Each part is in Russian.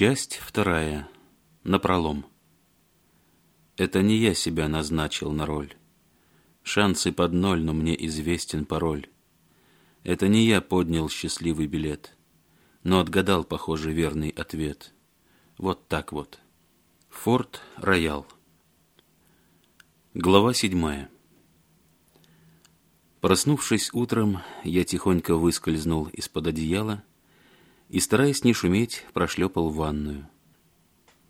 Часть вторая. Напролом. Это не я себя назначил на роль. Шансы под ноль, но мне известен пароль. Это не я поднял счастливый билет, но отгадал, похоже, верный ответ. Вот так вот. Форт Роял. Глава седьмая. Проснувшись утром, я тихонько выскользнул из-под одеяла и, стараясь не шуметь, прошлепал в ванную.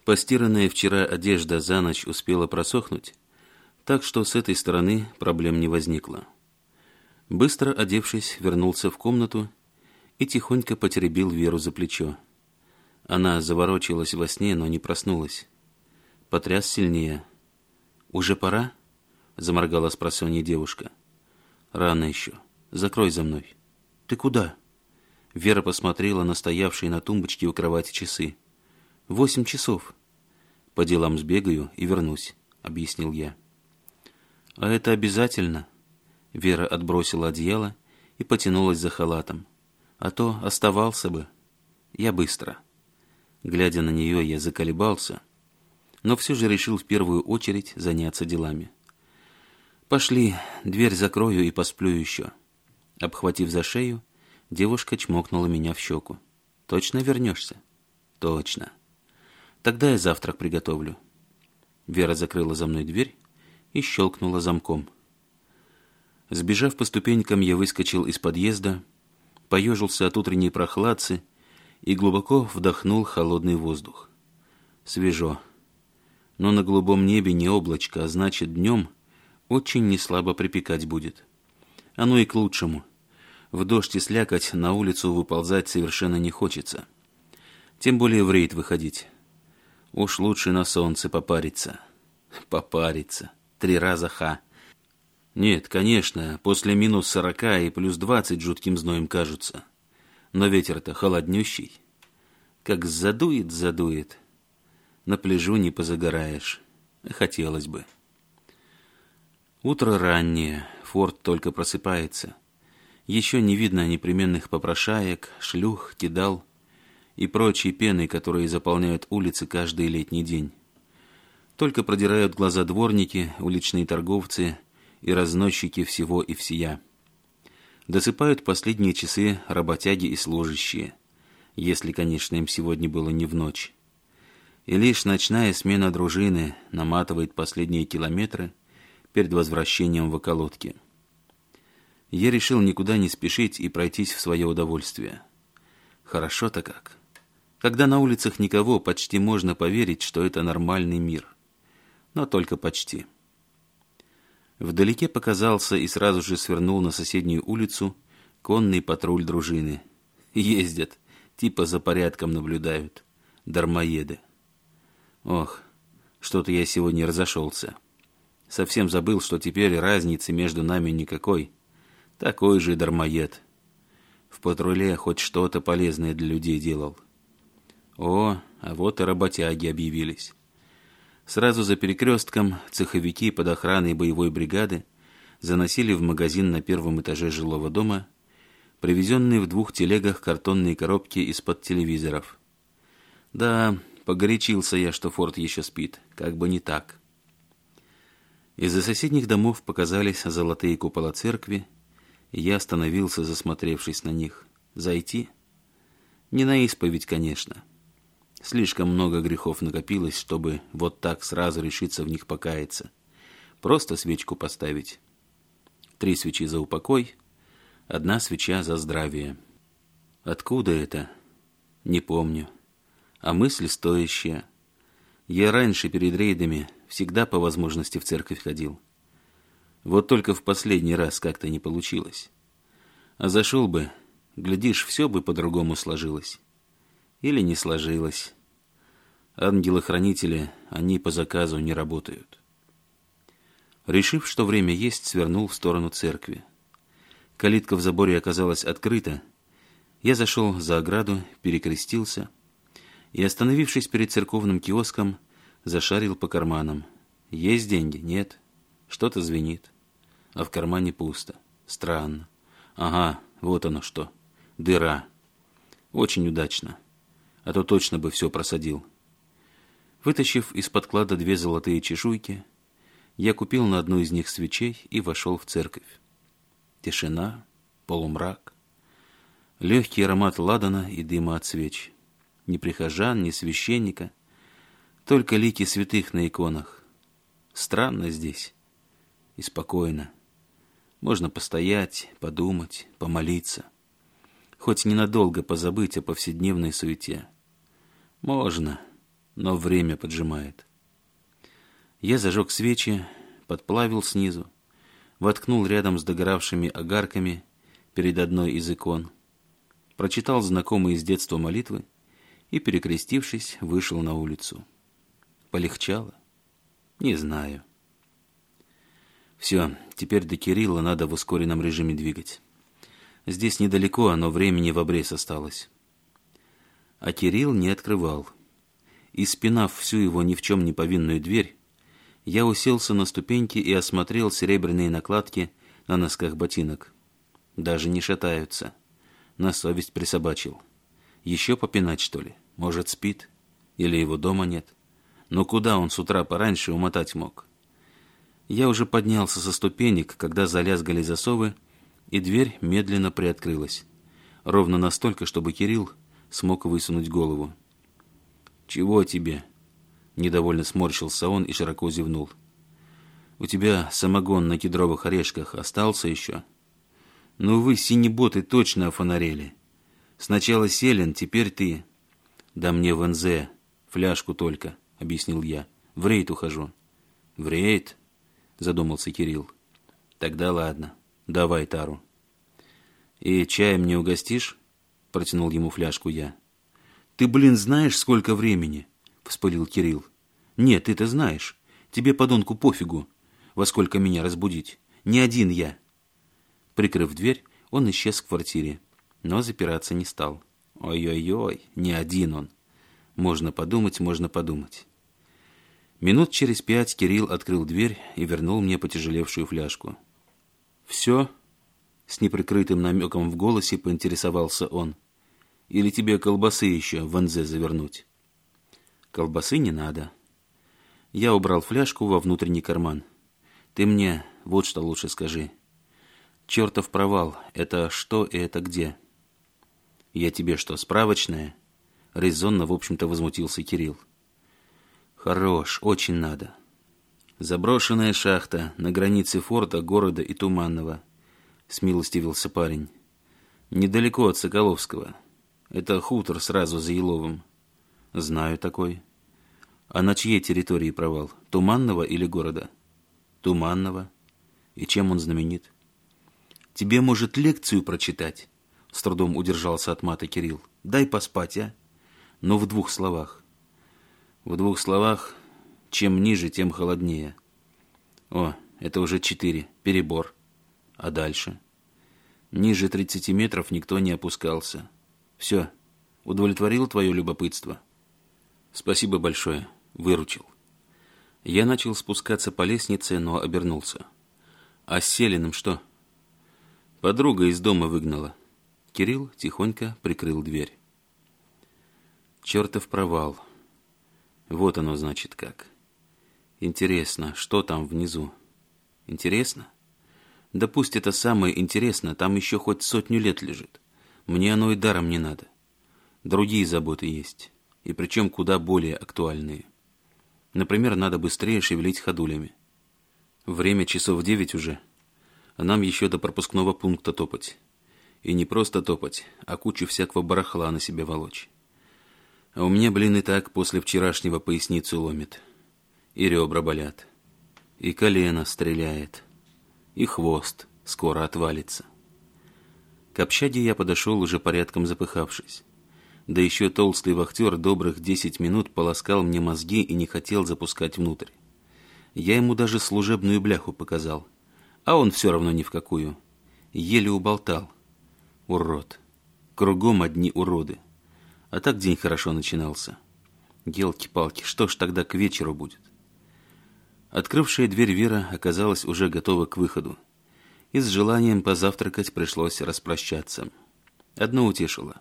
Постиранная вчера одежда за ночь успела просохнуть, так что с этой стороны проблем не возникло. Быстро одевшись, вернулся в комнату и тихонько потеребил Веру за плечо. Она заворочилась во сне, но не проснулась. Потряс сильнее. «Уже пора?» — заморгала с просонья девушка. «Рано еще. Закрой за мной». «Ты куда?» Вера посмотрела на стоявшие на тумбочке у кровати часы. «Восемь часов». «По делам сбегаю и вернусь», — объяснил я. «А это обязательно?» Вера отбросила одеяло и потянулась за халатом. «А то оставался бы. Я быстро». Глядя на нее, я заколебался, но все же решил в первую очередь заняться делами. «Пошли, дверь закрою и посплю еще». Обхватив за шею, Девушка чмокнула меня в щеку. «Точно вернешься?» «Точно. Тогда я завтрак приготовлю». Вера закрыла за мной дверь и щелкнула замком. Сбежав по ступенькам, я выскочил из подъезда, поежился от утренней прохладцы и глубоко вдохнул холодный воздух. Свежо. Но на голубом небе не облачко, а значит, днем очень неслабо припекать будет. Оно и к лучшему. В дождь и слякоть на улицу выползать совершенно не хочется. Тем более в рейд выходить. Уж лучше на солнце попариться. Попариться. Три раза ха. Нет, конечно, после минус сорока и плюс двадцать жутким зноем кажутся. Но ветер-то холоднющий. Как задует, задует. На пляжу не позагораешь. Хотелось бы. Утро раннее, форт только просыпается. Еще не видно непременных попрошаек, шлюх, кидал и прочие пены, которые заполняют улицы каждый летний день. Только продирают глаза дворники, уличные торговцы и разносчики всего и всея. Досыпают последние часы работяги и служащие, если, конечно, им сегодня было не в ночь. И лишь ночная смена дружины наматывает последние километры перед возвращением в околотки я решил никуда не спешить и пройтись в свое удовольствие. Хорошо-то как. Когда на улицах никого, почти можно поверить, что это нормальный мир. Но только почти. Вдалеке показался и сразу же свернул на соседнюю улицу конный патруль дружины. Ездят, типа за порядком наблюдают. Дармоеды. Ох, что-то я сегодня разошелся. Совсем забыл, что теперь разницы между нами никакой. Такой же дармоед. В патруле хоть что-то полезное для людей делал. О, а вот и работяги объявились. Сразу за перекрестком цеховики под охраной боевой бригады заносили в магазин на первом этаже жилого дома привезенные в двух телегах картонные коробки из-под телевизоров. Да, погорячился я, что Форт еще спит, как бы не так. Из-за соседних домов показались золотые купола церкви, я остановился, засмотревшись на них. Зайти? Не на исповедь, конечно. Слишком много грехов накопилось, чтобы вот так сразу решиться в них покаяться. Просто свечку поставить. Три свечи за упокой, одна свеча за здравие. Откуда это? Не помню. А мысль стоящая. Я раньше перед рейдами всегда по возможности в церковь ходил. Вот только в последний раз как-то не получилось. А зашел бы, глядишь, все бы по-другому сложилось. Или не сложилось. Ангелы-хранители, они по заказу не работают. Решив, что время есть, свернул в сторону церкви. Калитка в заборе оказалась открыта. Я зашел за ограду, перекрестился и, остановившись перед церковным киоском, зашарил по карманам. Есть деньги? Нет. Что-то звенит а в кармане пусто. Странно. Ага, вот оно что. Дыра. Очень удачно. А то точно бы все просадил. Вытащив из подклада две золотые чешуйки, я купил на одну из них свечей и вошел в церковь. Тишина, полумрак, легкий аромат ладана и дыма от свеч. Ни прихожан, ни священника, только лики святых на иконах. Странно здесь и спокойно. Можно постоять, подумать, помолиться. Хоть ненадолго позабыть о повседневной суете. Можно, но время поджимает. Я зажег свечи, подплавил снизу, воткнул рядом с догоравшими огарками перед одной из икон, прочитал знакомые с детства молитвы и, перекрестившись, вышел на улицу. Полегчало? Не знаю. Все, Теперь до Кирилла надо в ускоренном режиме двигать. Здесь недалеко, но времени в обрез осталось. А Кирилл не открывал. И спинав всю его ни в чем не повинную дверь, я уселся на ступеньки и осмотрел серебряные накладки на носках ботинок. Даже не шатаются. На совесть присобачил. Еще попинать, что ли? Может, спит? Или его дома нет? Но куда он с утра пораньше умотать мог? Я уже поднялся со ступенек, когда залязгали засовы, и дверь медленно приоткрылась. Ровно настолько, чтобы Кирилл смог высунуть голову. «Чего тебе?» Недовольно сморщился он и широко зевнул. «У тебя самогон на кедровых орешках остался еще?» «Ну вы, синеботы, точно офонарели. Сначала Селин, теперь ты». «Да мне в НЗ, фляжку только», — объяснил я. «В рейд ухожу». «В рейд?» задумался Кирилл. Тогда ладно. Давай тару. И чаем не угостишь? Протянул ему фляжку я. Ты, блин, знаешь, сколько времени? Вспылил Кирилл. Нет, ты-то знаешь. Тебе, подонку, пофигу, во сколько меня разбудить. Не один я. Прикрыв дверь, он исчез в квартире, но запираться не стал. Ой-ой-ой, не один он. Можно подумать, можно подумать. Минут через пять Кирилл открыл дверь и вернул мне потяжелевшую фляжку. «Все?» — с неприкрытым намеком в голосе поинтересовался он. «Или тебе колбасы еще в НЗ завернуть?» «Колбасы не надо». Я убрал фляжку во внутренний карман. «Ты мне вот что лучше скажи. Чертов провал — это что и это где?» «Я тебе что, справочная?» — резонно, в общем-то, возмутился Кирилл. Хорош, очень надо. Заброшенная шахта на границе форта, города и Туманного. Смилостивился парень. Недалеко от Соколовского. Это хутор сразу за Еловым. Знаю такой. А на чьей территории провал? Туманного или города? Туманного. И чем он знаменит? Тебе, может, лекцию прочитать? С трудом удержался от мата Кирилл. Дай поспать, а? Но в двух словах. В двух словах, чем ниже, тем холоднее. О, это уже четыре, перебор. А дальше? Ниже 30 метров никто не опускался. Все, удовлетворил твое любопытство? Спасибо большое, выручил. Я начал спускаться по лестнице, но обернулся. А с Селиным что? Подруга из дома выгнала. Кирилл тихонько прикрыл дверь. Чертов провал. Вот оно значит как. Интересно, что там внизу? Интересно? Да пусть это самое интересное там еще хоть сотню лет лежит. Мне оно и даром не надо. Другие заботы есть, и причем куда более актуальные. Например, надо быстрее шевелить ходулями. Время часов девять уже, а нам еще до пропускного пункта топать. И не просто топать, а кучу всякого барахла на себе волочь. А у меня, блин, и так после вчерашнего поясницу ломит. И ребра болят. И колено стреляет. И хвост скоро отвалится. К общаде я подошел уже порядком запыхавшись. Да еще толстый вахтер добрых десять минут полоскал мне мозги и не хотел запускать внутрь. Я ему даже служебную бляху показал. А он все равно ни в какую. Еле уболтал. Урод. Кругом одни уроды. А так день хорошо начинался. Елки-палки, что ж тогда к вечеру будет? Открывшая дверь Вера оказалась уже готова к выходу. И с желанием позавтракать пришлось распрощаться. Одно утешило.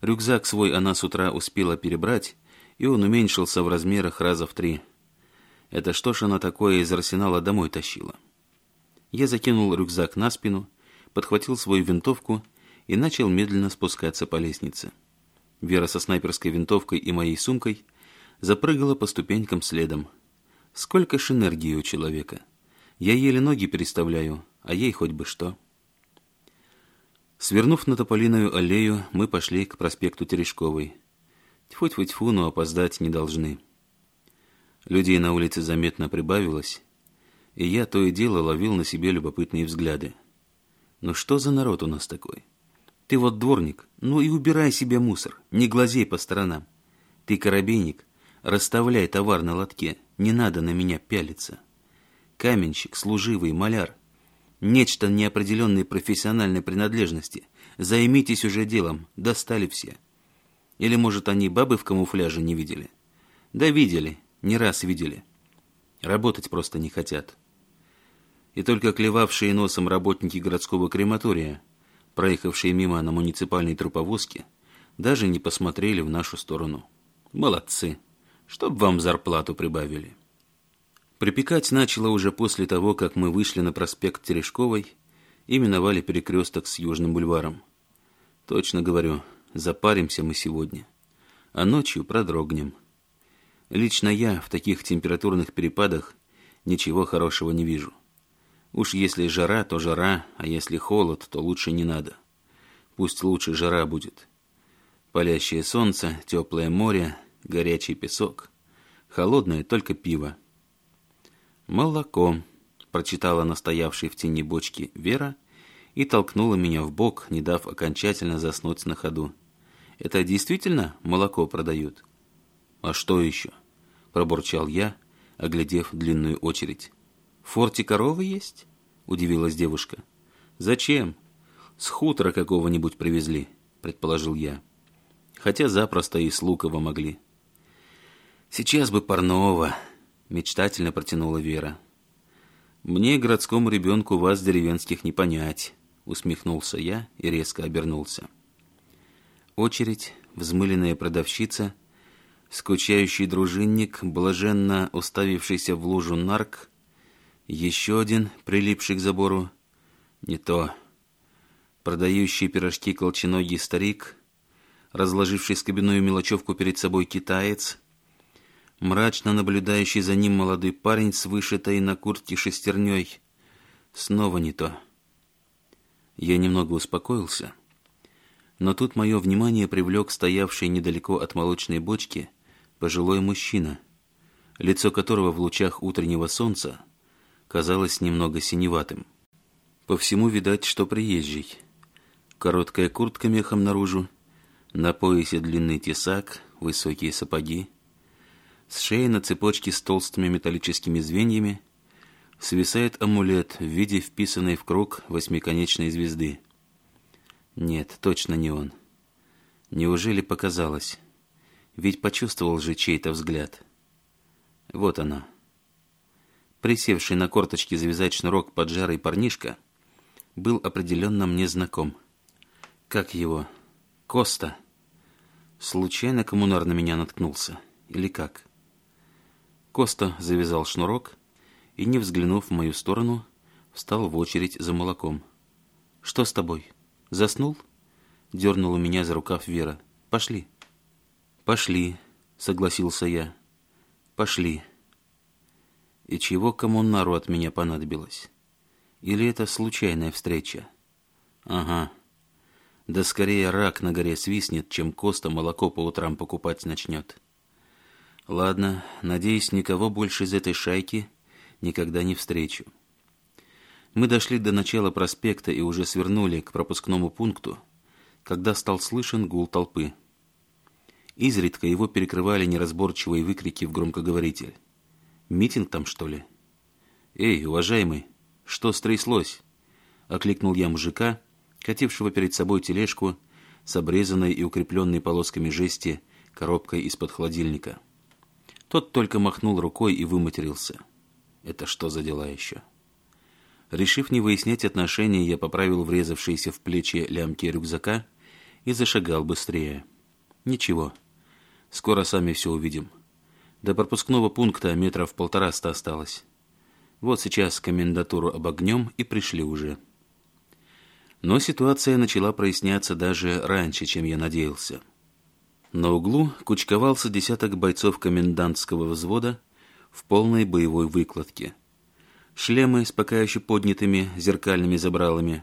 Рюкзак свой она с утра успела перебрать, и он уменьшился в размерах раза в три. Это что ж она такое из арсенала домой тащила? Я закинул рюкзак на спину, подхватил свою винтовку и начал медленно спускаться по лестнице. Вера со снайперской винтовкой и моей сумкой запрыгала по ступенькам следом. Сколько ж энергии у человека. Я еле ноги переставляю, а ей хоть бы что. Свернув на Тополиную аллею, мы пошли к проспекту Терешковой. Тьфу-тьфу-тьфу, но опоздать не должны. Людей на улице заметно прибавилось, и я то и дело ловил на себе любопытные взгляды. Но что за народ у нас такой? — ты вот дворник, ну и убирай себе мусор, не глазей по сторонам. Ты коробейник, расставляй товар на лотке, не надо на меня пялиться. Каменщик, служивый, маляр. Нечто неопределенной профессиональной принадлежности. Займитесь уже делом, достали все. Или, может, они бабы в камуфляже не видели? Да видели, не раз видели. Работать просто не хотят. И только клевавшие носом работники городского крематория – проехавшие мимо на муниципальной труповозке, даже не посмотрели в нашу сторону. Молодцы, чтоб вам зарплату прибавили. Припекать начало уже после того, как мы вышли на проспект Терешковой и миновали перекресток с Южным бульваром. Точно говорю, запаримся мы сегодня, а ночью продрогнем. Лично я в таких температурных перепадах ничего хорошего не вижу. Уж если жара, то жара, а если холод, то лучше не надо. Пусть лучше жара будет. Палящее солнце, теплое море, горячий песок. Холодное только пиво. «Молоко», — прочитала настоявший в тени бочки Вера и толкнула меня в бок, не дав окончательно заснуть на ходу. «Это действительно молоко продают?» «А что еще?» — пробурчал я, оглядев длинную очередь. Форти коровы есть?» – удивилась девушка. «Зачем? С хутора какого-нибудь привезли», – предположил я. Хотя запросто и с Лукова могли. «Сейчас бы парного», – мечтательно протянула Вера. «Мне, городскому ребенку, вас, деревенских, не понять», – усмехнулся я и резко обернулся. Очередь, взмыленная продавщица, скучающий дружинник, блаженно уставившийся в лужу нарк – еще один, прилипший к забору. Не то. Продающий пирожки колченогий старик, разложивший скобяную мелочевку перед собой китаец, мрачно наблюдающий за ним молодой парень с вышитой на куртке шестерней. Снова не то. Я немного успокоился, но тут мое внимание привлек стоявший недалеко от молочной бочки пожилой мужчина, лицо которого в лучах утреннего солнца казалось немного синеватым. По всему видать, что приезжий. Короткая куртка мехом наружу, на поясе длинный тесак, высокие сапоги. С шеи на цепочке с толстыми металлическими звеньями свисает амулет в виде вписанной в круг восьмиконечной звезды. Нет, точно не он. Неужели показалось? Ведь почувствовал же чей-то взгляд. Вот она присевший на корточки завязать шнурок под жарой парнишка, был определенно мне знаком. Как его? Коста. Случайно коммунар на меня наткнулся? Или как? Коста завязал шнурок и, не взглянув в мою сторону, встал в очередь за молоком. «Что с тобой? Заснул?» — дернула меня за рукав Вера. «Пошли». «Пошли», — согласился я. «Пошли». И чего коммунару от меня понадобилось? Или это случайная встреча? Ага. Да скорее рак на горе свистнет, чем Коста молоко по утрам покупать начнет. Ладно, надеюсь, никого больше из этой шайки никогда не встречу. Мы дошли до начала проспекта и уже свернули к пропускному пункту, когда стал слышен гул толпы. Изредка его перекрывали неразборчивые выкрики в громкоговоритель. Митинг там, что ли? Эй, уважаемый, что стряслось? Окликнул я мужика, катившего перед собой тележку с обрезанной и укрепленной полосками жести коробкой из-под холодильника. Тот только махнул рукой и выматерился. Это что за дела еще? Решив не выяснять отношения, я поправил врезавшиеся в плечи лямки рюкзака и зашагал быстрее. Ничего, скоро сами все увидим. До пропускного пункта метров полтораста осталось. Вот сейчас комендатуру обогнем и пришли уже. Но ситуация начала проясняться даже раньше, чем я надеялся. На углу кучковался десяток бойцов комендантского взвода в полной боевой выкладке. Шлемы с пока еще поднятыми зеркальными забралами,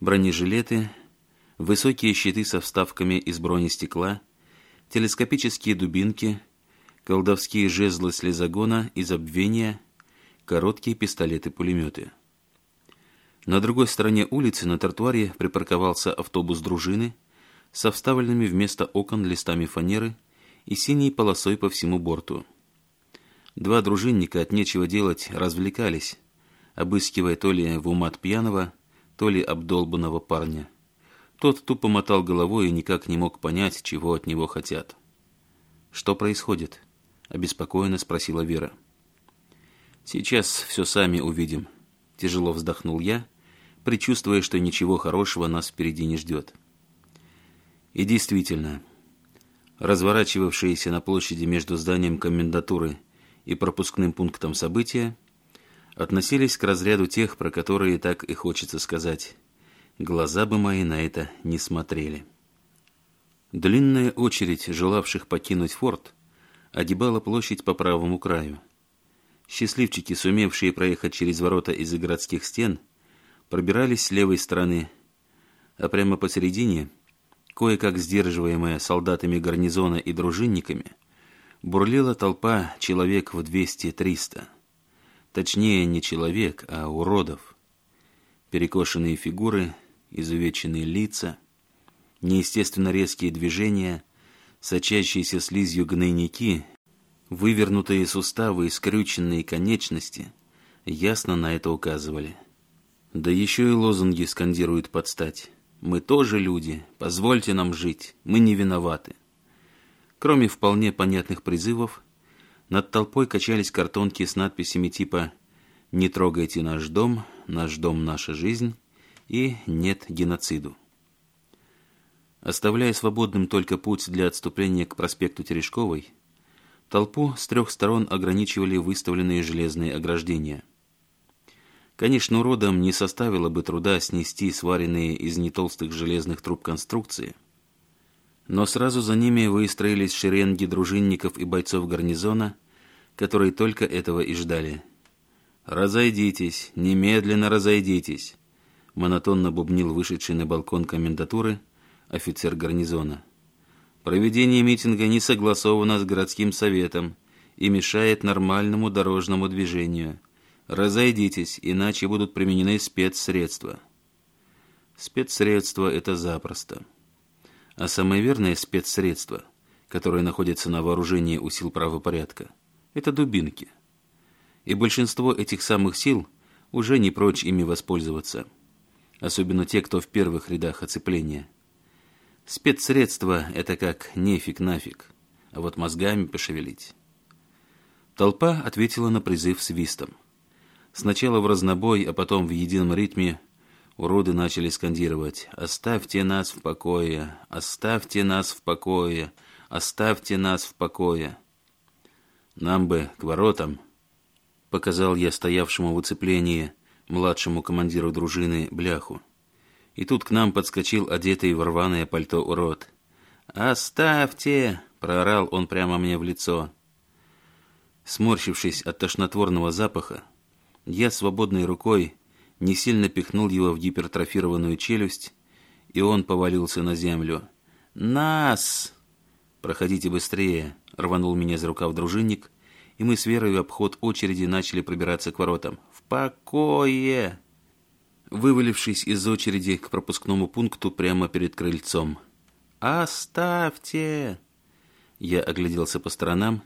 бронежилеты, высокие щиты со вставками из бронестекла, телескопические дубинки — колдовские жезлы слезогона и забвения, короткие пистолеты-пулеметы. На другой стороне улицы на тротуаре припарковался автобус дружины со вставленными вместо окон листами фанеры и синей полосой по всему борту. Два дружинника от нечего делать развлекались, обыскивая то ли в умат пьяного, то ли обдолбанного парня. Тот тупо мотал головой и никак не мог понять, чего от него хотят. Что происходит? обеспокоенно спросила Вера. «Сейчас все сами увидим», – тяжело вздохнул я, предчувствуя, что ничего хорошего нас впереди не ждет. И действительно, разворачивавшиеся на площади между зданием комендатуры и пропускным пунктом события относились к разряду тех, про которые так и хочется сказать. Глаза бы мои на это не смотрели. Длинная очередь желавших покинуть форт – огибала площадь по правому краю. Счастливчики, сумевшие проехать через ворота из городских стен, пробирались с левой стороны, а прямо посередине, кое-как сдерживаемая солдатами гарнизона и дружинниками, бурлила толпа человек в 200-300. Точнее, не человек, а уродов. Перекошенные фигуры, изувеченные лица, неестественно резкие движения — сочащиеся слизью гнойники, вывернутые суставы и скрюченные конечности ясно на это указывали. Да еще и лозунги скандируют под стать. «Мы тоже люди, позвольте нам жить, мы не виноваты». Кроме вполне понятных призывов, над толпой качались картонки с надписями типа «Не трогайте наш дом», «Наш дом – наша жизнь» и «Нет геноциду». Оставляя свободным только путь для отступления к проспекту Терешковой, толпу с трех сторон ограничивали выставленные железные ограждения. Конечно, уродам не составило бы труда снести сваренные из нетолстых железных труб конструкции, но сразу за ними выстроились шеренги дружинников и бойцов гарнизона, которые только этого и ждали. «Разойдитесь! Немедленно разойдитесь!» монотонно бубнил вышедший на балкон комендатуры – офицер гарнизона. Проведение митинга не согласовано с городским советом и мешает нормальному дорожному движению. Разойдитесь, иначе будут применены спецсредства. Спецсредства – это запросто. А самое верное спецсредство, которое находится на вооружении у сил правопорядка – это дубинки. И большинство этих самых сил уже не прочь ими воспользоваться. Особенно те, кто в первых рядах оцепления – Спецсредства — это как нефиг-нафиг, а вот мозгами пошевелить. Толпа ответила на призыв свистом. Сначала в разнобой, а потом в едином ритме уроды начали скандировать «Оставьте нас в покое! Оставьте нас в покое! Оставьте нас в покое!» «Нам бы к воротам!» — показал я стоявшему в оцеплении младшему командиру дружины бляху. И тут к нам подскочил одетый в рваное пальто урод. «Оставьте!» — проорал он прямо мне в лицо. Сморщившись от тошнотворного запаха, я свободной рукой не сильно пихнул его в гипертрофированную челюсть, и он повалился на землю. «Нас!» «Проходите быстрее!» — рванул меня за рукав дружинник, и мы с Верой в обход очереди начали пробираться к воротам. «В покое!» вывалившись из очереди к пропускному пункту прямо перед крыльцом. «Оставьте!» Я огляделся по сторонам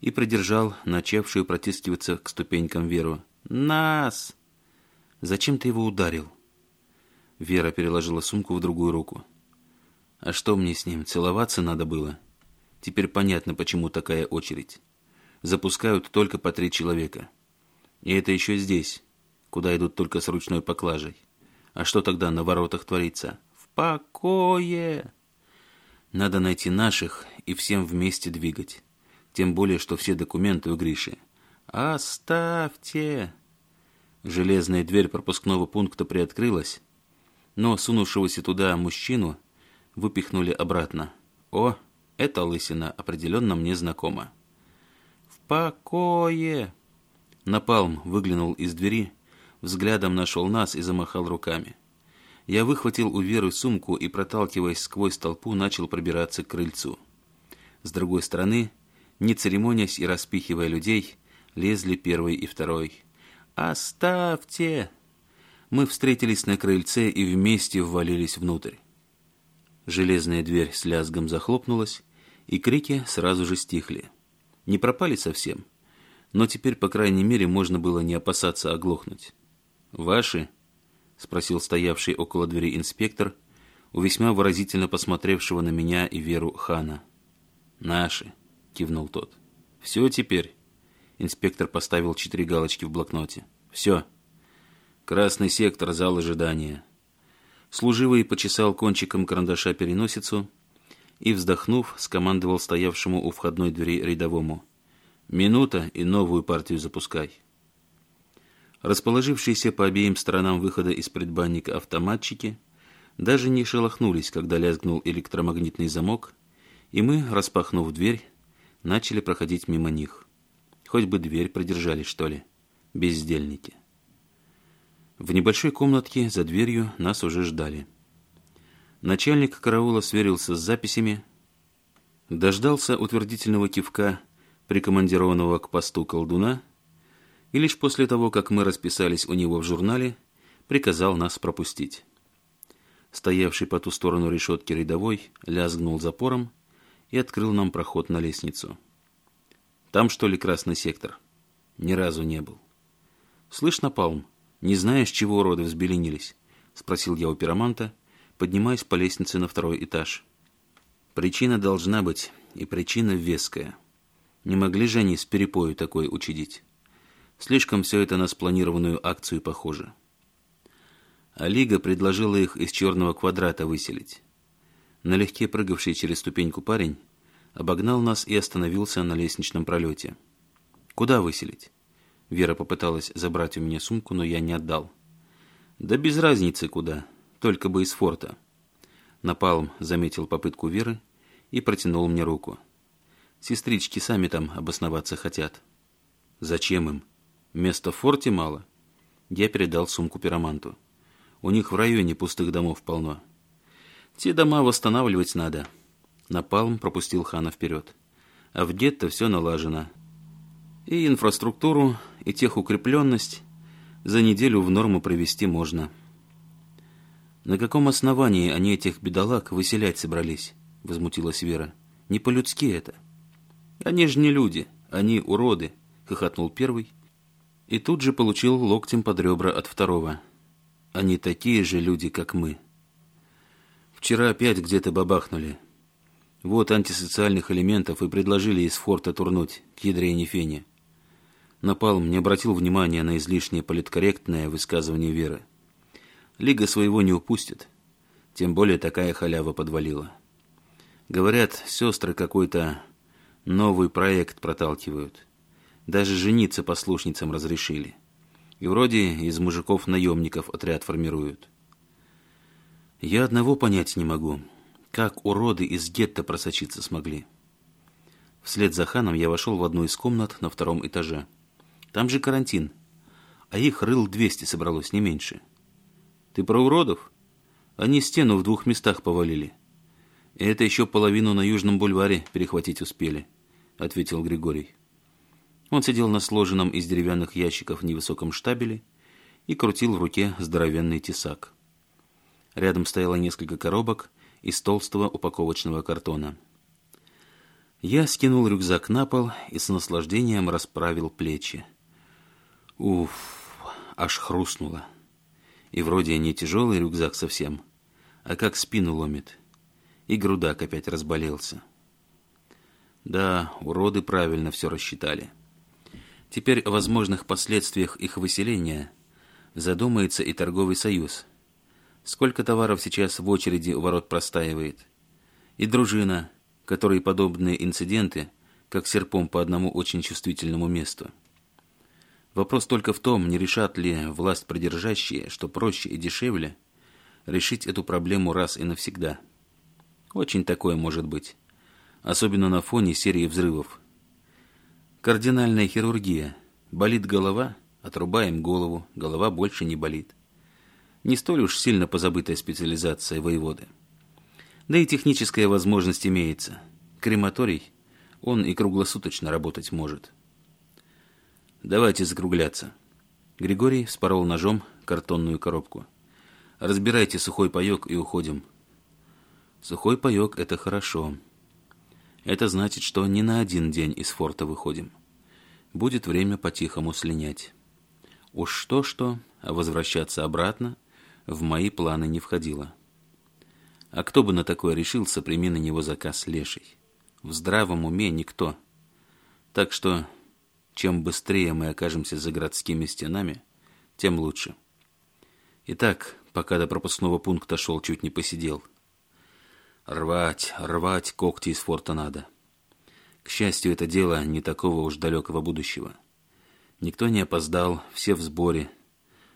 и продержал начавшую протискиваться к ступенькам Веру. «Нас!» «Зачем ты его ударил?» Вера переложила сумку в другую руку. «А что мне с ним, целоваться надо было?» «Теперь понятно, почему такая очередь. Запускают только по три человека. И это еще здесь, куда идут только с ручной поклажей. А что тогда на воротах творится? В покое! Надо найти наших и всем вместе двигать. Тем более, что все документы у Гриши. «Оставьте!» Железная дверь пропускного пункта приоткрылась, но сунувшегося туда мужчину выпихнули обратно. «О, эта лысина определенно мне знакома». «В покое!» Напалм выглянул из двери, взглядом нашел нас и замахал руками. Я выхватил у Веры сумку и, проталкиваясь сквозь толпу, начал пробираться к крыльцу. С другой стороны, не церемонясь и распихивая людей, лезли первый и второй. «Оставьте!» Мы встретились на крыльце и вместе ввалились внутрь. Железная дверь с лязгом захлопнулась, и крики сразу же стихли. Не пропали совсем, но теперь, по крайней мере, можно было не опасаться оглохнуть. «Ваши?» — спросил стоявший около двери инспектор, у весьма выразительно посмотревшего на меня и Веру Хана. «Наши», — кивнул тот. «Все теперь?» Инспектор поставил четыре галочки в блокноте. «Все. Красный сектор, зал ожидания». Служивый почесал кончиком карандаша переносицу и, вздохнув, скомандовал стоявшему у входной двери рядовому. «Минута и новую партию запускай». Расположившиеся по обеим сторонам выхода из предбанника автоматчики даже не шелохнулись, когда лязгнул электромагнитный замок, и мы, распахнув дверь, начали проходить мимо них. Хоть бы дверь продержали, что ли, бездельники. В небольшой комнатке за дверью нас уже ждали. Начальник караула сверился с записями, дождался утвердительного кивка прикомандированного к посту колдуна – и лишь после того, как мы расписались у него в журнале, приказал нас пропустить. Стоявший по ту сторону решетки рядовой лязгнул запором и открыл нам проход на лестницу. «Там, что ли, красный сектор?» «Ни разу не был». «Слышь, Напалм, не знаешь, чего уроды взбеленились?» — спросил я у пироманта, поднимаясь по лестнице на второй этаж. «Причина должна быть, и причина веская. Не могли же они с перепою такой учудить?» Слишком все это на спланированную акцию похоже. А Лига предложила их из черного квадрата выселить. Налегке прыгавший через ступеньку парень обогнал нас и остановился на лестничном пролете. «Куда выселить?» Вера попыталась забрать у меня сумку, но я не отдал. «Да без разницы куда, только бы из форта». Напалм заметил попытку Веры и протянул мне руку. «Сестрички сами там обосноваться хотят». «Зачем им?» Места в форте мало. Я передал сумку пироманту. У них в районе пустых домов полно. Те дома восстанавливать надо. Напалм пропустил хана вперед. А в дед-то все налажено. И инфраструктуру, и техукрепленность за неделю в норму провести можно. «На каком основании они этих бедолаг выселять собрались?» — возмутилась Вера. «Не по-людски это». «Они же не люди, они уроды», — хохотнул первый и тут же получил локтем под ребра от второго. Они такие же люди, как мы. Вчера опять где-то бабахнули. Вот антисоциальных элементов и предложили из форта турнуть к ядре Нефене. Напалм не обратил внимания на излишнее политкорректное высказывание Веры. Лига своего не упустит. Тем более такая халява подвалила. Говорят, сестры какой-то новый проект проталкивают. Даже жениться послушницам разрешили. И вроде из мужиков-наемников отряд формируют. Я одного понять не могу. Как уроды из гетто просочиться смогли? Вслед за ханом я вошел в одну из комнат на втором этаже. Там же карантин. А их рыл 200 собралось, не меньше. Ты про уродов? Они стену в двух местах повалили. И это еще половину на Южном бульваре перехватить успели, ответил Григорий. Он сидел на сложенном из деревянных ящиков невысоком штабеле и крутил в руке здоровенный тесак. Рядом стояло несколько коробок из толстого упаковочного картона. Я скинул рюкзак на пол и с наслаждением расправил плечи. Уф, аж хрустнуло. И вроде не тяжелый рюкзак совсем, а как спину ломит. И грудак опять разболелся. Да, уроды правильно все рассчитали. — Теперь о возможных последствиях их выселения задумается и торговый союз. Сколько товаров сейчас в очереди у ворот простаивает. И дружина, которой подобные инциденты, как серпом по одному очень чувствительному месту. Вопрос только в том, не решат ли власть придержащие, что проще и дешевле, решить эту проблему раз и навсегда. Очень такое может быть. Особенно на фоне серии взрывов – Кардинальная хирургия. Болит голова? Отрубаем голову. Голова больше не болит. Не столь уж сильно позабытая специализация воеводы. Да и техническая возможность имеется. Крематорий, он и круглосуточно работать может. Давайте закругляться. Григорий вспорол ножом картонную коробку. Разбирайте сухой паёк и уходим. Сухой паёк – это хорошо. Это значит, что не на один день из форта выходим. Будет время по-тихому слинять. Уж что-что, а возвращаться обратно в мои планы не входило. А кто бы на такое решился, прими на него заказ леший. В здравом уме никто. Так что, чем быстрее мы окажемся за городскими стенами, тем лучше. Итак, пока до пропускного пункта шел, чуть не посидел — Рвать, рвать когти из форта надо. К счастью, это дело не такого уж далекого будущего. Никто не опоздал, все в сборе.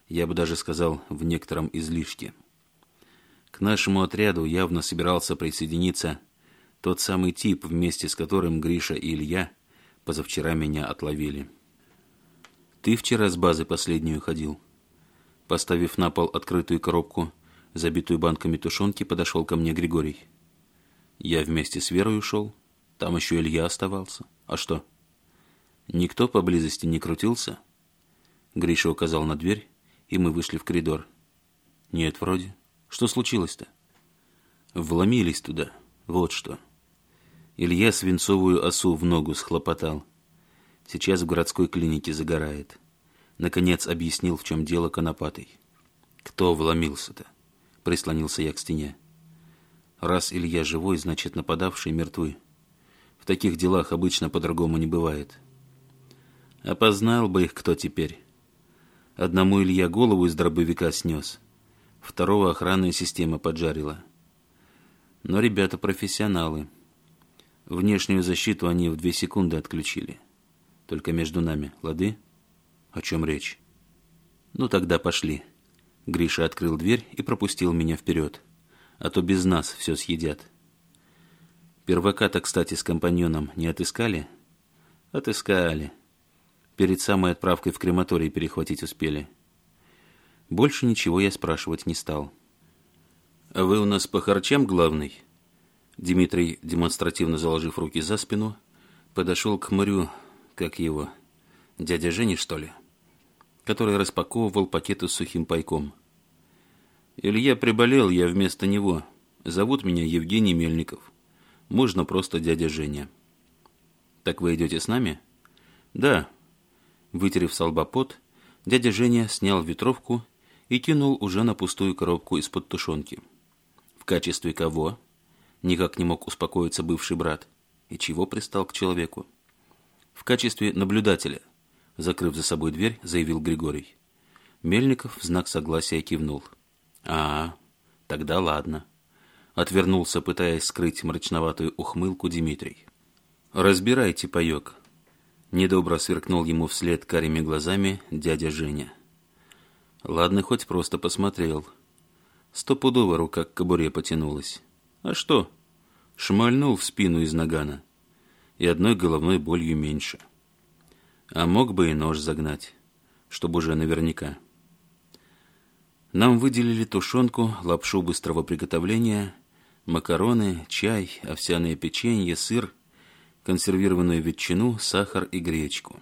Я бы даже сказал, в некотором излишке. К нашему отряду явно собирался присоединиться тот самый тип, вместе с которым Гриша и Илья позавчера меня отловили. «Ты вчера с базы последнюю ходил?» Поставив на пол открытую коробку, забитую банками тушенки, подошел ко мне Григорий. Я вместе с Верой ушел. Там еще Илья оставался. А что? Никто поблизости не крутился? Гриша указал на дверь, и мы вышли в коридор. Нет, вроде. Что случилось-то? Вломились туда. Вот что. Илья свинцовую осу в ногу схлопотал. Сейчас в городской клинике загорает. Наконец объяснил, в чем дело конопатой. Кто вломился-то? Прислонился я к стене. Раз Илья живой, значит, нападавшие мертвы. В таких делах обычно по-другому не бывает. Опознал бы их кто теперь. Одному Илья голову из дробовика снес, второго охранная система поджарила. Но ребята профессионалы. Внешнюю защиту они в две секунды отключили. Только между нами, лады? О чем речь? Ну тогда пошли. Гриша открыл дверь и пропустил меня вперед. — а то без нас все съедят. Первака-то, кстати, с компаньоном не отыскали? Отыскали. Перед самой отправкой в крематорий перехватить успели. Больше ничего я спрашивать не стал. «А вы у нас по харчам главный?» Дмитрий, демонстративно заложив руки за спину, подошел к морю, как его, дядя Жени, что ли, который распаковывал пакеты с сухим пайком – Илья приболел, я вместо него. Зовут меня Евгений Мельников. Можно просто дядя Женя. Так вы идете с нами? Да. Вытерев с дядя Женя снял ветровку и кинул уже на пустую коробку из-под тушенки. В качестве кого? Никак не мог успокоиться бывший брат. И чего пристал к человеку? В качестве наблюдателя. Закрыв за собой дверь, заявил Григорий. Мельников в знак согласия кивнул. А, тогда ладно. Отвернулся, пытаясь скрыть мрачноватую ухмылку Дмитрий. Разбирайте паёк. Недобро сверкнул ему вслед карими глазами дядя Женя. Ладно, хоть просто посмотрел. Стопудово рука к кобуре потянулась. А что? Шмальнул в спину из нагана. И одной головной болью меньше. А мог бы и нож загнать, чтобы уже наверняка. Нам выделили тушенку, лапшу быстрого приготовления, макароны, чай, овсяное печенье, сыр, консервированную ветчину, сахар и гречку.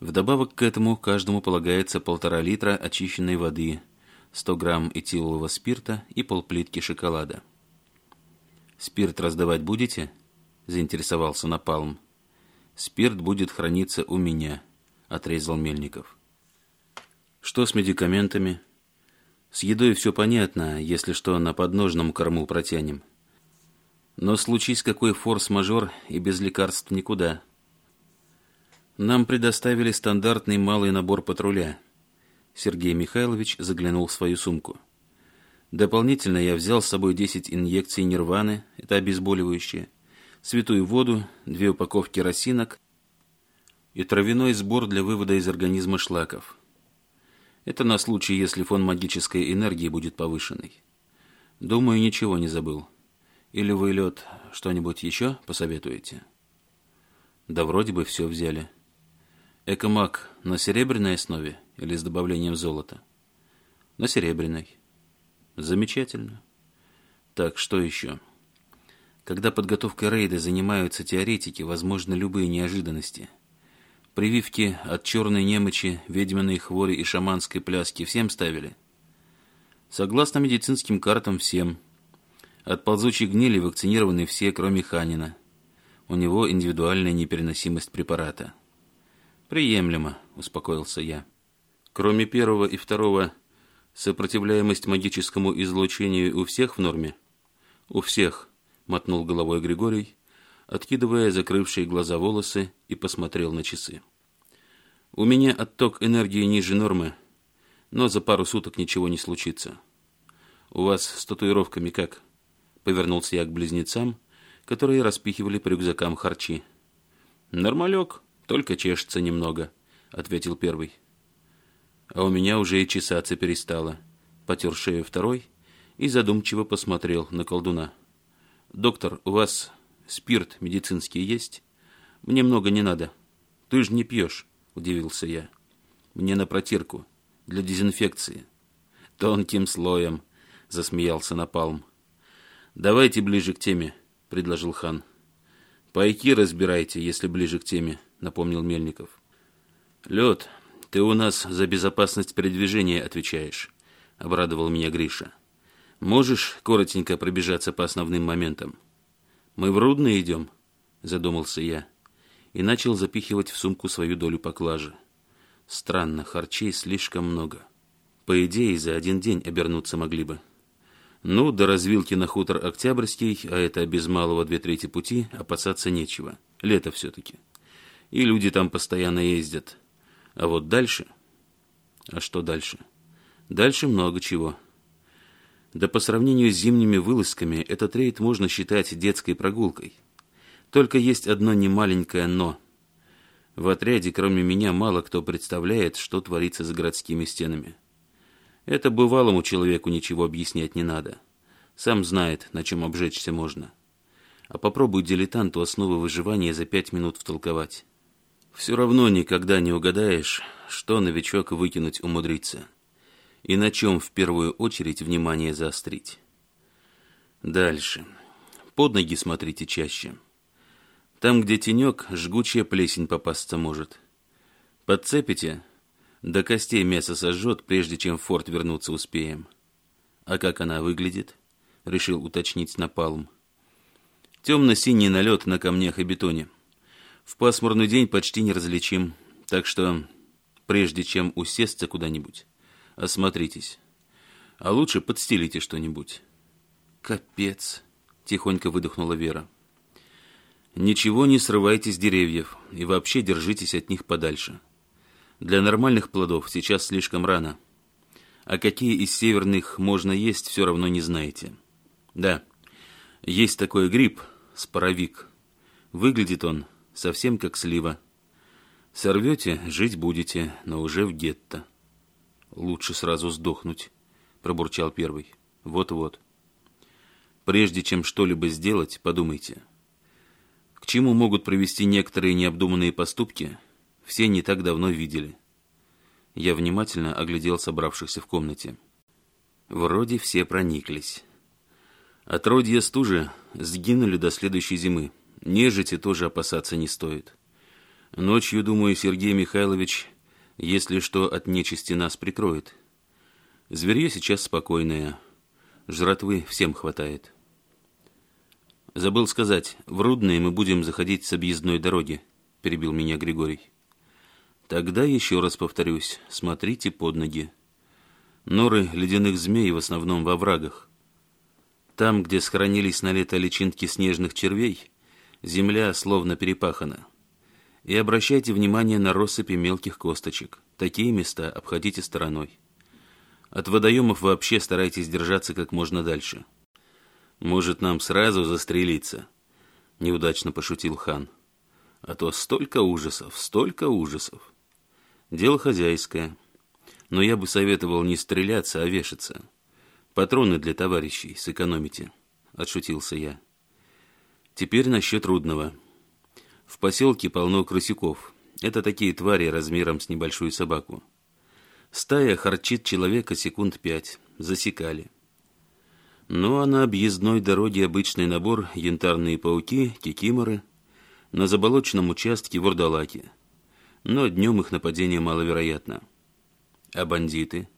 Вдобавок к этому каждому полагается полтора литра очищенной воды, 100 грамм этилового спирта и полплитки шоколада. «Спирт раздавать будете?» – заинтересовался Напалм. «Спирт будет храниться у меня», – отрезал Мельников. «Что с медикаментами?» С едой все понятно, если что, на подножном корму протянем. Но случись какой форс-мажор, и без лекарств никуда. Нам предоставили стандартный малый набор патруля. Сергей Михайлович заглянул в свою сумку. Дополнительно я взял с собой 10 инъекций нирваны, это обезболивающее, святую воду, две упаковки росинок и травяной сбор для вывода из организма шлаков – это на случай, если фон магической энергии будет повышенный. Думаю, ничего не забыл. Или вы, лед, что-нибудь еще посоветуете? Да вроде бы все взяли. Экомаг на серебряной основе или с добавлением золота? На серебряной. Замечательно. Так, что еще? Когда подготовкой рейда занимаются теоретики, возможны любые неожиданности – Прививки от черной немочи, ведьминой хвори и шаманской пляски всем ставили? Согласно медицинским картам, всем. От ползучей гнили вакцинированы все, кроме Ханина. У него индивидуальная непереносимость препарата. «Приемлемо», — успокоился я. «Кроме первого и второго, сопротивляемость магическому излучению у всех в норме?» «У всех», — мотнул головой Григорий откидывая закрывшие глаза волосы и посмотрел на часы. «У меня отток энергии ниже нормы, но за пару суток ничего не случится. У вас с татуировками как?» Повернулся я к близнецам, которые распихивали по рюкзакам харчи. «Нормалек, только чешется немного», — ответил первый. «А у меня уже и чесаться перестало», — потер шею второй и задумчиво посмотрел на колдуна. «Доктор, у вас спирт медицинский есть? Мне много не надо. Ты же не пьешь, удивился я. Мне на протирку, для дезинфекции. Тонким слоем, засмеялся Напалм. Давайте ближе к теме, предложил хан. Пайки разбирайте, если ближе к теме, напомнил Мельников. Лед, ты у нас за безопасность передвижения отвечаешь, обрадовал меня Гриша. Можешь коротенько пробежаться по основным моментам? «Мы в Рудно идем?» – задумался я. И начал запихивать в сумку свою долю поклажи. Странно, харчей слишком много. По идее, за один день обернуться могли бы. Ну, до развилки на хутор Октябрьский, а это без малого две трети пути, опасаться нечего. Лето все-таки. И люди там постоянно ездят. А вот дальше... А что дальше? Дальше много чего. Да по сравнению с зимними вылазками этот рейд можно считать детской прогулкой. Только есть одно немаленькое «но». В отряде, кроме меня, мало кто представляет, что творится с городскими стенами. Это бывалому человеку ничего объяснять не надо. Сам знает, на чем обжечься можно. А попробуй дилетанту основы выживания за пять минут втолковать. Все равно никогда не угадаешь, что новичок выкинуть умудрится и на чем в первую очередь внимание заострить. Дальше. Под ноги смотрите чаще. Там, где тенек, жгучая плесень попасться может. Подцепите, до костей мясо сожжет, прежде чем в форт вернуться успеем. А как она выглядит? Решил уточнить напалм. Темно-синий налет на камнях и бетоне. В пасмурный день почти неразличим, так что прежде чем усесться куда-нибудь, Осмотритесь. А лучше подстелите что-нибудь». «Капец!» — тихонько выдохнула Вера. «Ничего не срывайте с деревьев и вообще держитесь от них подальше. Для нормальных плодов сейчас слишком рано. А какие из северных можно есть, все равно не знаете. Да, есть такой гриб, споровик. Выглядит он совсем как слива. Сорвете, жить будете, но уже в гетто» лучше сразу сдохнуть», — пробурчал первый. «Вот-вот». «Прежде чем что-либо сделать, подумайте. К чему могут привести некоторые необдуманные поступки, все не так давно видели». Я внимательно оглядел собравшихся в комнате. Вроде все прониклись. Отродья стужи сгинули до следующей зимы. Нежити тоже опасаться не стоит. Ночью, думаю, Сергей Михайлович если что от нечисти нас прикроет. Зверье сейчас спокойное, жратвы всем хватает. Забыл сказать, в Рудное мы будем заходить с объездной дороги, перебил меня Григорий. Тогда еще раз повторюсь, смотрите под ноги. Норы ледяных змей в основном во врагах. Там, где схоронились на лето личинки снежных червей, земля словно перепахана. И обращайте внимание на россыпи мелких косточек. Такие места обходите стороной. От водоемов вообще старайтесь держаться как можно дальше. Может, нам сразу застрелиться? Неудачно пошутил хан. А то столько ужасов, столько ужасов. Дело хозяйское. Но я бы советовал не стреляться, а вешаться. Патроны для товарищей сэкономите, отшутился я. Теперь насчет трудного. В поселке полно крысяков. Это такие твари размером с небольшую собаку. Стая харчит человека секунд пять. Засекали. Ну а на объездной дороге обычный набор янтарные пауки, кикиморы. На заболоченном участке вурдалаки. Но днем их нападение маловероятно. А бандиты?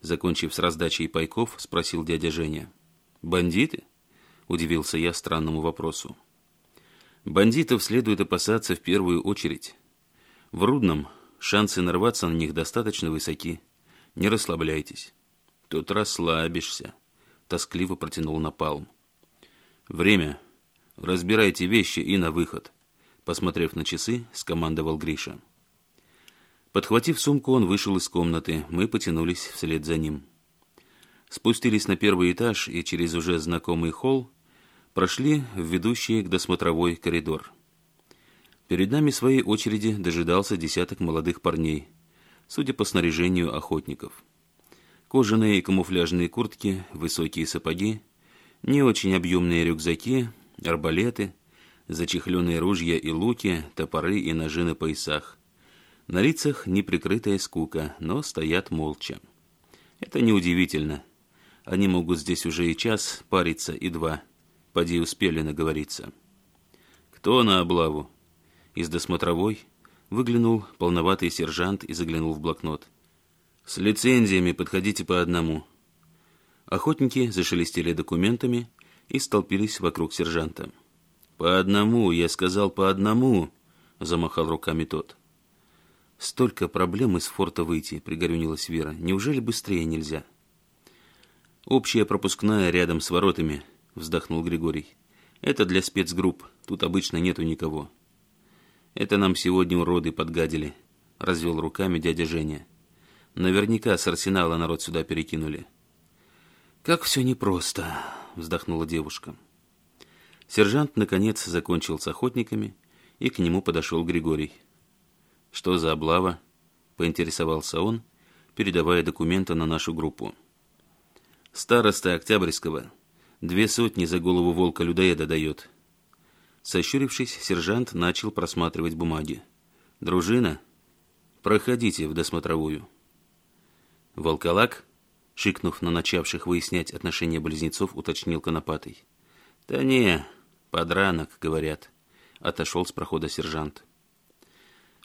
Закончив с раздачей пайков, спросил дядя Женя. «Бандиты?» – удивился я странному вопросу. Бандитов следует опасаться в первую очередь. В Рудном шансы нарваться на них достаточно высоки. Не расслабляйтесь. Тут расслабишься, тоскливо протянул Напалм. Время. Разбирайте вещи и на выход. Посмотрев на часы, скомандовал Гриша. Подхватив сумку, он вышел из комнаты. Мы потянулись вслед за ним. Спустились на первый этаж и через уже знакомый холл прошли в ведущий к досмотровой коридор. Перед нами в своей очереди дожидался десяток молодых парней, судя по снаряжению охотников. Кожаные и камуфляжные куртки, высокие сапоги, не очень объемные рюкзаки, арбалеты, зачехленные ружья и луки, топоры и ножи на поясах. На лицах неприкрытая скука, но стоят молча. Это неудивительно. Они могут здесь уже и час париться, и два – поди успели наговориться. «Кто на облаву?» Из досмотровой выглянул полноватый сержант и заглянул в блокнот. «С лицензиями подходите по одному». Охотники зашелестели документами и столпились вокруг сержанта. «По одному, я сказал, по одному!» — замахал руками тот. «Столько проблем из форта выйти», — пригорюнилась Вера. «Неужели быстрее нельзя?» «Общая пропускная рядом с воротами», — вздохнул Григорий. «Это для спецгрупп. Тут обычно нету никого». «Это нам сегодня уроды подгадили», — развел руками дядя Женя. «Наверняка с арсенала народ сюда перекинули». «Как все непросто», — вздохнула девушка. Сержант, наконец, закончил с охотниками, и к нему подошел Григорий. «Что за облава?» — поинтересовался он, передавая документы на нашу группу. «Староста Октябрьского», Две сотни за голову волка-людоеда дает. Сощурившись, сержант начал просматривать бумаги. «Дружина, проходите в досмотровую». «Волколак?» — шикнув на начавших выяснять отношения близнецов, уточнил Конопатый. «Да не, подранок, говорят», — отошел с прохода сержант.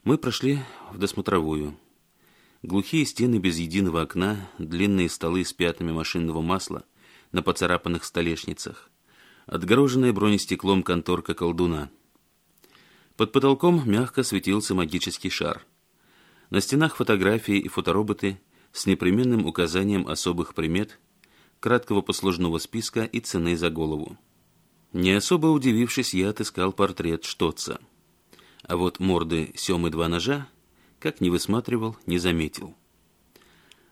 Мы прошли в досмотровую. Глухие стены без единого окна, длинные столы с пятнами машинного масла — на поцарапанных столешницах. Отгороженная бронестеклом конторка колдуна. Под потолком мягко светился магический шар. На стенах фотографии и фотороботы с непременным указанием особых примет, краткого послужного списка и цены за голову. Не особо удивившись, я отыскал портрет Штоца. А вот морды Семы Два Ножа, как не высматривал, не заметил.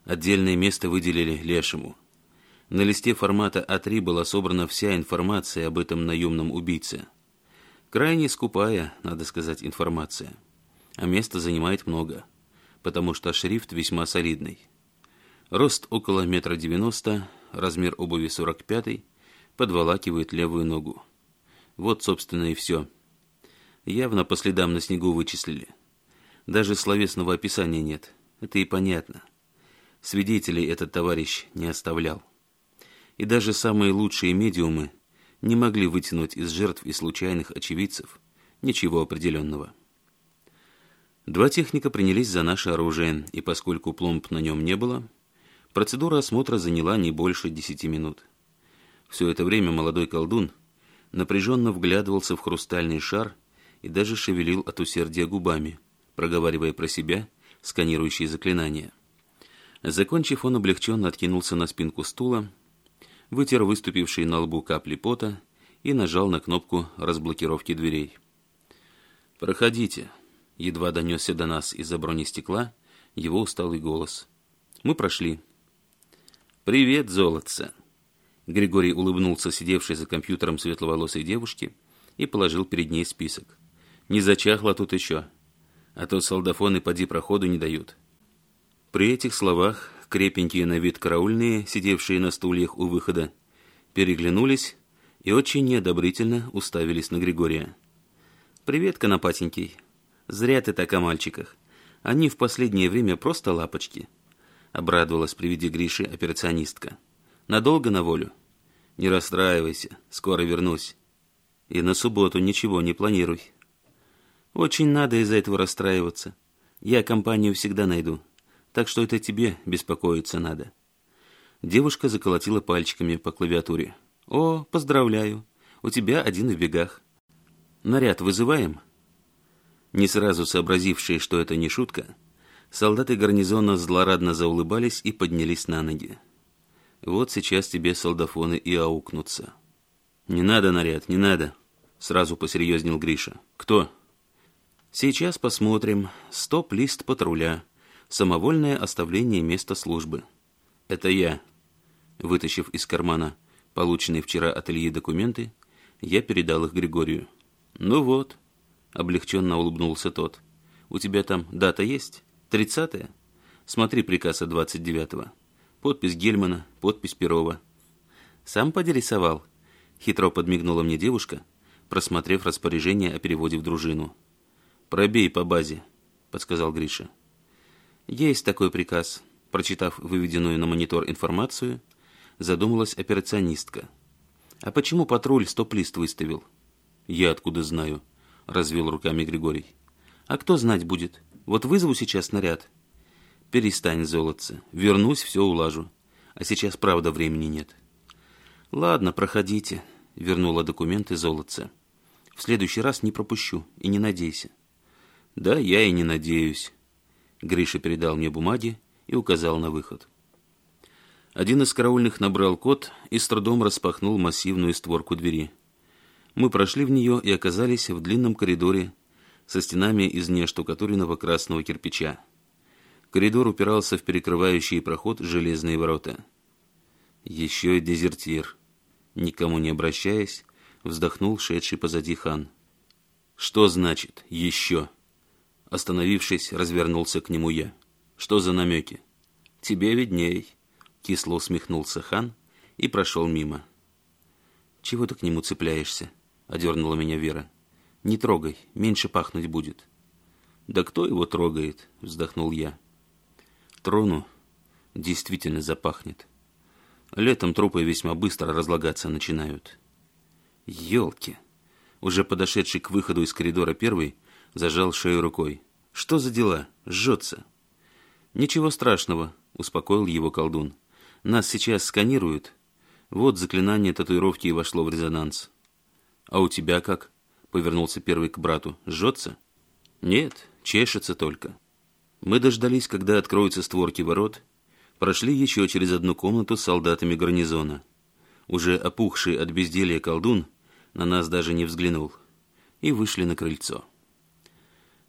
Отдельное место выделили Лешему – на листе формата А3 была собрана вся информация об этом наемном убийце. Крайне скупая, надо сказать, информация. А места занимает много, потому что шрифт весьма солидный. Рост около метра девяносто, размер обуви 45 подволакивает левую ногу. Вот, собственно, и все. Явно по следам на снегу вычислили. Даже словесного описания нет. Это и понятно. Свидетелей этот товарищ не оставлял и даже самые лучшие медиумы не могли вытянуть из жертв и случайных очевидцев ничего определенного. Два техника принялись за наше оружие, и поскольку пломб на нем не было, процедура осмотра заняла не больше десяти минут. Все это время молодой колдун напряженно вглядывался в хрустальный шар и даже шевелил от усердия губами, проговаривая про себя сканирующие заклинания. Закончив, он облегченно откинулся на спинку стула, вытер выступившие на лбу капли пота и нажал на кнопку разблокировки дверей. «Проходите», — едва донесся до нас из-за бронестекла его усталый голос. «Мы прошли». «Привет, золотце!» Григорий улыбнулся сидевшей за компьютером светловолосой девушке и положил перед ней список. «Не зачахло тут еще, а то солдафоны поди проходу не дают». При этих словах крепенькие на вид караульные, сидевшие на стульях у выхода, переглянулись и очень неодобрительно уставились на Григория. «Привет, Конопатенький. Зря ты так о мальчиках. Они в последнее время просто лапочки», — обрадовалась при виде Гриши операционистка. «Надолго на волю? Не расстраивайся, скоро вернусь. И на субботу ничего не планируй. Очень надо из-за этого расстраиваться. Я компанию всегда найду» так что это тебе беспокоиться надо». Девушка заколотила пальчиками по клавиатуре. «О, поздравляю, у тебя один в бегах. Наряд вызываем?» Не сразу сообразившие, что это не шутка, солдаты гарнизона злорадно заулыбались и поднялись на ноги. «Вот сейчас тебе солдафоны и аукнутся». «Не надо наряд, не надо», — сразу посерьезнил Гриша. «Кто?» «Сейчас посмотрим. Стоп-лист патруля», самовольное оставление места службы. Это я. Вытащив из кармана полученные вчера от Ильи документы, я передал их Григорию. «Ну вот», — облегченно улыбнулся тот, — «у тебя там дата есть? Тридцатая? Смотри приказ от двадцать девятого. Подпись Гельмана, подпись Перова». «Сам подрисовал?» — хитро подмигнула мне девушка, просмотрев распоряжение о переводе в дружину. «Пробей по базе», — подсказал Гриша. Есть такой приказ. Прочитав выведенную на монитор информацию, задумалась операционистка. А почему патруль стоп-лист выставил? Я откуда знаю, развел руками Григорий. А кто знать будет? Вот вызову сейчас наряд. Перестань золотце. Вернусь, все улажу. А сейчас, правда, времени нет. Ладно, проходите, вернула документы золотце. В следующий раз не пропущу и не надейся. Да, я и не надеюсь. Гриша передал мне бумаги и указал на выход. Один из караульных набрал код и с трудом распахнул массивную створку двери. Мы прошли в нее и оказались в длинном коридоре со стенами из нештукатуренного красного кирпича. Коридор упирался в перекрывающий проход железные ворота. Еще и дезертир. Никому не обращаясь, вздохнул шедший позади хан. «Что значит «еще»?» Остановившись, развернулся к нему я. «Что за намеки?» «Тебе видней», — кисло усмехнулся хан и прошел мимо. «Чего ты к нему цепляешься?» — одернула меня Вера. «Не трогай, меньше пахнуть будет». «Да кто его трогает?» — вздохнул я. «Трону действительно запахнет. Летом трупы весьма быстро разлагаться начинают». «Елки!» Уже подошедший к выходу из коридора первый зажал шею рукой. Что за дела? Жжется. Ничего страшного, успокоил его колдун. Нас сейчас сканируют. Вот заклинание татуировки и вошло в резонанс. А у тебя как? Повернулся первый к брату. Жжется? Нет, чешется только. Мы дождались, когда откроются створки ворот, прошли еще через одну комнату с солдатами гарнизона. Уже опухший от безделья колдун на нас даже не взглянул. И вышли на крыльцо.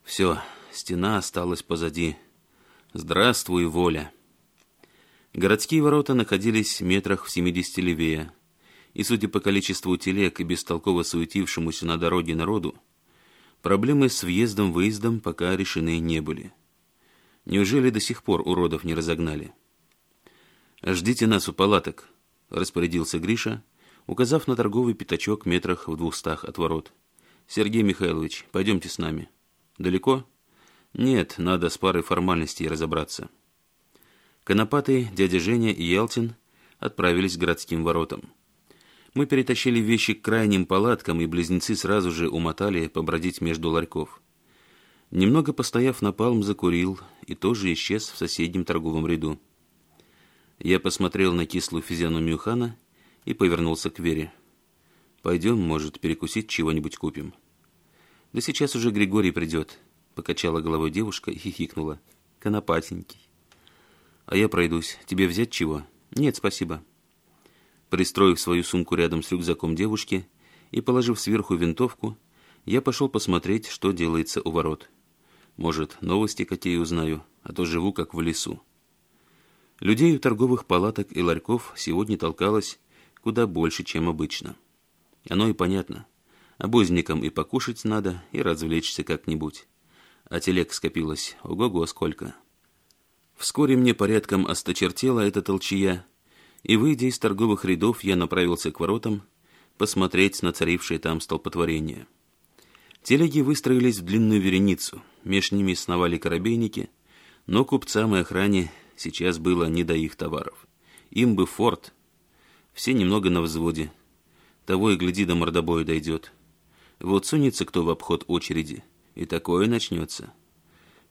«Все, стена осталась позади. Здравствуй, воля! Городские ворота находились в метрах в семидесяти левее, и, судя по количеству телег и бестолково суетившемуся на дороге народу, проблемы с въездом-выездом пока решены не были. Неужели до сих пор уродов не разогнали? «Ждите нас у палаток», — распорядился Гриша, указав на торговый пятачок метрах в двухстах от ворот. «Сергей Михайлович, пойдемте с нами. Далеко?» Нет, надо с парой формальностей разобраться. Конопатый, дядя Женя и Ялтин отправились к городским воротам. Мы перетащили вещи к крайним палаткам, и близнецы сразу же умотали побродить между ларьков. Немного постояв, Напалм закурил и тоже исчез в соседнем торговом ряду. Я посмотрел на кислую физиономию Хана и повернулся к Вере. «Пойдем, может, перекусить чего-нибудь купим». «Да сейчас уже Григорий придет. Покачала головой девушка и хихикнула. Конопатенький. А я пройдусь. Тебе взять чего? Нет, спасибо. Пристроив свою сумку рядом с рюкзаком девушки и положив сверху винтовку, я пошел посмотреть, что делается у ворот. Может, новости какие узнаю, а то живу как в лесу. Людей у торговых палаток и ларьков сегодня толкалось куда больше, чем обычно. Оно и понятно. Обозникам и покушать надо, и развлечься как-нибудь а телег скопилось ого-го сколько. Вскоре мне порядком осточертела эта толчья, и, выйдя из торговых рядов, я направился к воротам посмотреть на царившее там столпотворение. Телеги выстроились в длинную вереницу, меж ними сновали корабейники, но купцам и охране сейчас было не до их товаров. Им бы форт, все немного на взводе, того и гляди до мордобоя дойдет. Вот сунется кто в обход очереди — и такое начнется.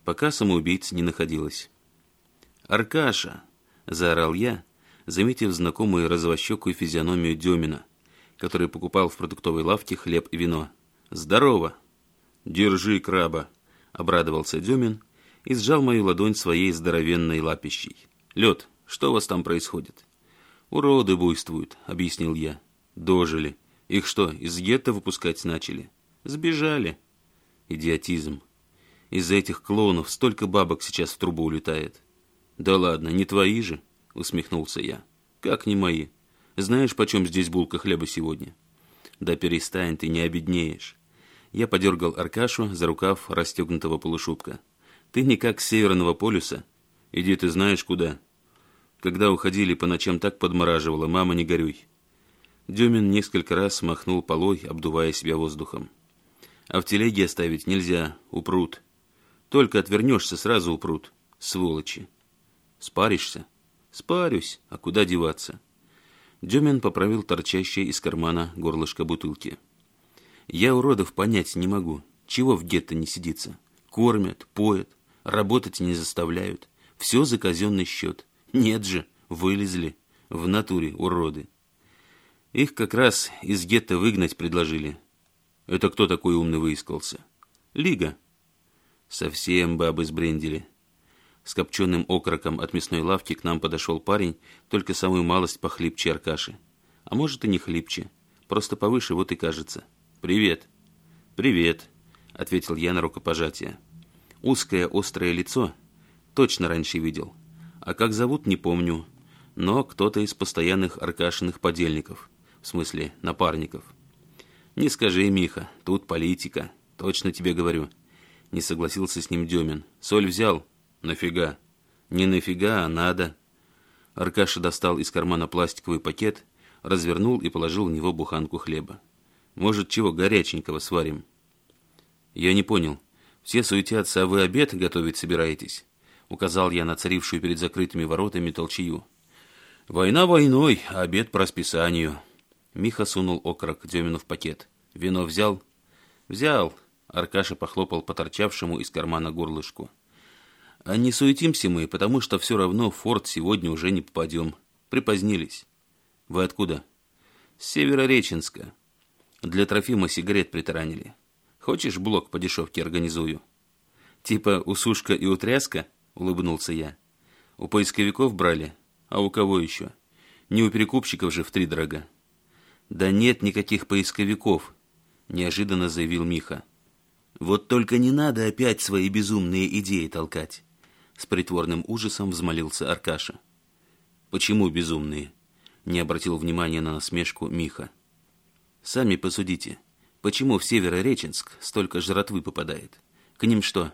Пока самоубийц не находилось. «Аркаша!» – заорал я, заметив знакомую развощекую физиономию Демина, который покупал в продуктовой лавке хлеб и вино. «Здорово!» «Держи, краба!» – обрадовался Демин и сжал мою ладонь своей здоровенной лапищей. «Лед, что у вас там происходит?» «Уроды буйствуют», – объяснил я. «Дожили. Их что, из гетто выпускать начали?» «Сбежали», Идиотизм. Из-за этих клоунов столько бабок сейчас в трубу улетает. Да ладно, не твои же, усмехнулся я. Как не мои? Знаешь, почем здесь булка хлеба сегодня? Да перестань, ты не обеднеешь. Я подергал Аркашу за рукав расстегнутого полушубка. Ты не как с Северного полюса. Иди ты знаешь куда. Когда уходили, по ночам так подмораживало, мама, не горюй. Дюмин несколько раз махнул полой, обдувая себя воздухом. А в телеге оставить нельзя, упрут. Только отвернешься, сразу упрут, сволочи. Спаришься? Спарюсь, а куда деваться? Дюмин поправил торчащее из кармана горлышко бутылки. Я уродов понять не могу. Чего в гетто не сидится? Кормят, поят, работать не заставляют. Все за казенный счет. Нет же, вылезли. В натуре уроды. Их как раз из гетто выгнать предложили, это кто такой умный выискался? Лига. Совсем бабы сбрендили. С копченым окроком от мясной лавки к нам подошел парень, только самую малость похлипче Аркаши. А может и не хлипче. Просто повыше, вот и кажется. «Привет». «Привет», — ответил я на рукопожатие. Узкое острое лицо. Точно раньше видел. А как зовут, не помню. Но кто-то из постоянных Аркашиных подельников. В смысле, напарников. Не скажи, Миха, тут политика. Точно тебе говорю. Не согласился с ним Демин. Соль взял? Нафига? Не нафига, а надо. Аркаша достал из кармана пластиковый пакет, развернул и положил в него буханку хлеба. Может, чего горяченького сварим? Я не понял. Все суетятся, а вы обед готовить собираетесь? Указал я на царившую перед закрытыми воротами толчью. Война войной, а обед по расписанию. Миха сунул окорок Демину в пакет. «Вино взял?» «Взял!» Аркаша похлопал по торчавшему из кармана горлышку. «А не суетимся мы, потому что все равно в форт сегодня уже не попадем. Припозднились». «Вы откуда?» «С Северореченска. Для Трофима сигарет притаранили. Хочешь, блок по дешевке организую?» «Типа усушка и утряска?» — улыбнулся я. «У поисковиков брали? А у кого еще? Не у перекупщиков же в три дорога. «Да нет никаких поисковиков», — неожиданно заявил Миха. «Вот только не надо опять свои безумные идеи толкать», — с притворным ужасом взмолился Аркаша. «Почему безумные?» — не обратил внимания на насмешку Миха. «Сами посудите, почему в Северореченск столько жратвы попадает? К ним что?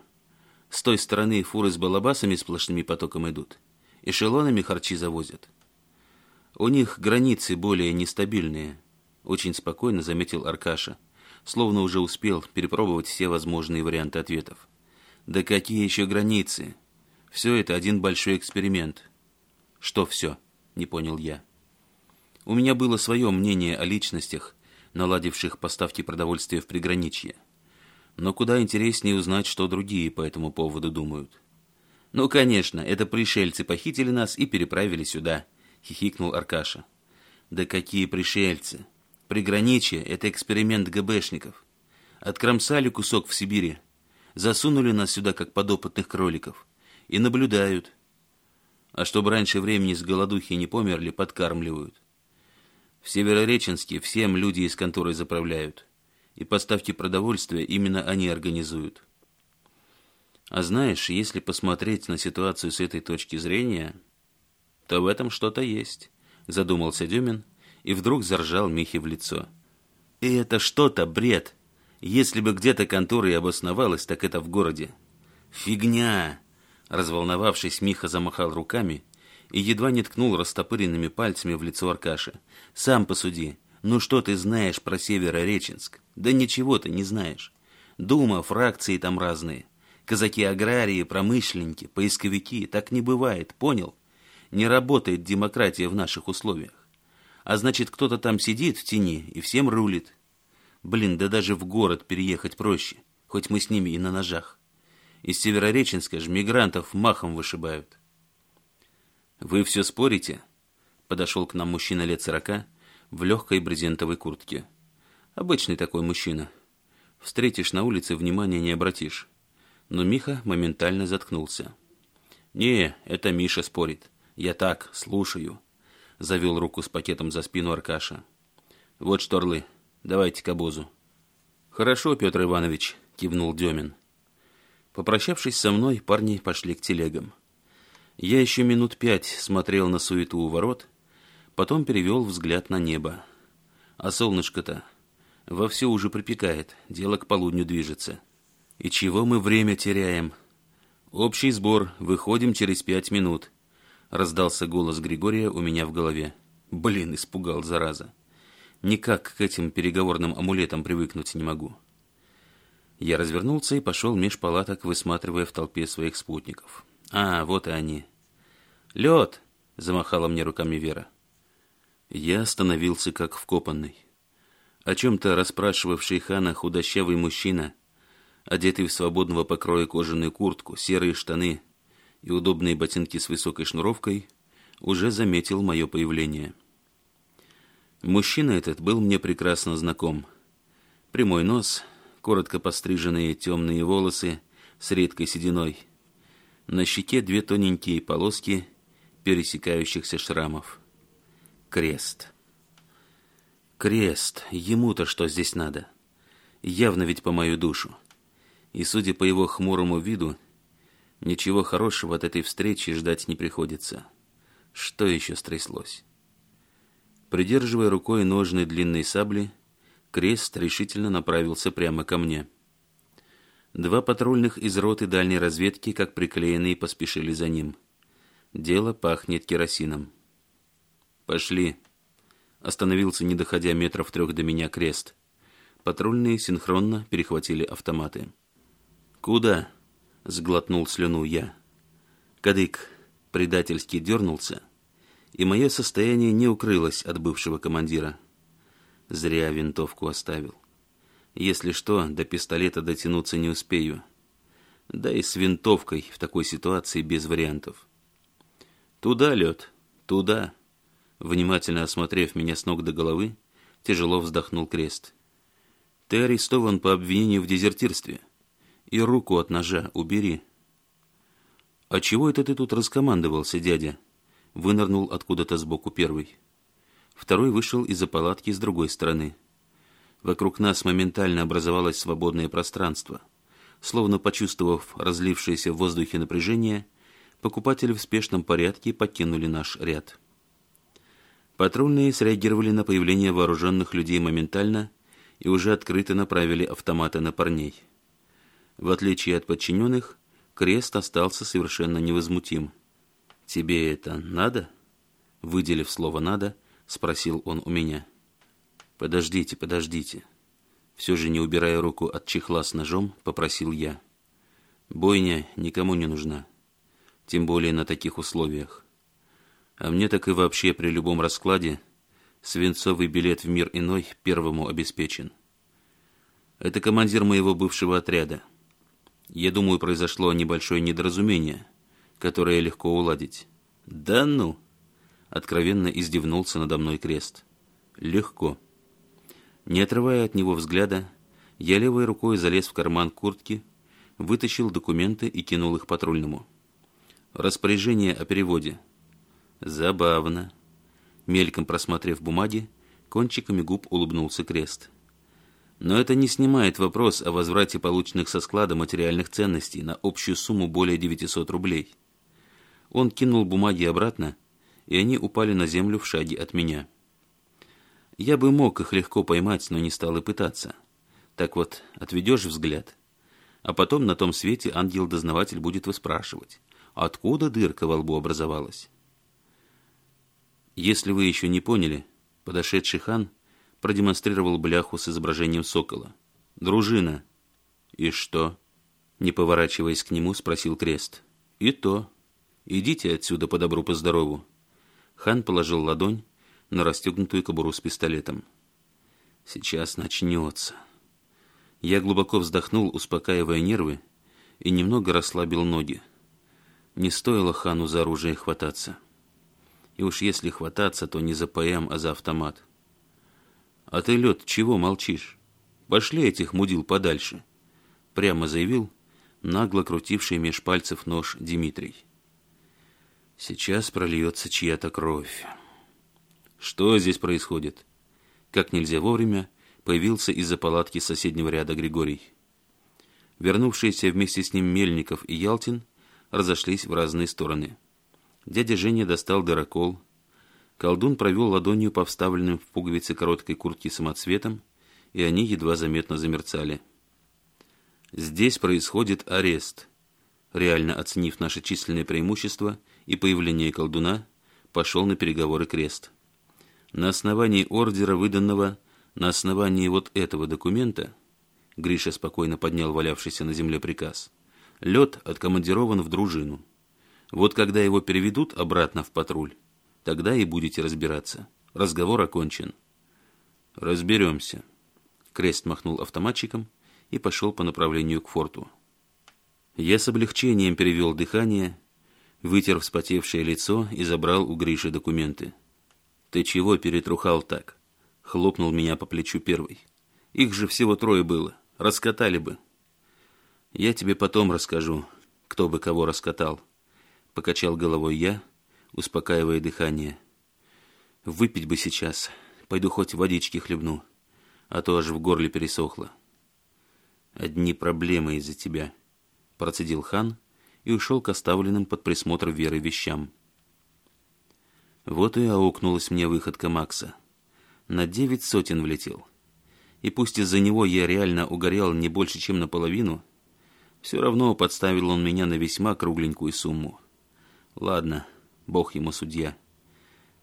С той стороны фуры с балабасами сплошными потоком идут, эшелонами харчи завозят. У них границы более нестабильные, очень спокойно заметил Аркаша, словно уже успел перепробовать все возможные варианты ответов. Да какие еще границы? Все это один большой эксперимент. Что все? Не понял я. У меня было свое мнение о личностях, наладивших поставки продовольствия в приграничье. Но куда интереснее узнать, что другие по этому поводу думают. «Ну, конечно, это пришельцы похитили нас и переправили сюда», — хихикнул Аркаша. «Да какие пришельцы! Приграничье — это эксперимент ГБшников. Откромсали кусок в Сибири, засунули нас сюда, как подопытных кроликов, и наблюдают. А чтобы раньше времени с голодухи не померли, подкармливают. В Северореченске всем люди из конторы заправляют. И поставки продовольствия именно они организуют. А знаешь, если посмотреть на ситуацию с этой точки зрения, то в этом что-то есть, задумался Дюмин и вдруг заржал Михе в лицо. «И это что-то, бред! Если бы где-то контора и обосновалась, так это в городе!» «Фигня!» Разволновавшись, Миха замахал руками и едва не ткнул растопыренными пальцами в лицо Аркаши. «Сам посуди. Ну что ты знаешь про Северореченск? Да ничего ты не знаешь. Дума, фракции там разные. Казаки-аграрии, промышленники, поисковики. Так не бывает, понял? Не работает демократия в наших условиях. А значит, кто-то там сидит в тени и всем рулит. Блин, да даже в город переехать проще, хоть мы с ними и на ножах. Из Северореченска ж мигрантов махом вышибают. «Вы все спорите?» Подошел к нам мужчина лет сорока в легкой брезентовой куртке. Обычный такой мужчина. Встретишь на улице, внимания не обратишь. Но Миха моментально заткнулся. «Не, это Миша спорит. Я так, слушаю» завел руку с пакетом за спину Аркаша. «Вот шторлы, давайте к обозу». «Хорошо, Петр Иванович», — кивнул Демин. Попрощавшись со мной, парни пошли к телегам. Я еще минут пять смотрел на суету у ворот, потом перевел взгляд на небо. А солнышко-то вовсю уже припекает, дело к полудню движется. И чего мы время теряем? Общий сбор, выходим через пять минут. Раздался голос Григория у меня в голове. Блин, испугал, зараза. Никак к этим переговорным амулетам привыкнуть не могу. Я развернулся и пошел меж палаток, высматривая в толпе своих спутников. А, вот и они. «Лед!» — замахала мне руками Вера. Я остановился как вкопанный. О чем-то расспрашивавший хана худощавый мужчина, одетый в свободного покроя кожаную куртку, серые штаны, и удобные ботинки с высокой шнуровкой, уже заметил мое появление. Мужчина этот был мне прекрасно знаком. Прямой нос, коротко постриженные темные волосы с редкой сединой. На щеке две тоненькие полоски пересекающихся шрамов. Крест. Крест. Ему-то что здесь надо? Явно ведь по мою душу. И, судя по его хмурому виду, Ничего хорошего от этой встречи ждать не приходится. Что еще стряслось? Придерживая рукой ножны длинной сабли, крест решительно направился прямо ко мне. Два патрульных из роты дальней разведки, как приклеенные, поспешили за ним. Дело пахнет керосином. «Пошли!» Остановился, не доходя метров трех до меня, крест. Патрульные синхронно перехватили автоматы. «Куда?» — сглотнул слюну я. Кадык предательски дернулся, и мое состояние не укрылось от бывшего командира. Зря винтовку оставил. Если что, до пистолета дотянуться не успею. Да и с винтовкой в такой ситуации без вариантов. «Туда, лед, туда!» Внимательно осмотрев меня с ног до головы, тяжело вздохнул крест. «Ты арестован по обвинению в дезертирстве» и руку от ножа убери». «А чего это ты тут раскомандовался, дядя?» Вынырнул откуда-то сбоку первый. Второй вышел из-за палатки с другой стороны. Вокруг нас моментально образовалось свободное пространство. Словно почувствовав разлившееся в воздухе напряжение, покупатели в спешном порядке покинули наш ряд. Патрульные среагировали на появление вооруженных людей моментально и уже открыто направили автоматы на парней. В отличие от подчиненных, Крест остался совершенно невозмутим. «Тебе это надо?» Выделив слово «надо», спросил он у меня. «Подождите, подождите». Все же, не убирая руку от чехла с ножом, попросил я. «Бойня никому не нужна, тем более на таких условиях. А мне так и вообще при любом раскладе свинцовый билет в мир иной первому обеспечен. Это командир моего бывшего отряда». Я думаю, произошло небольшое недоразумение, которое легко уладить. Да ну! Откровенно издевнулся надо мной крест. Легко. Не отрывая от него взгляда, я левой рукой залез в карман куртки, вытащил документы и кинул их патрульному. Распоряжение о переводе. Забавно. Мельком просмотрев бумаги, кончиками губ улыбнулся крест. — но это не снимает вопрос о возврате полученных со склада материальных ценностей на общую сумму более 900 рублей. Он кинул бумаги обратно, и они упали на землю в шаге от меня. Я бы мог их легко поймать, но не стал и пытаться. Так вот, отведешь взгляд. А потом на том свете ангел-дознаватель будет выспрашивать, откуда дырка во лбу образовалась. Если вы еще не поняли, подошедший хан – продемонстрировал бляху с изображением сокола. «Дружина». «И что?» Не поворачиваясь к нему, спросил Крест. «И то. Идите отсюда по добру, по здорову». Хан положил ладонь на расстегнутую кобуру с пистолетом. «Сейчас начнется». Я глубоко вздохнул, успокаивая нервы, и немного расслабил ноги. Не стоило хану за оружие хвататься. И уж если хвататься, то не за ПМ, а за автомат. «А ты, Лед, чего молчишь? Пошли этих мудил подальше!» Прямо заявил нагло крутивший меж пальцев нож Дмитрий. «Сейчас прольется чья-то кровь». «Что здесь происходит?» Как нельзя вовремя появился из-за палатки соседнего ряда Григорий. Вернувшиеся вместе с ним Мельников и Ялтин разошлись в разные стороны. Дядя Женя достал дырокол, Колдун провел ладонью по вставленным в пуговицы короткой куртки самоцветом, и они едва заметно замерцали. «Здесь происходит арест», реально оценив наше численное преимущество и появление колдуна, пошел на переговоры Крест. На основании ордера, выданного на основании вот этого документа, Гриша спокойно поднял валявшийся на земле приказ, лед откомандирован в дружину. Вот когда его переведут обратно в патруль, Тогда и будете разбираться. Разговор окончен». «Разберемся». Крест махнул автоматчиком и пошел по направлению к форту. Я с облегчением перевел дыхание, вытер вспотевшее лицо и забрал у Гриши документы. «Ты чего перетрухал так?» — хлопнул меня по плечу первый. «Их же всего трое было. Раскатали бы». «Я тебе потом расскажу, кто бы кого раскатал», — покачал головой я, успокаивая дыхание. «Выпить бы сейчас. Пойду хоть водички хлебну, а то аж в горле пересохло». «Одни проблемы из-за тебя», — процедил хан и ушел к оставленным под присмотр Веры вещам. Вот и аукнулась мне выходка Макса. На девять сотен влетел. И пусть из-за него я реально угорел не больше, чем наполовину, все равно подставил он меня на весьма кругленькую сумму. Ладно, Бог ему судья.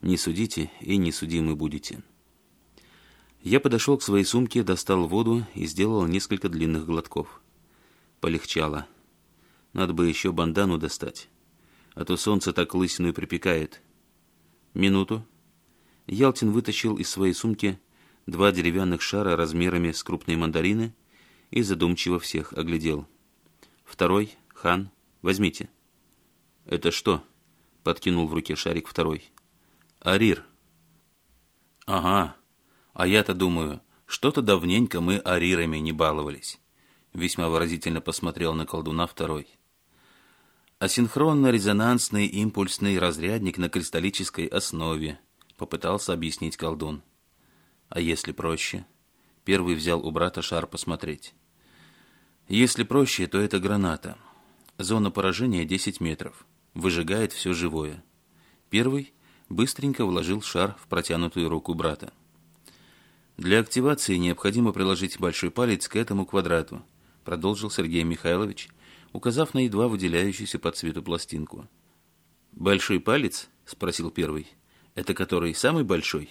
Не судите и не судимы будете. Я подошел к своей сумке, достал воду и сделал несколько длинных глотков. Полегчало. Надо бы еще бандану достать, а то солнце так лысину и припекает. Минуту. Ялтин вытащил из своей сумки два деревянных шара размерами с крупные мандарины и задумчиво всех оглядел. Второй, хан, возьмите. «Это что?» подкинул в руке шарик второй. «Арир!» «Ага, а я-то думаю, что-то давненько мы арирами не баловались», весьма выразительно посмотрел на колдуна второй. «Асинхронно-резонансный импульсный разрядник на кристаллической основе», попытался объяснить колдун. «А если проще?» Первый взял у брата шар посмотреть. «Если проще, то это граната. Зона поражения 10 метров выжигает все живое. Первый быстренько вложил шар в протянутую руку брата. «Для активации необходимо приложить большой палец к этому квадрату», продолжил Сергей Михайлович, указав на едва выделяющуюся по цвету пластинку. «Большой палец?» – спросил первый. «Это который самый большой?»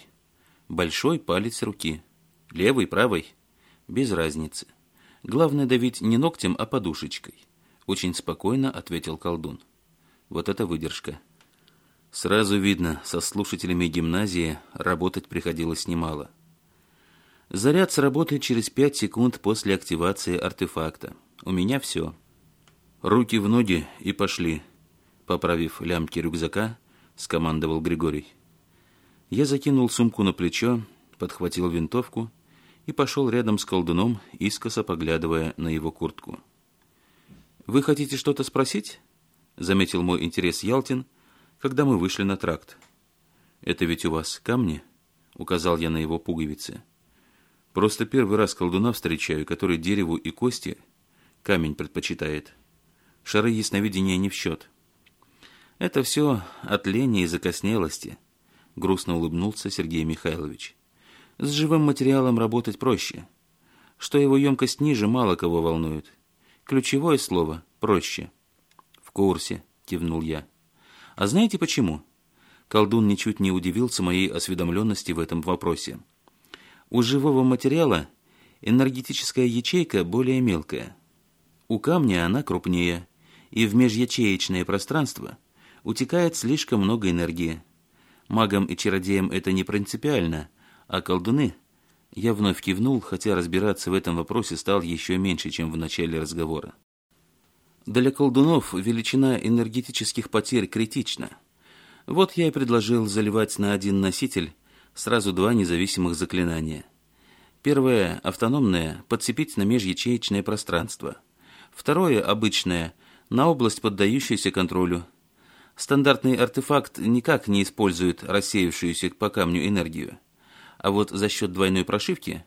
«Большой палец руки. Левый, правый?» «Без разницы. Главное давить не ногтем, а подушечкой», – очень спокойно ответил колдун. Вот это выдержка. Сразу видно, со слушателями гимназии работать приходилось немало. Заряд сработает через пять секунд после активации артефакта. У меня все. Руки в ноги и пошли. Поправив лямки рюкзака, скомандовал Григорий. Я закинул сумку на плечо, подхватил винтовку и пошел рядом с колдуном, искоса поглядывая на его куртку. «Вы хотите что-то спросить?» заметил мой интерес Ялтин, когда мы вышли на тракт. «Это ведь у вас камни?» — указал я на его пуговицы. «Просто первый раз колдуна встречаю, который дереву и кости камень предпочитает. Шары ясновидения не в счет». «Это все от лени и закоснелости», — грустно улыбнулся Сергей Михайлович. «С живым материалом работать проще. Что его емкость ниже, мало кого волнует. Ключевое слово — проще» курсе», — кивнул я. «А знаете почему?» Колдун ничуть не удивился моей осведомленности в этом вопросе. «У живого материала энергетическая ячейка более мелкая. У камня она крупнее, и в межячеечное пространство утекает слишком много энергии. Магам и чародеям это не принципиально, а колдуны...» Я вновь кивнул, хотя разбираться в этом вопросе стал еще меньше, чем в начале разговора. Для колдунов величина энергетических потерь критична. Вот я и предложил заливать на один носитель сразу два независимых заклинания. Первое, автономное, подцепить на межячеечное пространство. Второе, обычное, на область, поддающуюся контролю. Стандартный артефакт никак не использует рассеявшуюся по камню энергию. А вот за счет двойной прошивки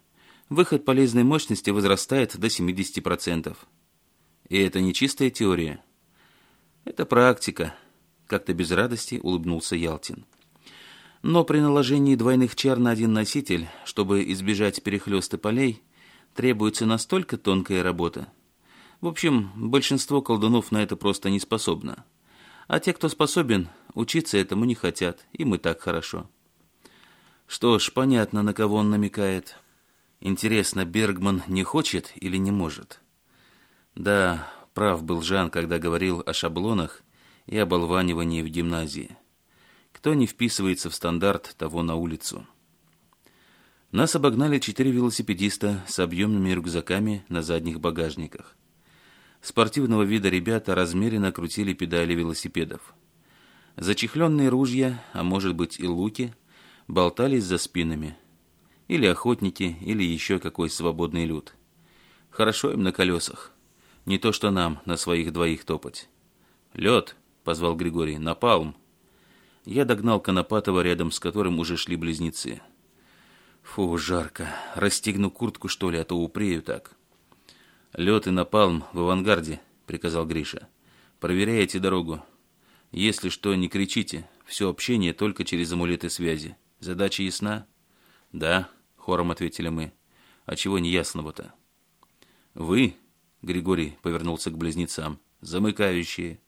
выход полезной мощности возрастает до 70%. И это не чистая теория. Это практика. Как-то без радости улыбнулся Ялтин. Но при наложении двойных чар на один носитель, чтобы избежать перехлёста полей, требуется настолько тонкая работа. В общем, большинство колдунов на это просто не способно. А те, кто способен, учиться этому не хотят, и мы так хорошо. Что ж, понятно, на кого он намекает. Интересно, Бергман не хочет или не может? Да, прав был Жан, когда говорил о шаблонах и оболванивании в гимназии. Кто не вписывается в стандарт, того на улицу. Нас обогнали четыре велосипедиста с объемными рюкзаками на задних багажниках. Спортивного вида ребята размеренно крутили педали велосипедов. Зачехленные ружья, а может быть и луки, болтались за спинами. Или охотники, или еще какой свободный люд. Хорошо им на колесах. Не то что нам на своих двоих топать. «Лед!» — позвал Григорий. «Напалм!» Я догнал Конопатова, рядом с которым уже шли близнецы. «Фу, жарко. Расстегну куртку, что ли, а то упрею так». «Лед и напалм в авангарде», — приказал Гриша. «Проверяйте дорогу. Если что, не кричите. Все общение только через амулеты связи. Задача ясна?» «Да», — хором ответили мы. «А чего неясного-то?» «Вы», Григорий повернулся к близнецам. «Замыкающие!»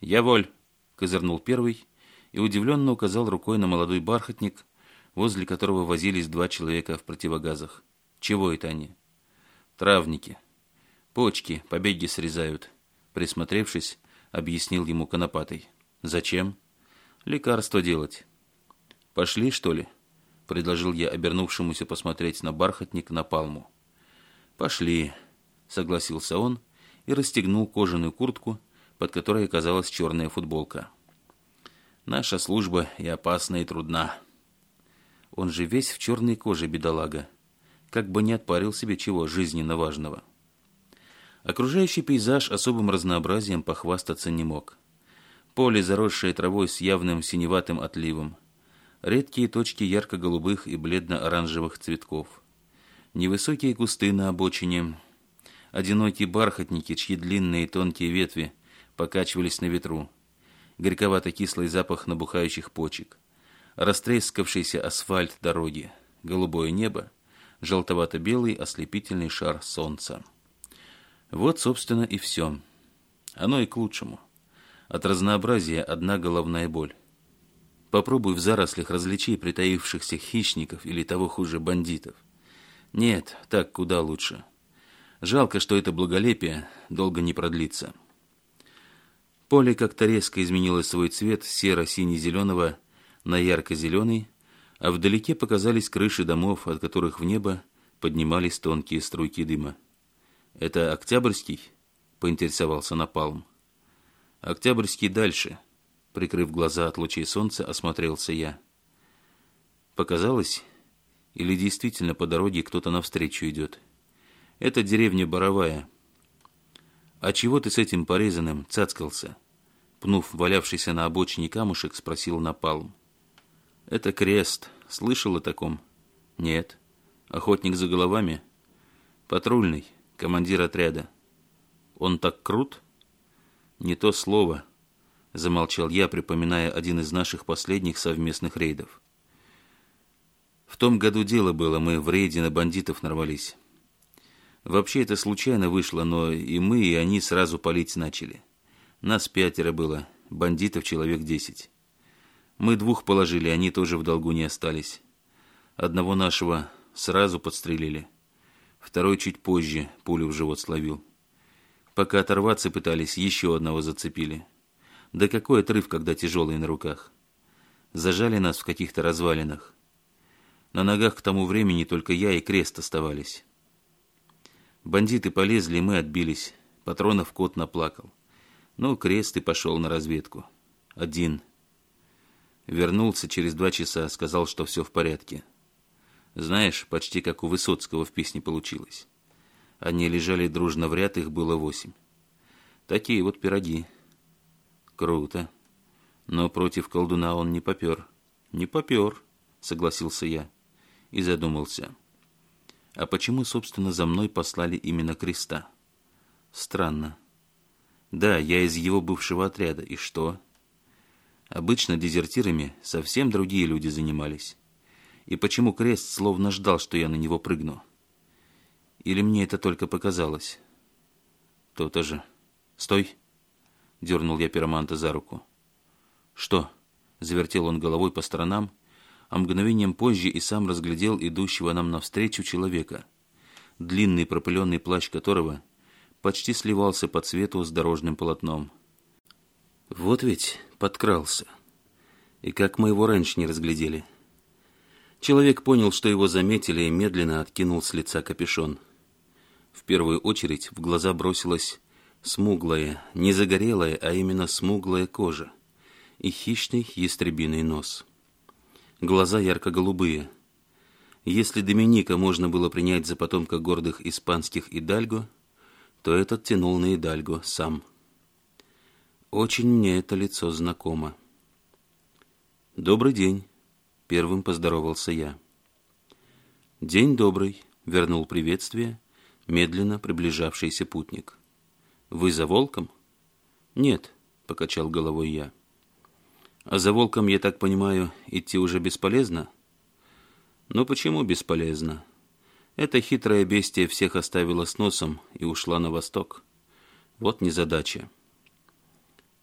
«Я воль!» — козырнул первый и удивленно указал рукой на молодой бархатник, возле которого возились два человека в противогазах. «Чего это они?» «Травники. Почки, побеги срезают», — присмотревшись, объяснил ему конопатый. «Зачем?» «Лекарство делать». «Пошли, что ли?» — предложил я обернувшемуся посмотреть на бархатник на палму. «Пошли» согласился он и расстегнул кожаную куртку, под которой оказалась черная футболка. Наша служба и опасна, и трудна. Он же весь в черной коже, бедолага. Как бы не отпарил себе чего жизненно важного. Окружающий пейзаж особым разнообразием похвастаться не мог. Поле, заросшее травой с явным синеватым отливом. Редкие точки ярко-голубых и бледно-оранжевых цветков. Невысокие кусты на обочине – одинокие бархатники, чьи длинные тонкие ветви покачивались на ветру, горьковато-кислый запах набухающих почек, растрескавшийся асфальт дороги, голубое небо, желтовато-белый ослепительный шар солнца. Вот, собственно, и все. Оно и к лучшему. От разнообразия одна головная боль. Попробуй в зарослях различий притаившихся хищников или того хуже бандитов. Нет, так куда лучше. Жалко, что это благолепие долго не продлится. Поле как-то резко изменило свой цвет с серо-сине-зеленого на ярко-зеленый, а вдалеке показались крыши домов, от которых в небо поднимались тонкие струйки дыма. «Это Октябрьский?» — поинтересовался Напалм. «Октябрьский дальше», — прикрыв глаза от лучей солнца, осмотрелся я. «Показалось? Или действительно по дороге кто-то навстречу идет?» Это деревня Боровая. А чего ты с этим порезанным цацкался? Пнув валявшийся на обочине камушек, спросил Напалм. Это крест. Слышал о таком? Нет. Охотник за головами? Патрульный, командир отряда. Он так крут? Не то слово, замолчал я, припоминая один из наших последних совместных рейдов. В том году дело было, мы в рейде на бандитов нарвались. Вообще это случайно вышло, но и мы, и они сразу палить начали. Нас пятеро было, бандитов человек десять. Мы двух положили, они тоже в долгу не остались. Одного нашего сразу подстрелили. Второй чуть позже пулю в живот словил. Пока оторваться пытались, еще одного зацепили. Да какой отрыв, когда тяжелый на руках. Зажали нас в каких-то развалинах. На ногах к тому времени только я и крест оставались. Бандиты полезли, мы отбились. Патронов кот наплакал. Ну, крест и пошел на разведку. Один. Вернулся через два часа, сказал, что все в порядке. Знаешь, почти как у Высоцкого в песне получилось. Они лежали дружно в ряд, их было восемь. Такие вот пироги. Круто. Но против колдуна он не попер. Не попер, согласился я. И задумался. А почему, собственно, за мной послали именно Креста? Странно. Да, я из его бывшего отряда, и что? Обычно дезертирами совсем другие люди занимались. И почему Крест словно ждал, что я на него прыгну? Или мне это только показалось? То-то же. «Стой!» — дернул я пироманта за руку. «Что?» — завертел он головой по сторонам а мгновением позже и сам разглядел идущего нам навстречу человека, длинный пропыленный плащ которого почти сливался по цвету с дорожным полотном. Вот ведь подкрался. И как мы его раньше не разглядели. Человек понял, что его заметили, и медленно откинул с лица капюшон. В первую очередь в глаза бросилась смуглая, не загорелая, а именно смуглая кожа и хищный ястребиный нос — глаза ярко-голубые. Если Доминика можно было принять за потомка гордых испанских Идальго, то этот тянул на Идальго сам. Очень мне это лицо знакомо. «Добрый день», — первым поздоровался я. «День добрый», — вернул приветствие, медленно приближавшийся путник. «Вы за волком?» «Нет», — покачал головой я. А За волком, я так понимаю, идти уже бесполезно? Но почему бесполезно? Это хитрое бестия всех оставила с носом и ушла на восток. Вот незадача.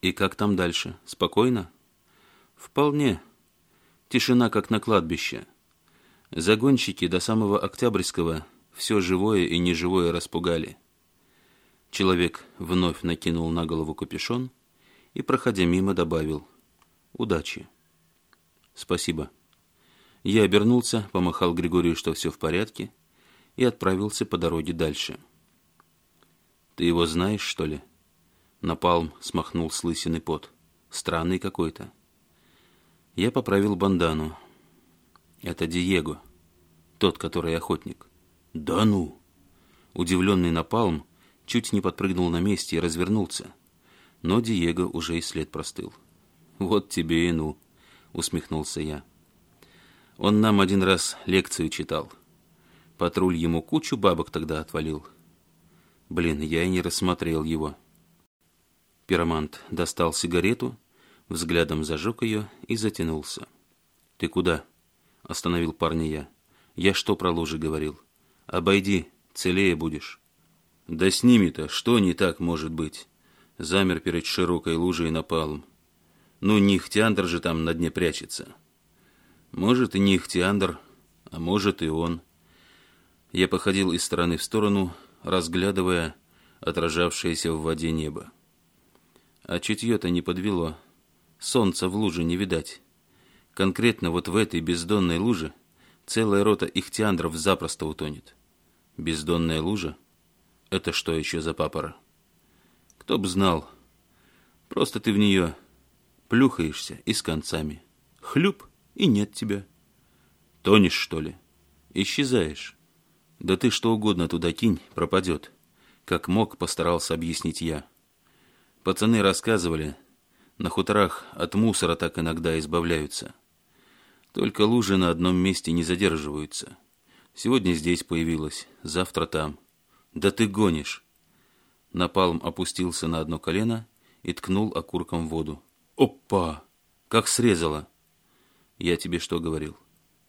И как там дальше? Спокойно? Вполне. Тишина, как на кладбище. Загонщики до самого Октябрьского все живое и неживое распугали. Человек вновь накинул на голову капюшон и, проходя мимо, добавил — Удачи. Спасибо. Я обернулся, помахал Григорию, что все в порядке, и отправился по дороге дальше. Ты его знаешь, что ли? Напалм смахнул с лысины пот. Странный какой-то. Я поправил бандану. Это Диего, тот, который охотник. Да ну! Удивленный Напалм чуть не подпрыгнул на месте и развернулся. Но Диего уже и след простыл. Вот тебе и ну, усмехнулся я. Он нам один раз лекцию читал. Патруль ему кучу бабок тогда отвалил. Блин, я и не рассмотрел его. Пиромант достал сигарету, взглядом зажег ее и затянулся. «Ты куда?» — остановил парня я. «Я что про лужи говорил? Обойди, целее будешь». «Да с ними-то что не так может быть?» Замер перед широкой лужей напалм. Ну, не же там на дне прячется. Может, и не а может, и он. Я походил из стороны в сторону, разглядывая отражавшееся в воде небо. А чутье-то не подвело. Солнца в луже не видать. Конкретно вот в этой бездонной луже целая рота ихтиандров запросто утонет. Бездонная лужа? Это что еще за папора? Кто б знал. Просто ты в нее плюхаешься и с концами. Хлюп, и нет тебя. Тонешь, что ли? Исчезаешь. Да ты что угодно туда кинь, пропадет. Как мог, постарался объяснить я. Пацаны рассказывали, на хуторах от мусора так иногда избавляются. Только лужи на одном месте не задерживаются. Сегодня здесь появилась, завтра там. Да ты гонишь. Напалм опустился на одно колено и ткнул окурком в воду. Опа! Как срезала! Я тебе что говорил?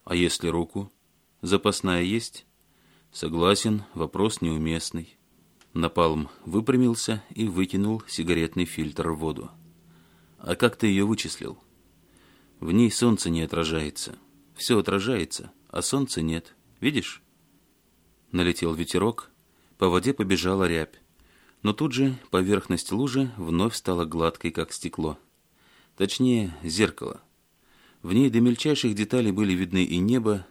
А если руку? Запасная есть? Согласен, вопрос неуместный. Напалм выпрямился и выкинул сигаретный фильтр в воду. А как ты ее вычислил? В ней солнце не отражается. Все отражается, а солнца нет. Видишь? Налетел ветерок, по воде побежала рябь. Но тут же поверхность лужи вновь стала гладкой, как стекло. Точнее, зеркало. В ней до мельчайших деталей были видны и небо,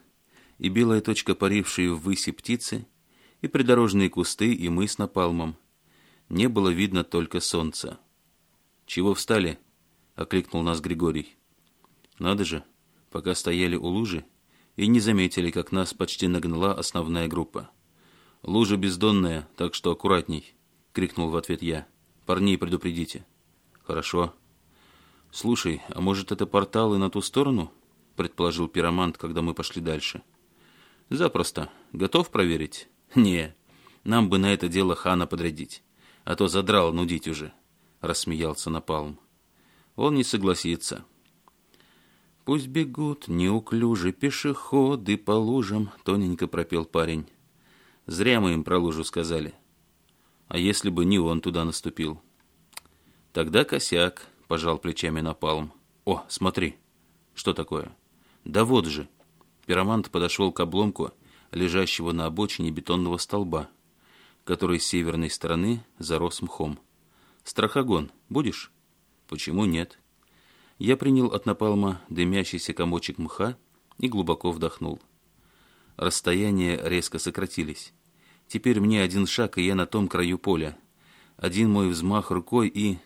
и белая точка парившей ввысь птицы, и придорожные кусты, и мыс с напалмом. Не было видно только солнца. «Чего встали?» — окликнул нас Григорий. «Надо же, пока стояли у лужи, и не заметили, как нас почти нагнала основная группа. «Лужа бездонная, так что аккуратней!» — крикнул в ответ я. «Парней предупредите». «Хорошо», «Слушай, а может, это порталы на ту сторону?» — предположил пиромант, когда мы пошли дальше. «Запросто. Готов проверить?» «Не, нам бы на это дело хана подрядить, а то задрал нудить уже», — рассмеялся Напалм. «Он не согласится». «Пусть бегут неуклюже пешеходы по лужам», — тоненько пропел парень. «Зря мы им про лужу сказали. А если бы не он туда наступил?» «Тогда косяк», пожал плечами Напалм. «О, смотри!» «Что такое?» «Да вот же!» Пиромант подошел к обломку, лежащего на обочине бетонного столба, который с северной стороны зарос мхом. «Страхогон, будешь?» «Почему нет?» Я принял от напалма дымящийся комочек мха и глубоко вдохнул. Расстояния резко сократились. Теперь мне один шаг, и я на том краю поля. Один мой взмах рукой, и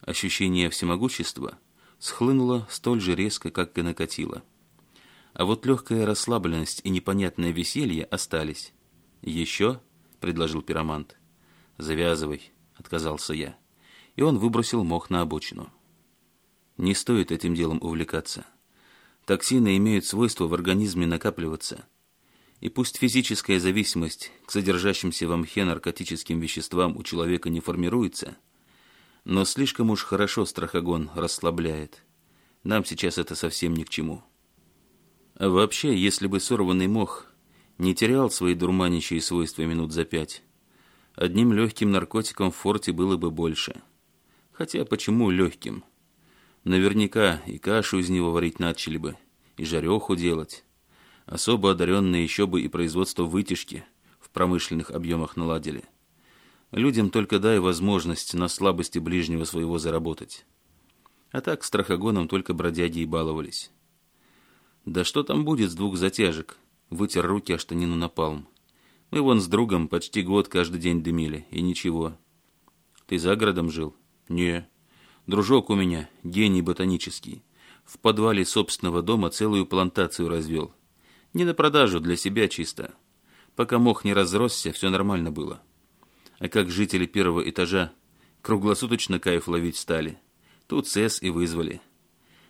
ощущение всемогущества схлынуло столь же резко, как и накатило. А вот легкая расслабленность и непонятное веселье остались. «Еще?» — предложил пиромант. «Завязывай», — отказался я. И он выбросил мох на обочину. Не стоит этим делом увлекаться. Токсины имеют свойство в организме накапливаться. И пусть физическая зависимость к содержащимся в мхе наркотическим веществам у человека не формируется — но слишком уж хорошо страхогон расслабляет. Нам сейчас это совсем ни к чему. А вообще, если бы сорванный мох не терял свои дурманящие свойства минут за пять, одним легким наркотиком в форте было бы больше. Хотя почему легким? Наверняка и кашу из него варить начали бы, и жареху делать. Особо одаренные еще бы и производство вытяжки в промышленных объемах наладили – Людям только дай возможность на слабости ближнего своего заработать. А так страхогоном только бродяги и баловались. Да что там будет с двух затяжек? Вытер руки о штанину напалм. Мы вон с другом почти год каждый день дымили, и ничего. Ты за городом жил? Не. Дружок у меня, гений ботанический. В подвале собственного дома целую плантацию развел. Не на продажу, для себя чисто. Пока мох не разросся, все нормально было. А как жители первого этажа круглосуточно кайф ловить стали, тут СЭС и вызвали.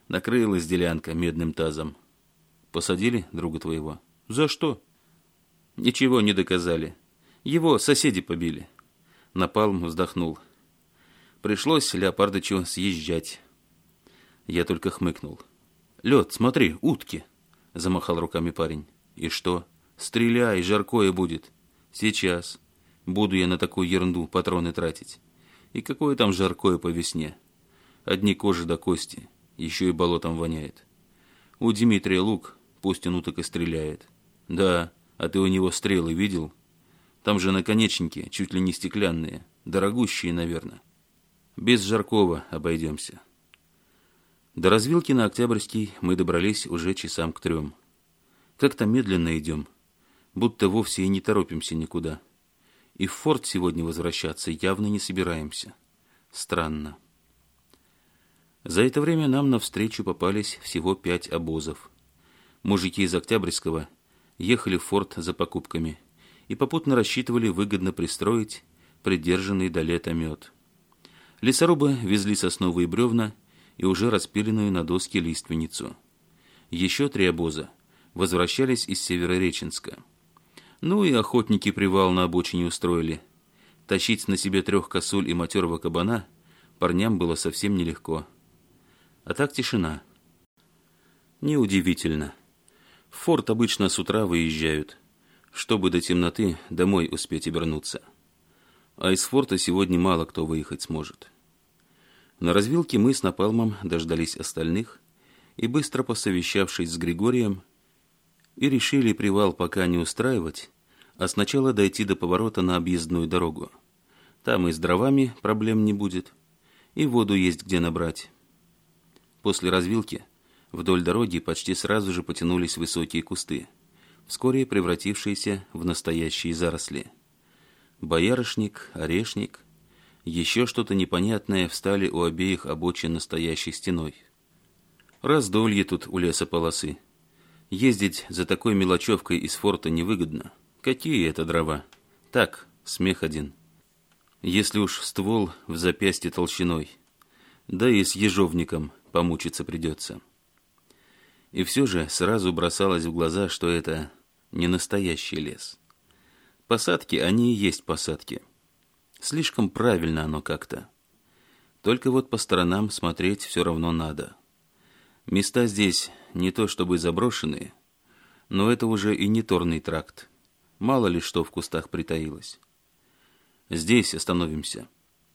Накрылась делянка медным тазом. Посадили друга твоего? За что? Ничего не доказали. Его соседи побили. Напалм вздохнул. Пришлось Леопардычу съезжать. Я только хмыкнул. «Лед, смотри, утки!» Замахал руками парень. «И что? Стреляй, жаркое будет!» «Сейчас!» Буду я на такую ерунду патроны тратить. И какое там жаркое по весне. Одни кожи до кости, еще и болотом воняет. У Дмитрия лук, пусть он уток и стреляет. Да, а ты у него стрелы видел? Там же наконечники, чуть ли не стеклянные, дорогущие, наверное. Без Жаркова обойдемся. До развилки на Октябрьский мы добрались уже часам к трем. Как-то медленно идем, будто вовсе и не торопимся никуда. И в форт сегодня возвращаться явно не собираемся. Странно. За это время нам навстречу попались всего пять обозов. Мужики из Октябрьского ехали в форт за покупками и попутно рассчитывали выгодно пристроить придержанный до лета мед. Лесорубы везли сосновые бревна и уже распиленную на доски лиственницу. Еще три обоза возвращались из Северореченска. Ну и охотники привал на обочине устроили. Тащить на себе трех косуль и матерого кабана парням было совсем нелегко. А так тишина. Неудивительно. В форт обычно с утра выезжают, чтобы до темноты домой успеть обернуться. А из форта сегодня мало кто выехать сможет. На развилке мы с Напалмом дождались остальных и, быстро посовещавшись с Григорием, и решили привал пока не устраивать, а сначала дойти до поворота на объездную дорогу. Там и с дровами проблем не будет, и воду есть где набрать. После развилки вдоль дороги почти сразу же потянулись высокие кусты, вскоре превратившиеся в настоящие заросли. Боярышник, орешник, еще что-то непонятное встали у обеих обочин настоящей стеной. Раздолье тут у лесополосы. Ездить за такой мелочевкой из форта невыгодно — Какие это дрова? Так, смех один. Если уж ствол в запястье толщиной. Да и с ежовником помучиться придется. И все же сразу бросалось в глаза, что это не настоящий лес. Посадки, они и есть посадки. Слишком правильно оно как-то. Только вот по сторонам смотреть все равно надо. Места здесь не то чтобы заброшенные, но это уже и не торный тракт. Мало ли что в кустах притаилось. «Здесь остановимся».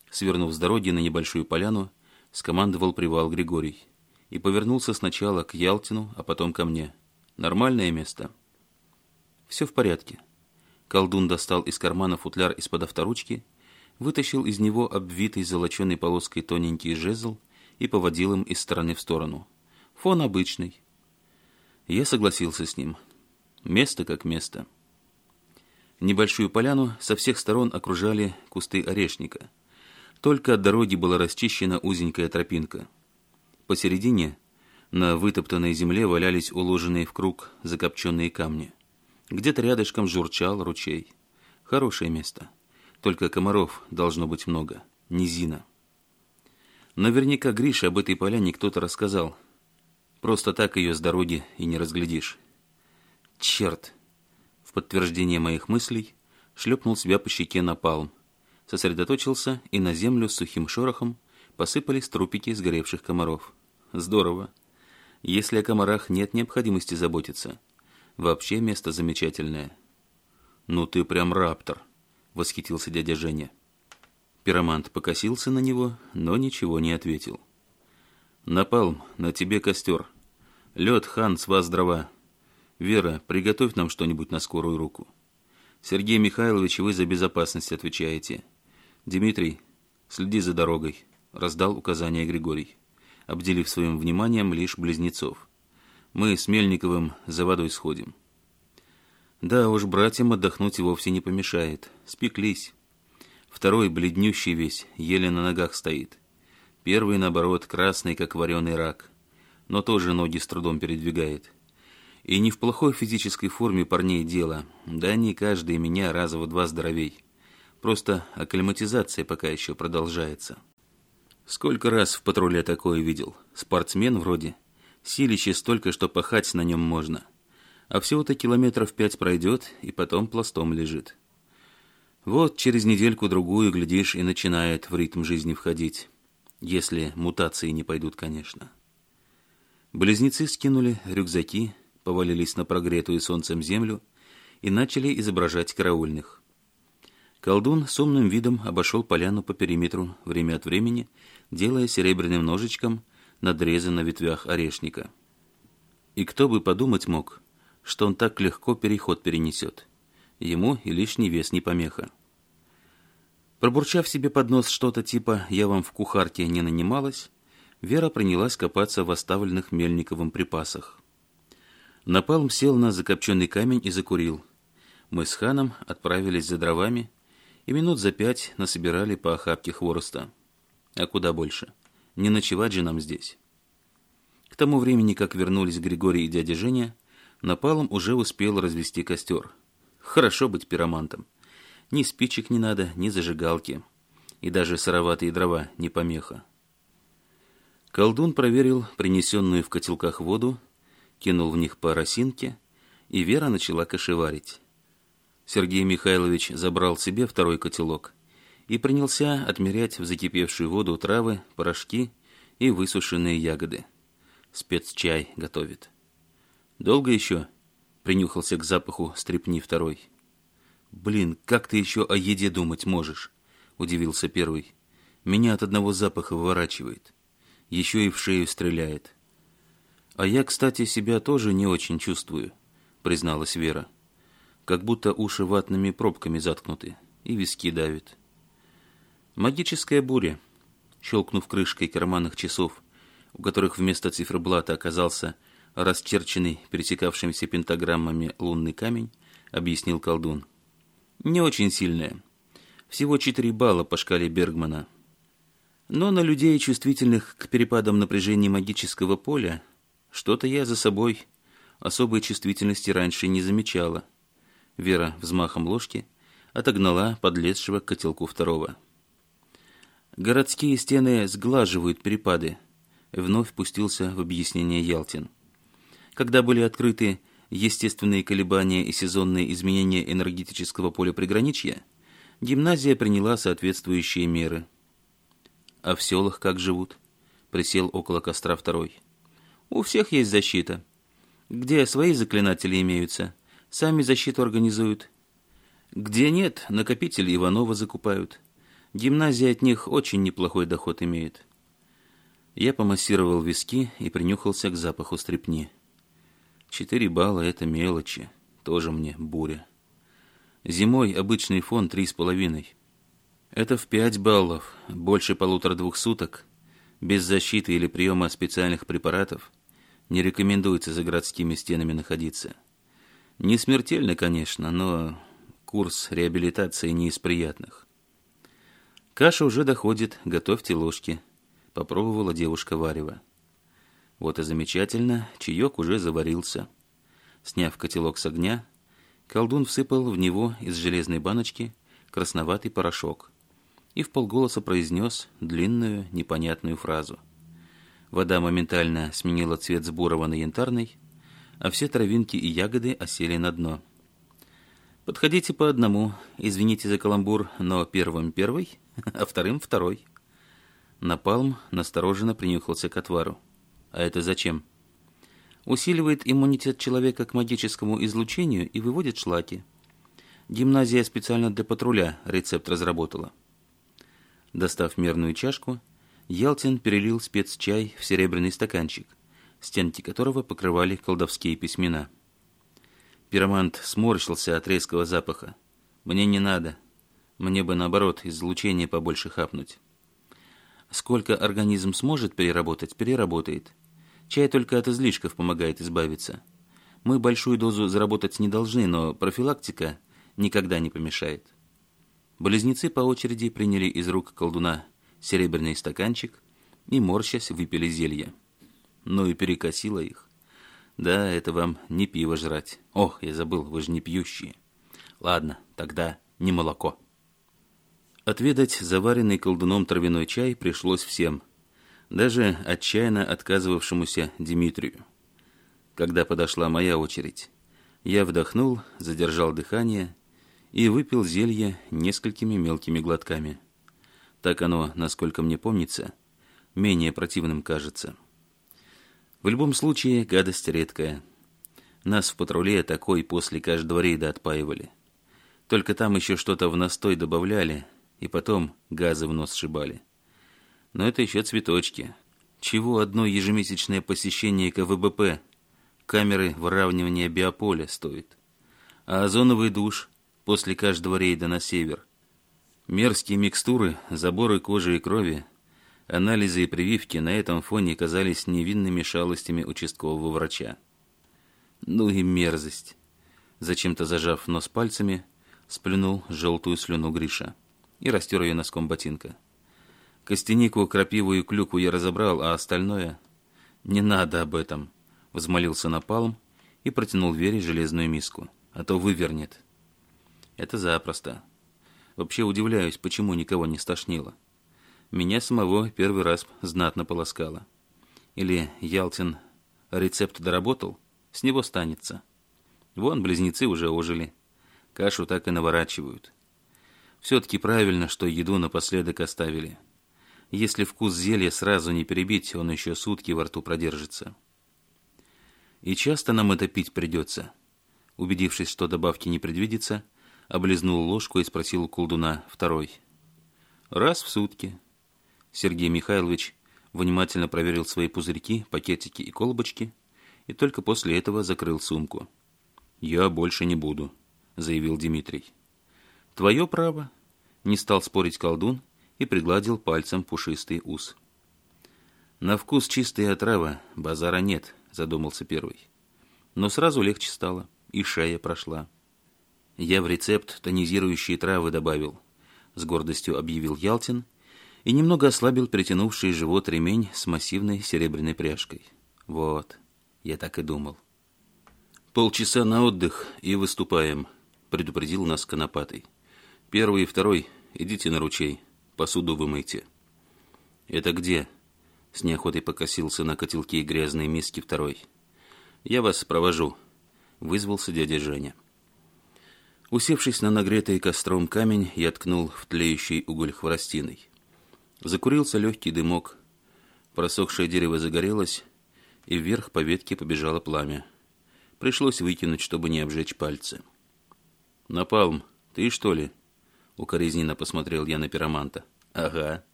Свернув с дороги на небольшую поляну, скомандовал привал Григорий и повернулся сначала к Ялтину, а потом ко мне. «Нормальное место?» «Все в порядке». Колдун достал из кармана футляр из-под авторучки, вытащил из него обвитый золоченой полоской тоненький жезл и поводил им из стороны в сторону. Фон обычный. Я согласился с ним. Место как место. Небольшую поляну со всех сторон окружали кусты орешника. Только от дороги была расчищена узенькая тропинка. Посередине на вытоптанной земле валялись уложенные в круг закопченные камни. Где-то рядышком журчал ручей. Хорошее место. Только комаров должно быть много. Низина. Наверняка Грише об этой поляне кто-то рассказал. Просто так ее с дороги и не разглядишь. Черт! В подтверждение моих мыслей шлепнул себя по щеке напалм, сосредоточился, и на землю с сухим шорохом посыпались трупики сгоревших комаров. Здорово. Если о комарах нет необходимости заботиться. Вообще место замечательное. «Ну ты прям раптор!» — восхитился дядя Женя. Пиромант покосился на него, но ничего не ответил. «Напалм, на тебе костер. Лед, хан, с вас дрова!» «Вера, приготовь нам что-нибудь на скорую руку». «Сергей Михайлович, вы за безопасность отвечаете». «Дмитрий, следи за дорогой», — раздал указание Григорий, обделив своим вниманием лишь близнецов. «Мы с Мельниковым за водой сходим». «Да уж, братьям отдохнуть и вовсе не помешает. Спеклись». Второй, бледнющий весь, еле на ногах стоит. Первый, наоборот, красный, как вареный рак. Но тоже ноги с трудом передвигает. И не в плохой физической форме парней дело, да они каждый меня раза в два здоровей. Просто акклиматизация пока еще продолжается. Сколько раз в патруле такое видел? Спортсмен вроде. Силище столько, что пахать на нем можно. А всего-то километров пять пройдет, и потом пластом лежит. Вот через недельку-другую, глядишь, и начинает в ритм жизни входить. Если мутации не пойдут, конечно. Близнецы скинули рюкзаки, повалились на прогретую солнцем землю и начали изображать караульных. Колдун с умным видом обошел поляну по периметру время от времени, делая серебряным ножичком надрезы на ветвях орешника. И кто бы подумать мог, что он так легко переход перенесет. Ему и лишний вес не помеха. Пробурчав себе под нос что-то типа «я вам в кухарке не нанималась», Вера принялась копаться в оставленных Мельниковым припасах. Напалм сел на закопченный камень и закурил. Мы с ханом отправились за дровами и минут за пять насобирали по охапке хвороста. А куда больше? Не ночевать же нам здесь. К тому времени, как вернулись Григорий и дядя Женя, Напалм уже успел развести костер. Хорошо быть пиромантом. Ни спичек не надо, ни зажигалки. И даже сыроватые дрова не помеха. Колдун проверил принесенную в котелках воду, кинул в них по и Вера начала кошеварить. Сергей Михайлович забрал себе второй котелок и принялся отмерять в закипевшую воду травы, порошки и высушенные ягоды. Спецчай готовит. «Долго еще?» — принюхался к запаху стрепни второй. «Блин, как ты еще о еде думать можешь?» — удивился первый. «Меня от одного запаха выворачивает. Еще и в шею стреляет». «А я, кстати, себя тоже не очень чувствую», — призналась Вера. «Как будто уши ватными пробками заткнуты и виски давит». «Магическая буря», — щелкнув крышкой карманных часов, у которых вместо циферблата оказался расчерченный пересекавшимися пентаграммами лунный камень, объяснил колдун. «Не очень сильная. Всего четыре балла по шкале Бергмана. Но на людей, чувствительных к перепадам напряжения магического поля, что-то я за собой особой чувствительности раньше не замечала. Вера взмахом ложки отогнала подлезшего к котелку второго. Городские стены сглаживают перепады. Вновь пустился в объяснение Ялтин. Когда были открыты естественные колебания и сезонные изменения энергетического поля приграничья, гимназия приняла соответствующие меры. «А в селах как живут?» — присел около костра второй. У всех есть защита. Где свои заклинатели имеются, сами защиту организуют. Где нет, накопители Иванова закупают. Гимназия от них очень неплохой доход имеет. Я помассировал виски и принюхался к запаху стрепни. Четыре балла — это мелочи. Тоже мне буря. Зимой обычный фон три с половиной. Это в пять баллов, больше полутора-двух суток, без защиты или приема специальных препаратов — не рекомендуется за городскими стенами находиться. Не смертельно, конечно, но курс реабилитации не из приятных. Каша уже доходит, готовьте ложки. Попробовала девушка варево. Вот и замечательно, чаек уже заварился. Сняв котелок с огня, колдун всыпал в него из железной баночки красноватый порошок и вполголоса произнес длинную непонятную фразу – Вода моментально сменила цвет с бурого на янтарный, а все травинки и ягоды осели на дно. «Подходите по одному. Извините за каламбур, но первым первый, а вторым второй». Напалм настороженно принюхался к отвару. «А это зачем?» «Усиливает иммунитет человека к магическому излучению и выводит шлаки. Гимназия специально для патруля рецепт разработала». Достав мерную чашку, Ялтин перелил спецчай в серебряный стаканчик, стенки которого покрывали колдовские письмена. Пиромант сморщился от резкого запаха. «Мне не надо. Мне бы, наоборот, излучение побольше хапнуть». Сколько организм сможет переработать, переработает. Чай только от излишков помогает избавиться. Мы большую дозу заработать не должны, но профилактика никогда не помешает. Близнецы по очереди приняли из рук колдуна серебряный стаканчик и, морщась, выпили зелье. Ну и перекосило их. Да, это вам не пиво жрать. Ох, я забыл, вы же не пьющие. Ладно, тогда не молоко. Отведать заваренный колдуном травяной чай пришлось всем, даже отчаянно отказывавшемуся Дмитрию. Когда подошла моя очередь, я вдохнул, задержал дыхание и выпил зелье несколькими мелкими глотками – так оно, насколько мне помнится, менее противным кажется. В любом случае, гадость редкая. Нас в патруле такой после каждого рейда отпаивали. Только там еще что-то в настой добавляли, и потом газы в нос шибали. Но это еще цветочки. Чего одно ежемесячное посещение КВБП, камеры выравнивания биополя стоит? А озоновый душ после каждого рейда на север – Мерзкие микстуры, заборы кожи и крови, анализы и прививки на этом фоне казались невинными шалостями участкового врача. «Ну и мерзость!» Зачем-то зажав нос пальцами, сплюнул желтую слюну Гриша и растер ее носком ботинка. Костянику, крапиву и клюку я разобрал, а остальное... «Не надо об этом!» — взмолился напалм и протянул Вере железную миску. «А то вывернет». «Это запросто. Вообще удивляюсь, почему никого не стошнило. Меня самого первый раз знатно полоскало. Или Ялтин рецепт доработал, с него станется. Вон близнецы уже ожили. Кашу так и наворачивают. Все-таки правильно, что еду напоследок оставили. Если вкус зелья сразу не перебить, он еще сутки во рту продержится. И часто нам это пить придется. Убедившись, что добавки не предвидится, облизнул ложку и спросил у колдуна второй. «Раз в сутки». Сергей Михайлович внимательно проверил свои пузырьки, пакетики и колбочки и только после этого закрыл сумку. «Я больше не буду», — заявил Дмитрий. «Твое право», — не стал спорить колдун и пригладил пальцем пушистый ус. «На вкус чистая отрава, базара нет», — задумался первый. Но сразу легче стало, и шея прошла. Я в рецепт тонизирующие травы добавил, с гордостью объявил Ялтин и немного ослабил притянувший живот ремень с массивной серебряной пряжкой. Вот, я так и думал. Полчаса на отдых и выступаем, предупредил нас Конопатый. Первый и второй идите на ручей, посуду вымойте. Это где? С неохотой покосился на котелке и грязные миски второй. Я вас провожу, вызвался дядя Женя. Усевшись на нагретый костром камень, я ткнул в тлеющий уголь хворостиной. Закурился легкий дымок. Просохшее дерево загорелось, и вверх по ветке побежало пламя. Пришлось выкинуть, чтобы не обжечь пальцы. «Напалм, ты что ли?» Укоризненно посмотрел я на пироманта. «Ага».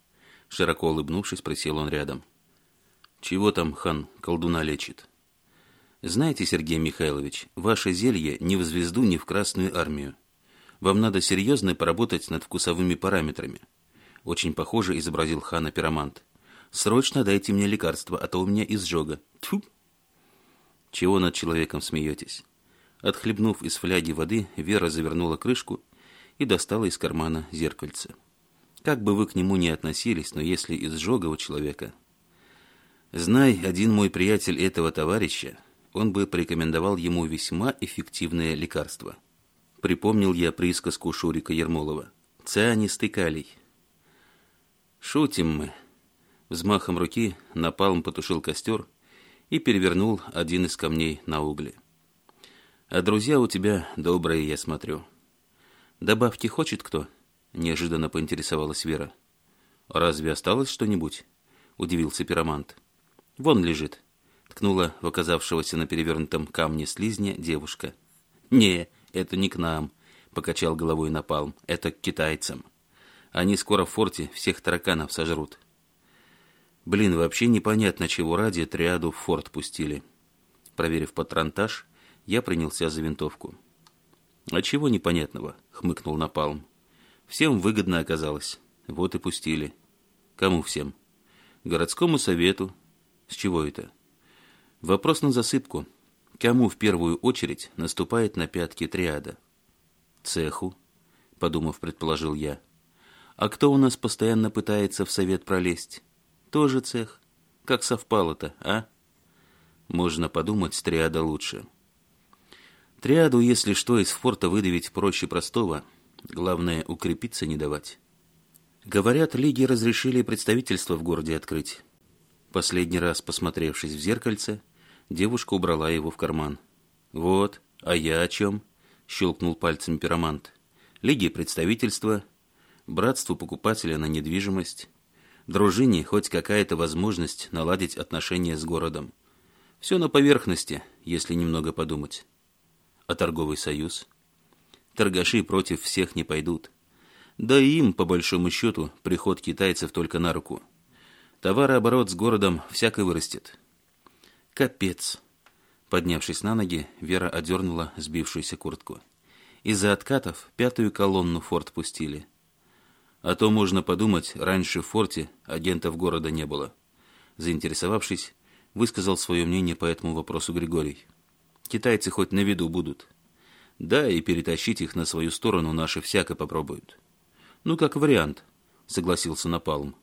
Широко улыбнувшись, присел он рядом. «Чего там хан колдуна лечит?» Знаете, Сергей Михайлович, ваше зелье ни в звезду, ни в Красную армию. Вам надо серьезно поработать над вкусовыми параметрами. Очень похоже изобразил хана пиромант. Срочно дайте мне лекарство, а то у меня изжога. Тьфу! Чего над человеком смеетесь? Отхлебнув из фляги воды, Вера завернула крышку и достала из кармана зеркальце. Как бы вы к нему ни относились, но если изжога у человека... Знай, один мой приятель этого товарища, он бы порекомендовал ему весьма эффективное лекарство. Припомнил я присказку Шурика Ермолова. «Цианистый калий». «Шутим мы». Взмахом руки напалм потушил костер и перевернул один из камней на угли. «А друзья у тебя добрые, я смотрю». «Добавки хочет кто?» — неожиданно поинтересовалась Вера. «Разве осталось что-нибудь?» — удивился пиромант. «Вон лежит» ткнула в оказавшегося на перевернутом камне слизня девушка. «Не, это не к нам», — покачал головой Напалм. «Это к китайцам. Они скоро в форте всех тараканов сожрут». «Блин, вообще непонятно, чего ради триаду в форт пустили». Проверив патронтаж, я принялся за винтовку. «А чего непонятного?» — хмыкнул Напалм. «Всем выгодно оказалось. Вот и пустили». «Кому всем?» «Городскому совету». «С чего это?» Вопрос на засыпку. Кому в первую очередь наступает на пятки триада? Цеху, подумав, предположил я. А кто у нас постоянно пытается в совет пролезть? Тоже цех. Как совпало-то, а? Можно подумать, с триада лучше. Триаду, если что, из форта выдавить проще простого. Главное, укрепиться не давать. Говорят, лиги разрешили представительство в городе открыть последний раз посмотревшись в зеркальце, девушка убрала его в карман. «Вот, а я о чем?» – щелкнул пальцем пиромант. «Лиги представительства, братству покупателя на недвижимость, дружине хоть какая-то возможность наладить отношения с городом. Все на поверхности, если немного подумать. А торговый союз? Торгаши против всех не пойдут. Да и им, по большому счету, приход китайцев только на руку». Товарооборот с городом всяко вырастет. Капец. Поднявшись на ноги, Вера одернула сбившуюся куртку. Из-за откатов пятую колонну форт пустили. А то, можно подумать, раньше в форте агентов города не было. Заинтересовавшись, высказал свое мнение по этому вопросу Григорий. Китайцы хоть на виду будут. Да, и перетащить их на свою сторону наши всяко попробуют. Ну, как вариант, согласился Напалм.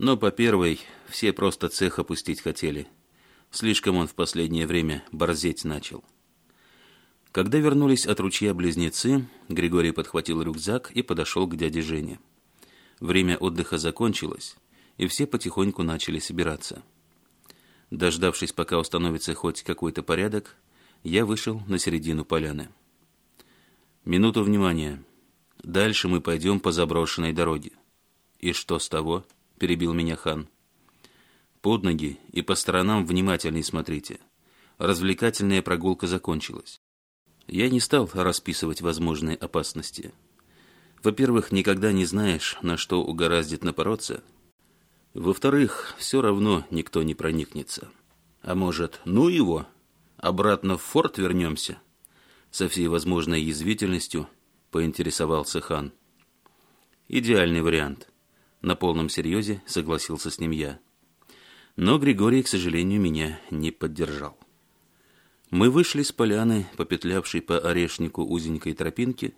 Но по первой все просто цех опустить хотели. Слишком он в последнее время борзеть начал. Когда вернулись от ручья близнецы, Григорий подхватил рюкзак и подошел к дяде Жене. Время отдыха закончилось, и все потихоньку начали собираться. Дождавшись, пока установится хоть какой-то порядок, я вышел на середину поляны. Минуту внимания. Дальше мы пойдем по заброшенной дороге. И что с того? — перебил меня хан. «Под ноги и по сторонам внимательней смотрите. Развлекательная прогулка закончилась. Я не стал расписывать возможные опасности. Во-первых, никогда не знаешь, на что угораздит напороться. Во-вторых, все равно никто не проникнется. А может, ну его? Обратно в форт вернемся?» Со всей возможной язвительностью поинтересовался хан. «Идеальный вариант. На полном серьезе согласился с ним я. Но Григорий, к сожалению, меня не поддержал. Мы вышли с поляны, попетлявшей по орешнику узенькой тропинки,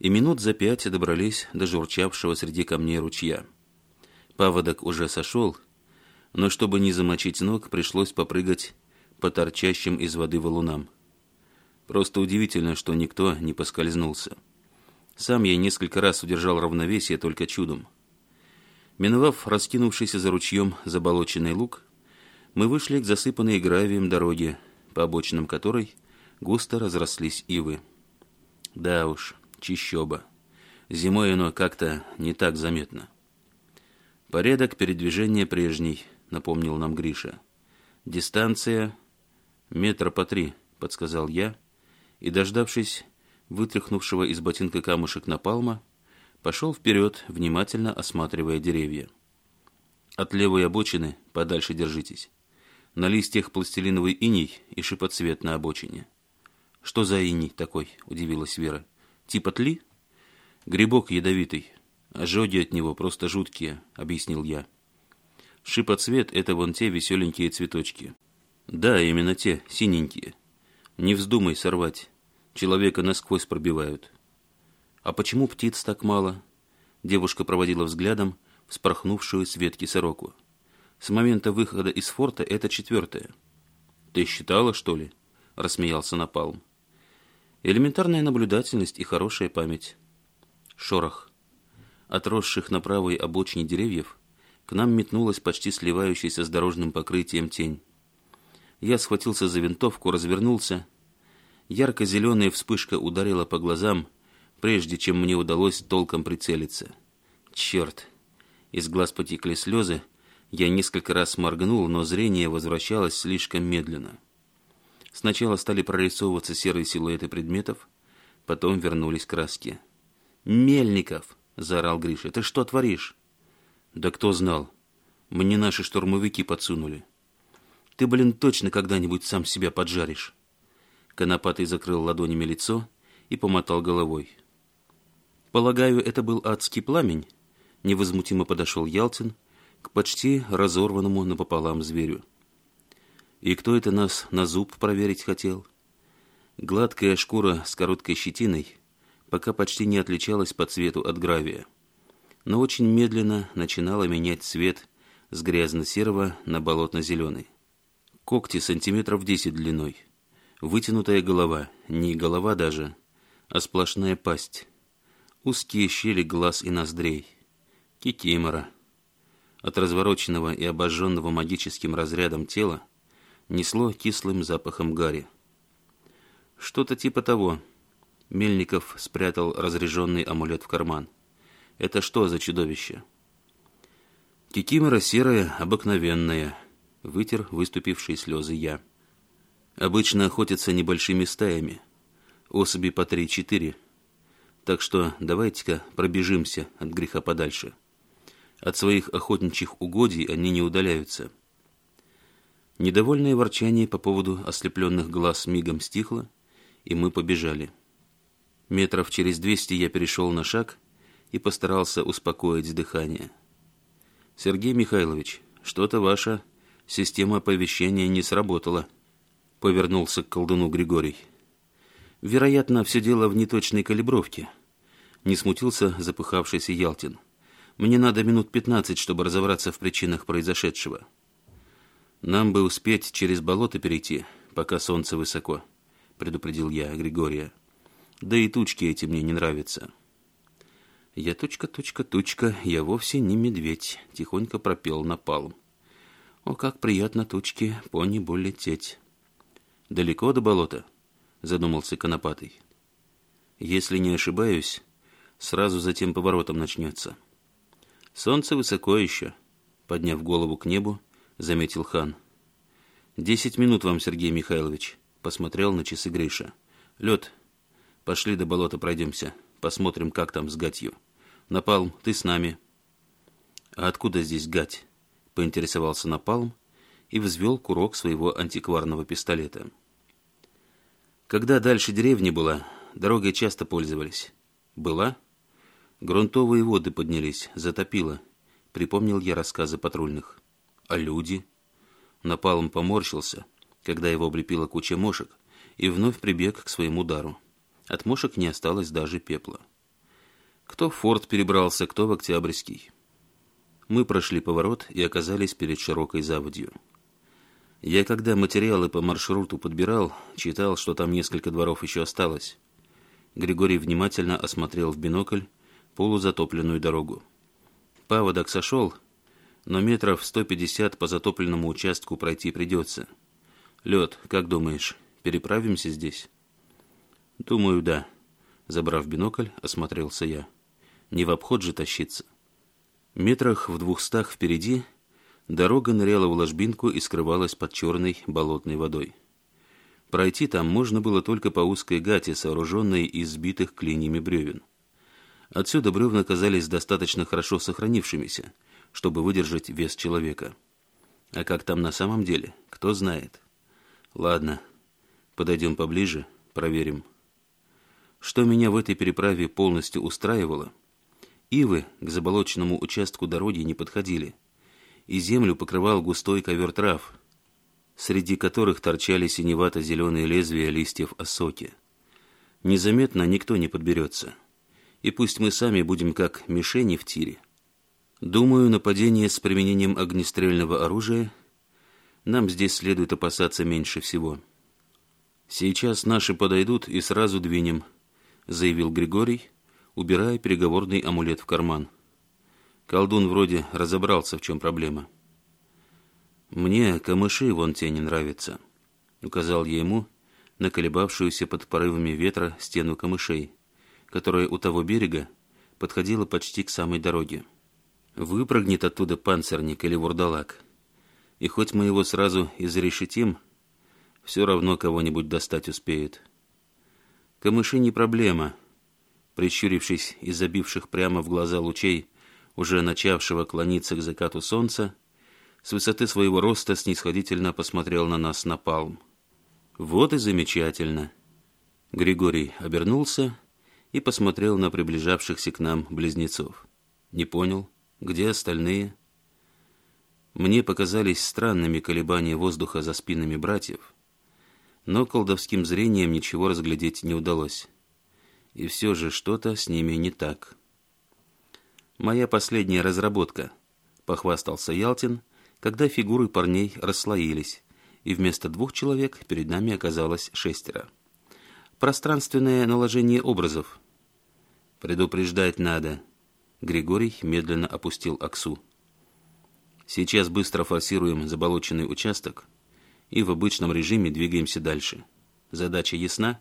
и минут за пять добрались до журчавшего среди камней ручья. Паводок уже сошел, но чтобы не замочить ног, пришлось попрыгать по торчащим из воды валунам. Просто удивительно, что никто не поскользнулся. Сам я несколько раз удержал равновесие только чудом – Миновав раскинувшийся за ручьем заболоченный луг, мы вышли к засыпанной гравием дороге, по обочинам которой густо разрослись ивы. Да уж, чищоба. Зимой оно как-то не так заметно. Порядок передвижения прежний, напомнил нам Гриша. Дистанция метра по три, подсказал я, и, дождавшись вытряхнувшего из ботинка камушек на напалма, пошел вперед, внимательно осматривая деревья. От левой обочины подальше держитесь. На листьях пластилиновый иней и шипоцвет на обочине. «Что за иней такой?» – удивилась Вера. «Типа тли?» «Грибок ядовитый. Ожоги от него просто жуткие», – объяснил я. «Шипоцвет – это вон те веселенькие цветочки». «Да, именно те, синенькие. Не вздумай сорвать. Человека насквозь пробивают». А почему птиц так мало? Девушка проводила взглядом вспорхнувшую с ветки сороку. С момента выхода из форта это четвертое. Ты считала, что ли? Рассмеялся Напалм. Элементарная наблюдательность и хорошая память. Шорох. Отросших на правой обочине деревьев к нам метнулась почти сливающаяся с дорожным покрытием тень. Я схватился за винтовку, развернулся. Ярко-зеленая вспышка ударила по глазам — прежде чем мне удалось толком прицелиться. Черт! Из глаз потекли слезы. Я несколько раз моргнул, но зрение возвращалось слишком медленно. Сначала стали прорисовываться серые силуэты предметов, потом вернулись краски. «Мельников!» – заорал Гриша. «Ты что творишь?» «Да кто знал? Мне наши штурмовики подсунули». «Ты, блин, точно когда-нибудь сам себя поджаришь!» Конопатый закрыл ладонями лицо и помотал головой. «Полагаю, это был адский пламень?» Невозмутимо подошел Ялтин к почти разорванному напополам зверю. «И кто это нас на зуб проверить хотел?» Гладкая шкура с короткой щетиной пока почти не отличалась по цвету от гравия, но очень медленно начинала менять цвет с грязно-серого на болотно-зеленый. Когти сантиметров десять длиной, вытянутая голова, не голова даже, а сплошная пасть, узкие щели глаз и ноздрей, кикимора. От развороченного и обожженного магическим разрядом тела несло кислым запахом гари. Что-то типа того. Мельников спрятал разряженный амулет в карман. Это что за чудовище? Кикимора серая, обыкновенная. Вытер выступившие слезы я. Обычно охотятся небольшими стаями. Особи по три-четыре – так что давайте-ка пробежимся от греха подальше. От своих охотничьих угодий они не удаляются. Недовольное ворчание по поводу ослепленных глаз мигом стихло, и мы побежали. Метров через двести я перешел на шаг и постарался успокоить дыхание. «Сергей Михайлович, что-то ваша система оповещения не сработала», — повернулся к колдуну Григорий. «Вероятно, все дело в неточной калибровке» не смутился запыхавшийся Ялтин. «Мне надо минут пятнадцать, чтобы разобраться в причинах произошедшего. Нам бы успеть через болото перейти, пока солнце высоко», — предупредил я Григория. «Да и тучки эти мне не нравятся». «Я точка, точка, точка, я вовсе не медведь», — тихонько пропел напалм. «О, как приятно тучки по небу лететь!» «Далеко до болота?» — задумался Конопатый. «Если не ошибаюсь, сразу за тем поворотом начнется. Солнце высоко еще, подняв голову к небу, заметил хан. «Десять минут вам, Сергей Михайлович», — посмотрел на часы Гриша. «Лед, пошли до болота пройдемся, посмотрим, как там с гатью. Напалм, ты с нами». «А откуда здесь гать?» — поинтересовался Напалм и взвел курок своего антикварного пистолета. «Когда дальше деревни была, дорогой часто пользовались». «Была?» Грунтовые воды поднялись, затопило. Припомнил я рассказы патрульных. А люди? Напалм поморщился, когда его облепила куча мошек, и вновь прибег к своему дару. От мошек не осталось даже пепла. Кто в форт перебрался, кто в Октябрьский. Мы прошли поворот и оказались перед широкой заводью. Я когда материалы по маршруту подбирал, читал, что там несколько дворов еще осталось. Григорий внимательно осмотрел в бинокль полузатопленную дорогу. Паводок сошел, но метров 150 по затопленному участку пройти придется. Лед, как думаешь, переправимся здесь? Думаю, да. Забрав бинокль, осмотрелся я. Не в обход же тащиться. Метрах в двухстах впереди дорога ныряла в ложбинку и скрывалась под черной болотной водой. Пройти там можно было только по узкой гате, сооруженной из сбитых клиньями бревен. Отсюда бревна казались достаточно хорошо сохранившимися, чтобы выдержать вес человека. А как там на самом деле, кто знает. Ладно, подойдем поближе, проверим. Что меня в этой переправе полностью устраивало, ивы к заболоченному участку дороги не подходили, и землю покрывал густой ковер трав, среди которых торчали синевато-зеленые лезвия листьев осоки. Незаметно никто не подберется и пусть мы сами будем как мишени в тире. Думаю, нападение с применением огнестрельного оружия нам здесь следует опасаться меньше всего. Сейчас наши подойдут и сразу двинем, заявил Григорий, убирая переговорный амулет в карман. Колдун вроде разобрался, в чем проблема. «Мне камыши вон те не нравятся», — указал я ему на колебавшуюся под порывами ветра стену камышей — которая у того берега подходила почти к самой дороге. Выпрыгнет оттуда панцирник или вурдалак. И хоть мы его сразу изрешетим, все равно кого-нибудь достать успеет. Камыши не проблема. Прищурившись и забивших прямо в глаза лучей, уже начавшего клониться к закату солнца, с высоты своего роста снисходительно посмотрел на нас на палм. «Вот и замечательно!» Григорий обернулся и посмотрел на приближавшихся к нам близнецов. Не понял, где остальные? Мне показались странными колебания воздуха за спинами братьев, но колдовским зрением ничего разглядеть не удалось. И все же что-то с ними не так. «Моя последняя разработка», — похвастался Ялтин, когда фигуры парней расслоились, и вместо двух человек перед нами оказалось шестеро пространственное наложение образов. Предупреждать надо. Григорий медленно опустил аксу. Сейчас быстро форсируем заболоченный участок и в обычном режиме двигаемся дальше. Задача ясна?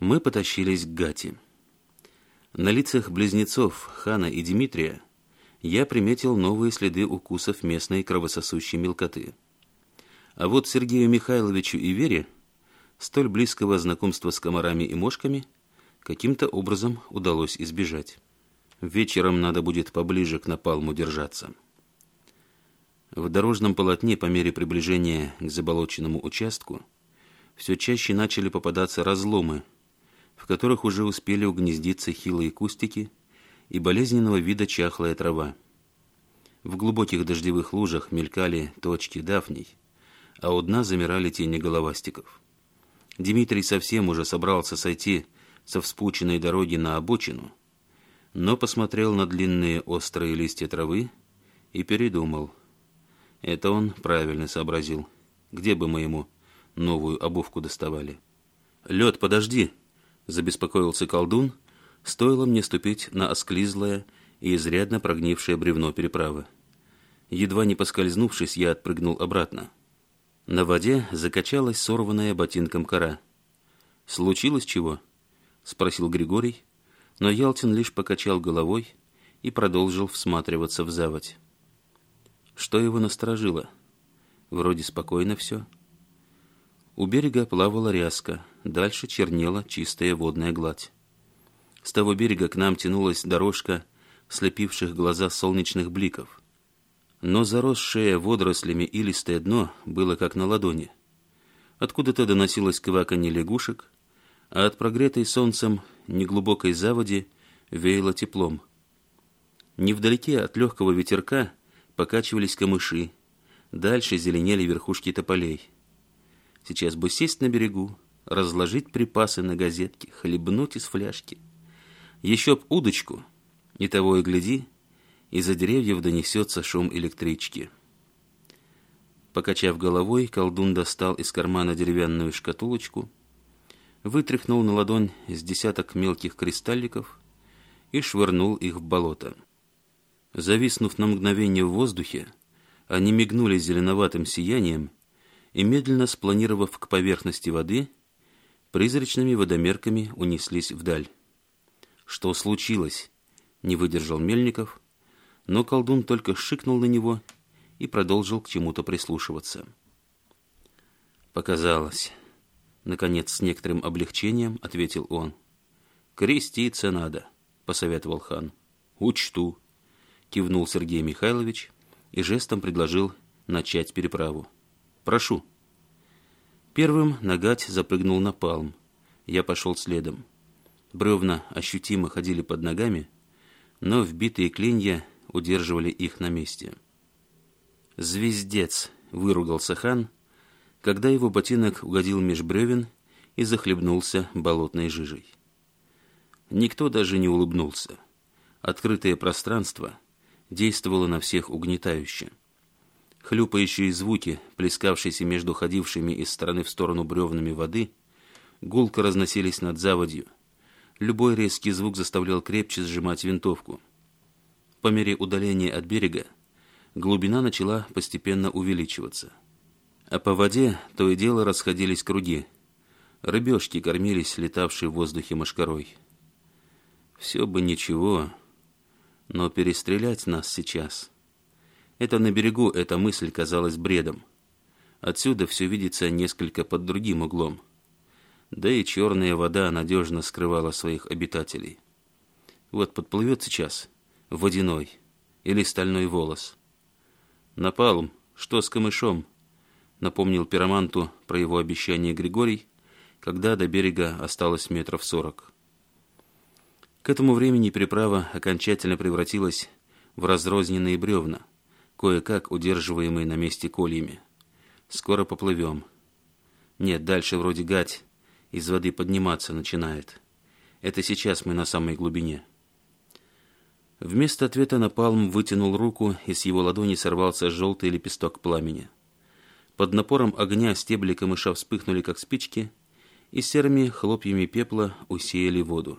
Мы потащились к Гати. На лицах близнецов Хана и Дмитрия я приметил новые следы укусов местной кровососущей мелкоты. А вот Сергею Михайловичу и Вере – столь близкого знакомства с комарами и мошками каким-то образом удалось избежать. Вечером надо будет поближе к напалму держаться. В дорожном полотне по мере приближения к заболоченному участку все чаще начали попадаться разломы, в которых уже успели угнездиться хилые кустики и болезненного вида чахлая трава. В глубоких дождевых лужах мелькали точки дафней, а у дна замирали тени головастиков. Дмитрий совсем уже собрался сойти со вспученной дороги на обочину, но посмотрел на длинные острые листья травы и передумал. Это он правильно сообразил. Где бы мы ему новую обувку доставали? «Лед, подожди!» — забеспокоился колдун. Стоило мне ступить на осклизлое и изрядно прогнившее бревно переправы. Едва не поскользнувшись, я отпрыгнул обратно. На воде закачалась сорванная ботинком кора. «Случилось чего?» — спросил Григорий, но Ялтин лишь покачал головой и продолжил всматриваться в заводь. Что его насторожило? Вроде спокойно все. У берега плавала ряска, дальше чернела чистая водная гладь. С того берега к нам тянулась дорожка слепивших глаза солнечных бликов но заросшее водорослями илистое дно было как на ладони. Откуда-то доносилось кваканье лягушек, а от прогретой солнцем неглубокой заводи веяло теплом. Невдалеке от легкого ветерка покачивались камыши, дальше зеленели верхушки тополей. Сейчас бы сесть на берегу, разложить припасы на газетке, хлебнуть из фляжки. Еще б удочку, и того и гляди — из-за деревьев донесется шум электрички. Покачав головой, колдун достал из кармана деревянную шкатулочку, вытряхнул на ладонь с десяток мелких кристалликов и швырнул их в болото. Зависнув на мгновение в воздухе, они мигнули зеленоватым сиянием и, медленно спланировав к поверхности воды, призрачными водомерками унеслись вдаль. «Что случилось?» — не выдержал Мельников — но колдун только шикнул на него и продолжил к чему-то прислушиваться. «Показалось». Наконец, с некоторым облегчением ответил он. «Креститься надо», — посоветовал хан. «Учту», — кивнул Сергей Михайлович и жестом предложил начать переправу. «Прошу». Первым Нагать запрыгнул на палм. Я пошел следом. Бревна ощутимо ходили под ногами, но вбитые клинья удерживали их на месте. «Звездец!» — выругался хан, когда его ботинок угодил меж бревен и захлебнулся болотной жижей. Никто даже не улыбнулся. Открытое пространство действовало на всех угнетающе. Хлюпающие звуки, плескавшиеся между ходившими из стороны в сторону бревнами воды, гулко разносились над заводью. Любой резкий звук заставлял крепче сжимать винтовку. По мере удаления от берега глубина начала постепенно увеличиваться. А по воде то и дело расходились круги. Рыбешки кормились летавшей в воздухе мошкарой. Все бы ничего, но перестрелять нас сейчас. Это на берегу эта мысль казалась бредом. Отсюда все видится несколько под другим углом. Да и черная вода надежно скрывала своих обитателей. Вот подплывет сейчас — водяной или стальной волос. «Напалм, что с камышом?» — напомнил пироманту про его обещание Григорий, когда до берега осталось метров сорок. К этому времени приправа окончательно превратилась в разрозненные бревна, кое-как удерживаемые на месте кольями. «Скоро поплывем». «Нет, дальше вроде гать, из воды подниматься начинает. Это сейчас мы на самой глубине». Вместо ответа Напалм вытянул руку, и с его ладони сорвался желтый лепесток пламени. Под напором огня стебли камыша вспыхнули, как спички, и серыми хлопьями пепла усеяли воду.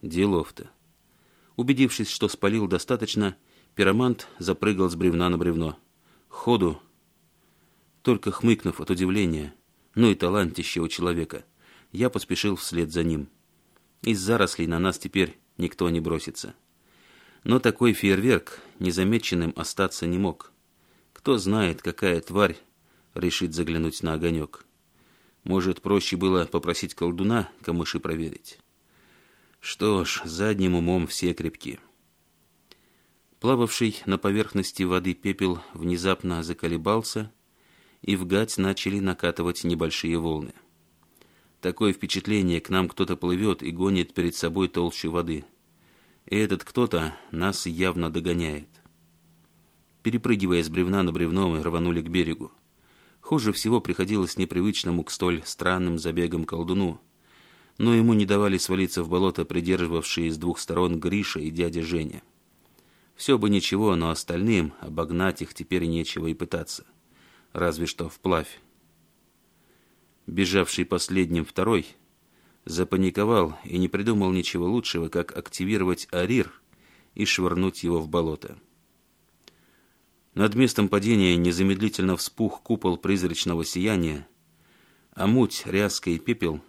Делов-то. Убедившись, что спалил достаточно, пиромант запрыгал с бревна на бревно. Ходу! Только хмыкнув от удивления, ну и талантище у человека, я поспешил вслед за ним. Из зарослей на нас теперь никто не бросится. Но такой фейерверк незамеченным остаться не мог. Кто знает, какая тварь решит заглянуть на огонек. Может, проще было попросить колдуна камыши проверить. Что ж, задним умом все крепки. Плававший на поверхности воды пепел внезапно заколебался, и в гать начали накатывать небольшие волны. Такое впечатление, к нам кто-то плывет и гонит перед собой толщу воды – и этот кто-то нас явно догоняет. Перепрыгивая с бревна на бревно, мы рванули к берегу. Хуже всего приходилось непривычному к столь странным забегам колдуну, но ему не давали свалиться в болото придерживавшие с двух сторон Гриша и дядя Женя. Все бы ничего, но остальным обогнать их теперь нечего и пытаться. Разве что вплавь. Бежавший последним второй — запаниковал и не придумал ничего лучшего, как активировать Арир и швырнуть его в болото. Над местом падения незамедлительно вспух купол призрачного сияния, а муть, ряска и пепел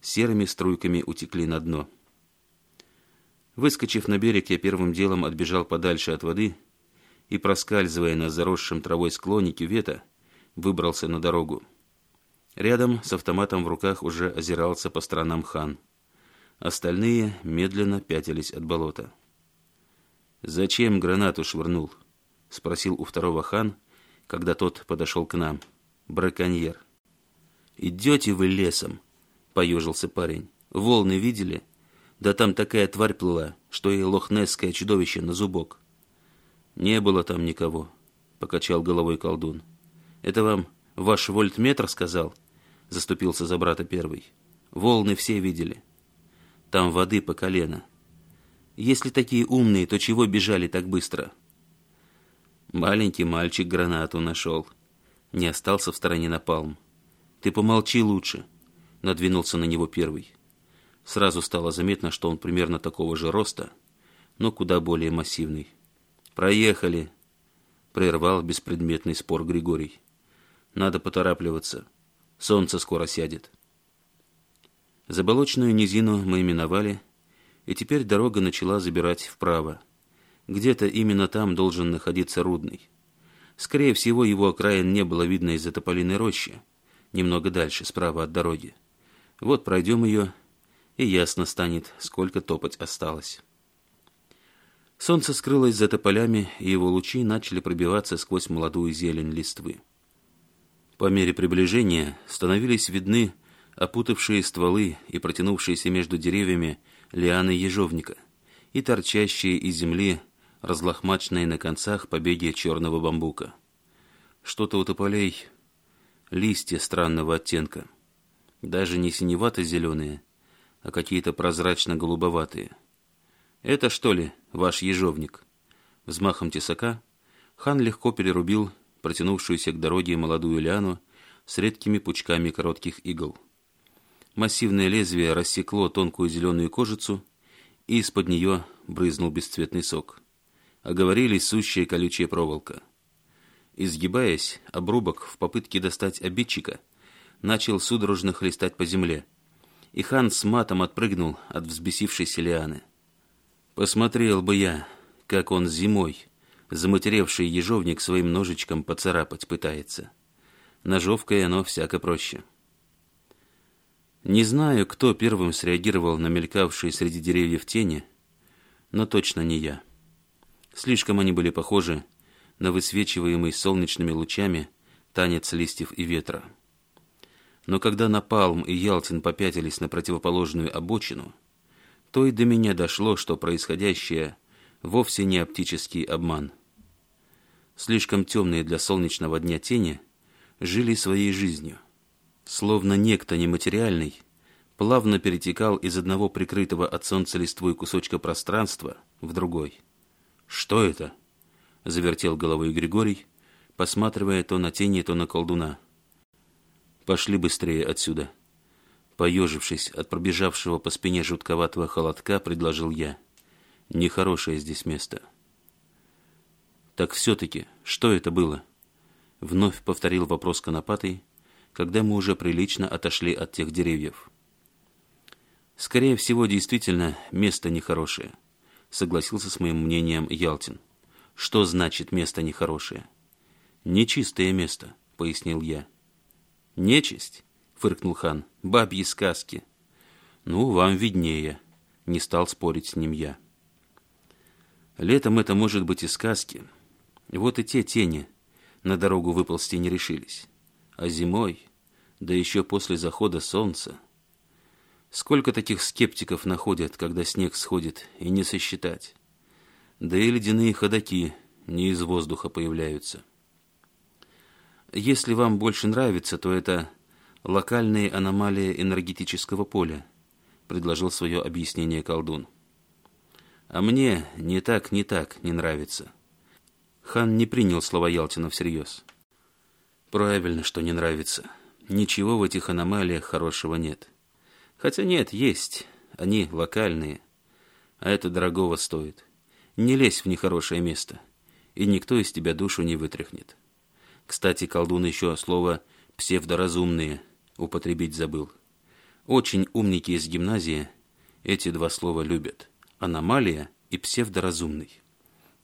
серыми струйками утекли на дно. Выскочив на берег, я первым делом отбежал подальше от воды и, проскальзывая на заросшем травой склоне кювета, выбрался на дорогу. Рядом с автоматом в руках уже озирался по сторонам хан. Остальные медленно пятились от болота. «Зачем гранату швырнул?» — спросил у второго хан, когда тот подошел к нам. «Браконьер». «Идете вы лесом?» — поежился парень. «Волны видели? Да там такая тварь плыла, что и лохнесское чудовище на зубок». «Не было там никого», — покачал головой колдун. «Это вам ваш вольтметр сказал?» заступился за брата первый. Волны все видели. Там воды по колено. Если такие умные, то чего бежали так быстро? Маленький мальчик гранату нашел. Не остался в стороне напалм. Ты помолчи лучше. Надвинулся на него первый. Сразу стало заметно, что он примерно такого же роста, но куда более массивный. «Проехали!» — прервал беспредметный спор Григорий. «Надо поторапливаться». Солнце скоро сядет. Заболоченную низину мы миновали, и теперь дорога начала забирать вправо. Где-то именно там должен находиться Рудный. Скорее всего, его окраин не было видно из-за тополиной рощи, немного дальше, справа от дороги. Вот пройдем ее, и ясно станет, сколько топать осталось. Солнце скрылось за тополями, и его лучи начали пробиваться сквозь молодую зелень листвы. По мере приближения становились видны опутавшие стволы и протянувшиеся между деревьями лианы ежовника и торчащие из земли разлохмаченные на концах побеги черного бамбука. Что-то у тополей, листья странного оттенка, даже не синевато-зеленые, а какие-то прозрачно-голубоватые. «Это что ли ваш ежовник?» Взмахом тесака хан легко перерубил протянувшуюся к дороге молодую лиану с редкими пучками коротких игл. Массивное лезвие рассекло тонкую зеленую кожицу, и из-под нее брызнул бесцветный сок. Оговорились сущая колючая проволока. Изгибаясь, обрубок в попытке достать обидчика начал судорожно хлестать по земле, и хан с матом отпрыгнул от взбесившейся лианы. «Посмотрел бы я, как он зимой Замутеревший ежовник своим ножичком поцарапать пытается. Ножовкой оно всяко проще. Не знаю, кто первым среагировал на мелькавшие среди деревьев тени, но точно не я. Слишком они были похожи на высвечиваемый солнечными лучами танец листьев и ветра. Но когда Напалм и Ялтин попятились на противоположную обочину, то и до меня дошло, что происходящее вовсе не оптический обман – слишком темные для солнечного дня тени, жили своей жизнью. Словно некто нематериальный, плавно перетекал из одного прикрытого от солнца листвой кусочка пространства в другой. «Что это?» — завертел головой Григорий, посматривая то на тени, то на колдуна. «Пошли быстрее отсюда!» Поежившись от пробежавшего по спине жутковатого холодка, предложил я. «Нехорошее здесь место». «Так все-таки, что это было?» Вновь повторил вопрос конопатый, когда мы уже прилично отошли от тех деревьев. «Скорее всего, действительно, место нехорошее», — согласился с моим мнением Ялтин. «Что значит место нехорошее?» «Нечистое место», — пояснил я. «Нечисть?» — фыркнул хан. «Бабьи сказки». «Ну, вам виднее», — не стал спорить с ним я. «Летом это может быть и сказки», вот и те тени на дорогу выползти не решились. А зимой, да еще после захода солнца, сколько таких скептиков находят, когда снег сходит, и не сосчитать. Да и ледяные ходаки не из воздуха появляются. Если вам больше нравится, то это локальные аномалии энергетического поля, предложил свое объяснение колдун. А мне не так, не так не нравится. Хан не принял слова Ялтина всерьез. «Правильно, что не нравится. Ничего в этих аномалиях хорошего нет. Хотя нет, есть. Они локальные. А это дорогого стоит. Не лезь в нехорошее место, и никто из тебя душу не вытряхнет. Кстати, колдун еще слово «псевдоразумные» употребить забыл. Очень умники из гимназии эти два слова любят. Аномалия и псевдоразумный.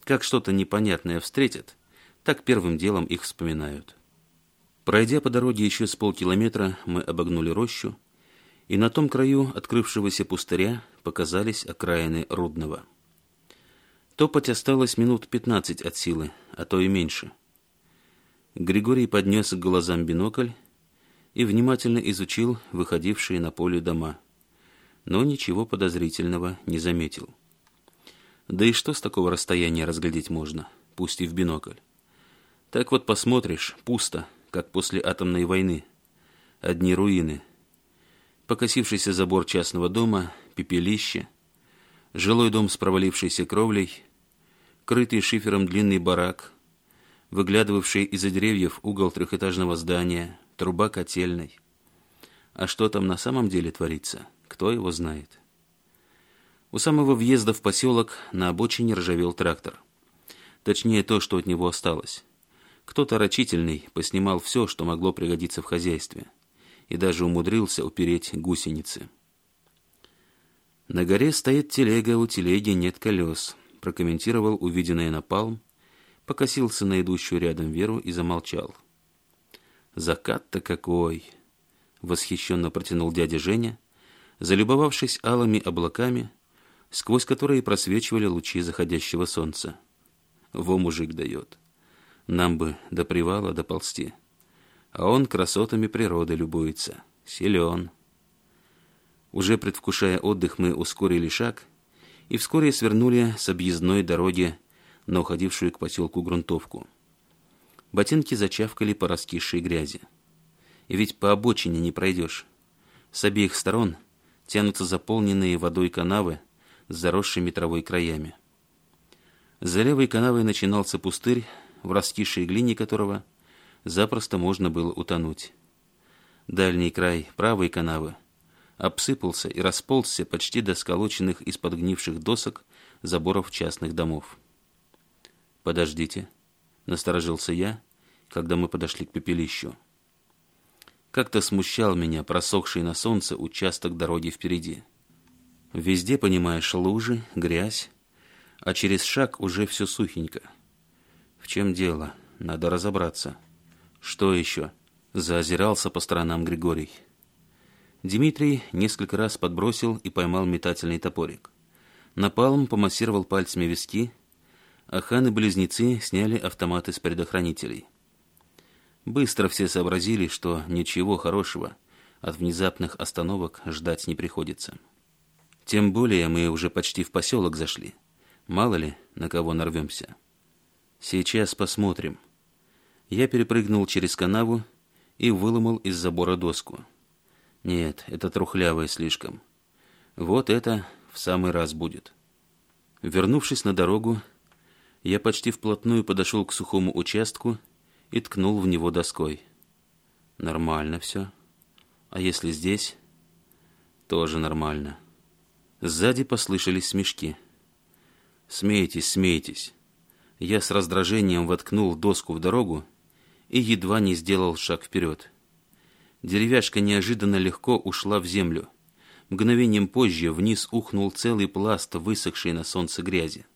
Как что-то непонятное встретят, так первым делом их вспоминают. Пройдя по дороге еще с полкилометра, мы обогнули рощу, и на том краю открывшегося пустыря показались окраины Рудного. Топать осталось минут пятнадцать от силы, а то и меньше. Григорий поднес к глазам бинокль и внимательно изучил выходившие на поле дома, но ничего подозрительного не заметил. Да и что с такого расстояния разглядеть можно, пусть и в бинокль? Так вот посмотришь, пусто, как после атомной войны. Одни руины. Покосившийся забор частного дома, пепелище, жилой дом с провалившейся кровлей, крытый шифером длинный барак, выглядывавший из-за деревьев угол трехэтажного здания, труба котельной. А что там на самом деле творится, кто его знает?» У самого въезда в поселок на обочине ржавел трактор. Точнее, то, что от него осталось. Кто-то рачительный поснимал все, что могло пригодиться в хозяйстве. И даже умудрился упереть гусеницы. «На горе стоит телега, у телеги нет колес», — прокомментировал увиденное напалм, покосился на идущую рядом Веру и замолчал. «Закат-то какой!» — восхищенно протянул дядя Женя, залюбовавшись алыми облаками — сквозь которые просвечивали лучи заходящего солнца. Во мужик дает. Нам бы до привала доползти. А он красотами природы любуется. Силен. Уже предвкушая отдых, мы ускорили шаг и вскоре свернули с объездной дороги на уходившую к поселку грунтовку. Ботинки зачавкали по раскисшей грязи. И ведь по обочине не пройдешь. С обеих сторон тянутся заполненные водой канавы, заросшими травой краями. За левой канавой начинался пустырь, в раскисшей глине которого запросто можно было утонуть. Дальний край правой канавы обсыпался и расползся почти до сколоченных из подгнивших досок заборов частных домов. «Подождите», — насторожился я, когда мы подошли к пепелищу. Как-то смущал меня просохший на солнце участок дороги впереди. Везде, понимаешь, лужи, грязь, а через шаг уже все сухенько. В чем дело? Надо разобраться. Что еще? Заозирался по сторонам Григорий. Дмитрий несколько раз подбросил и поймал метательный топорик. Напалм помассировал пальцами виски, а хан и близнецы сняли автоматы с предохранителей. Быстро все сообразили, что ничего хорошего от внезапных остановок ждать не приходится. Тем более мы уже почти в поселок зашли. Мало ли, на кого нарвемся. Сейчас посмотрим. Я перепрыгнул через канаву и выломал из забора доску. Нет, это трухлявое слишком. Вот это в самый раз будет. Вернувшись на дорогу, я почти вплотную подошел к сухому участку и ткнул в него доской. Нормально все. А если здесь? Тоже нормально. Сзади послышались смешки. «Смейтесь, смейтесь!» Я с раздражением воткнул доску в дорогу и едва не сделал шаг вперед. Деревяшка неожиданно легко ушла в землю. Мгновением позже вниз ухнул целый пласт высохшей на солнце грязи.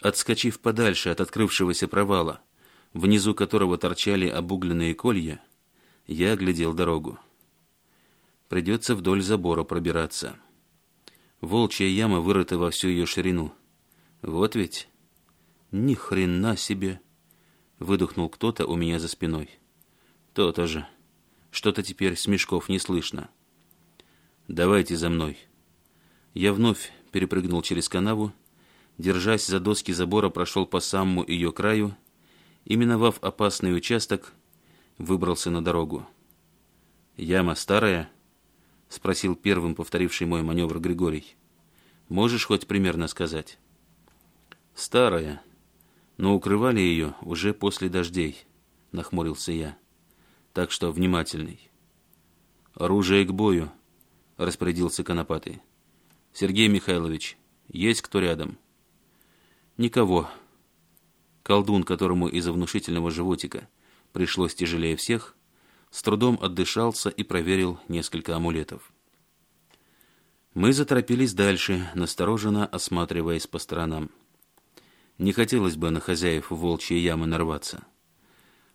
Отскочив подальше от открывшегося провала, внизу которого торчали обугленные колья, я оглядел дорогу. Придется вдоль забора пробираться. Волчья яма вырыта во всю ее ширину. Вот ведь... Ни хрена себе! Выдохнул кто-то у меня за спиной. То-то же. Что-то теперь с мешков не слышно. Давайте за мной. Я вновь перепрыгнул через канаву, держась за доски забора, прошел по самому ее краю и, миновав опасный участок, выбрался на дорогу. Яма старая —— спросил первым повторивший мой маневр Григорий. «Можешь хоть примерно сказать?» «Старая, но укрывали ее уже после дождей», — нахмурился я. «Так что внимательный». «Оружие к бою», — распорядился Конопатый. «Сергей Михайлович, есть кто рядом?» «Никого». Колдун, которому из-за внушительного животика пришлось тяжелее всех, с трудом отдышался и проверил несколько амулетов. Мы заторопились дальше, настороженно осматриваясь по сторонам. Не хотелось бы на хозяев волчьей ямы нарваться.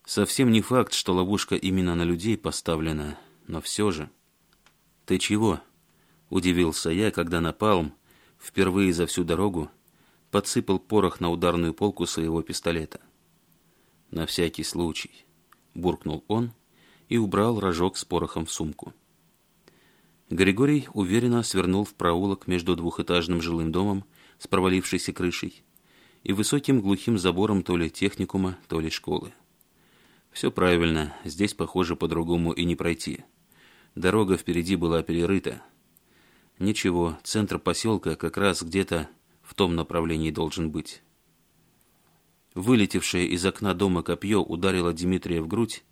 Совсем не факт, что ловушка именно на людей поставлена, но все же... «Ты чего?» — удивился я, когда напалм, впервые за всю дорогу, подсыпал порох на ударную полку своего пистолета. «На всякий случай», — буркнул он, — и убрал рожок с порохом в сумку. Григорий уверенно свернул в проулок между двухэтажным жилым домом с провалившейся крышей и высоким глухим забором то ли техникума, то ли школы. Все правильно, здесь, похоже, по-другому и не пройти. Дорога впереди была перерыта. Ничего, центр поселка как раз где-то в том направлении должен быть. Вылетевшее из окна дома копье ударило Дмитрия в грудь,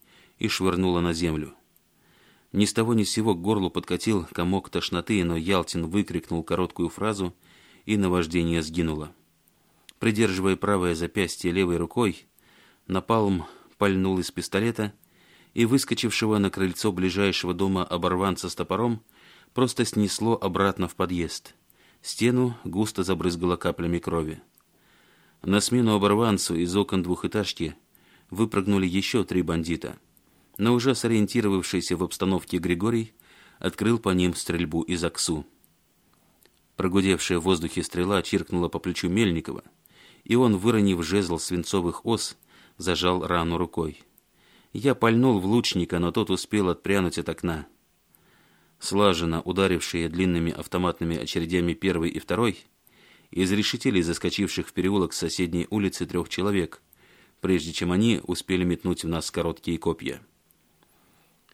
и швырнула на землю. Ни с того ни с сего к горлу подкатил комок тошноты, но Ялтин выкрикнул короткую фразу, и наваждение сгинуло. Придерживая правое запястье левой рукой, Напалм пальнул из пистолета, и выскочившего на крыльцо ближайшего дома оборванца с топором просто снесло обратно в подъезд. Стену густо забрызгало каплями крови. На смену оборванцу из окон двухэтажки выпрыгнули еще три бандита — но уже сориентировавшийся в обстановке Григорий открыл по ним стрельбу из Аксу. Прогудевшая в воздухе стрела чиркнула по плечу Мельникова, и он, выронив жезл свинцовых ос, зажал рану рукой. Я пальнул в лучника, но тот успел отпрянуть от окна. Слаженно ударившие длинными автоматными очередями первый и второй, из решителей заскочивших в переулок с соседней улицы трех человек, прежде чем они успели метнуть в нас короткие копья.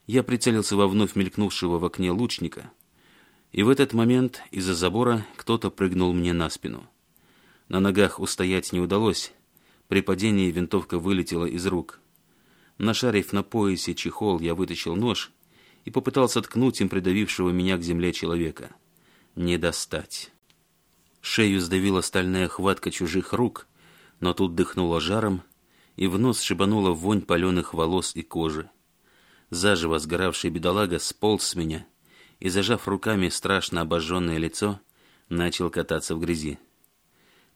Я прицелился во вновь мелькнувшего в окне лучника, и в этот момент из-за забора кто-то прыгнул мне на спину. На ногах устоять не удалось, при падении винтовка вылетела из рук. Нашарив на поясе чехол, я вытащил нож и попытался ткнуть им придавившего меня к земле человека. Не достать. Шею сдавила стальная хватка чужих рук, но тут дыхнуло жаром, и в нос шибанула вонь паленых волос и кожи заживо сгоравший бедолага сполз с меня и, зажав руками страшно обожженное лицо, начал кататься в грязи.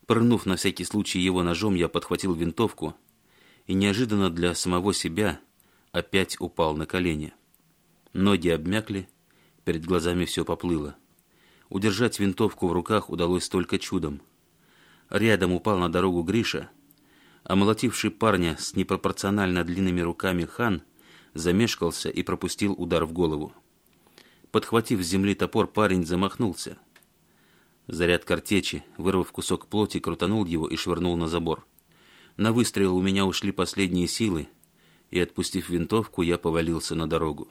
Пырнув на всякий случай его ножом, я подхватил винтовку и неожиданно для самого себя опять упал на колени. Ноги обмякли, перед глазами все поплыло. Удержать винтовку в руках удалось только чудом. Рядом упал на дорогу Гриша, а молотивший парня с непропорционально длинными руками хан – замешкался и пропустил удар в голову. Подхватив с земли топор, парень замахнулся. Заряд картечи, вырвав кусок плоти, крутанул его и швырнул на забор. На выстрел у меня ушли последние силы, и, отпустив винтовку, я повалился на дорогу.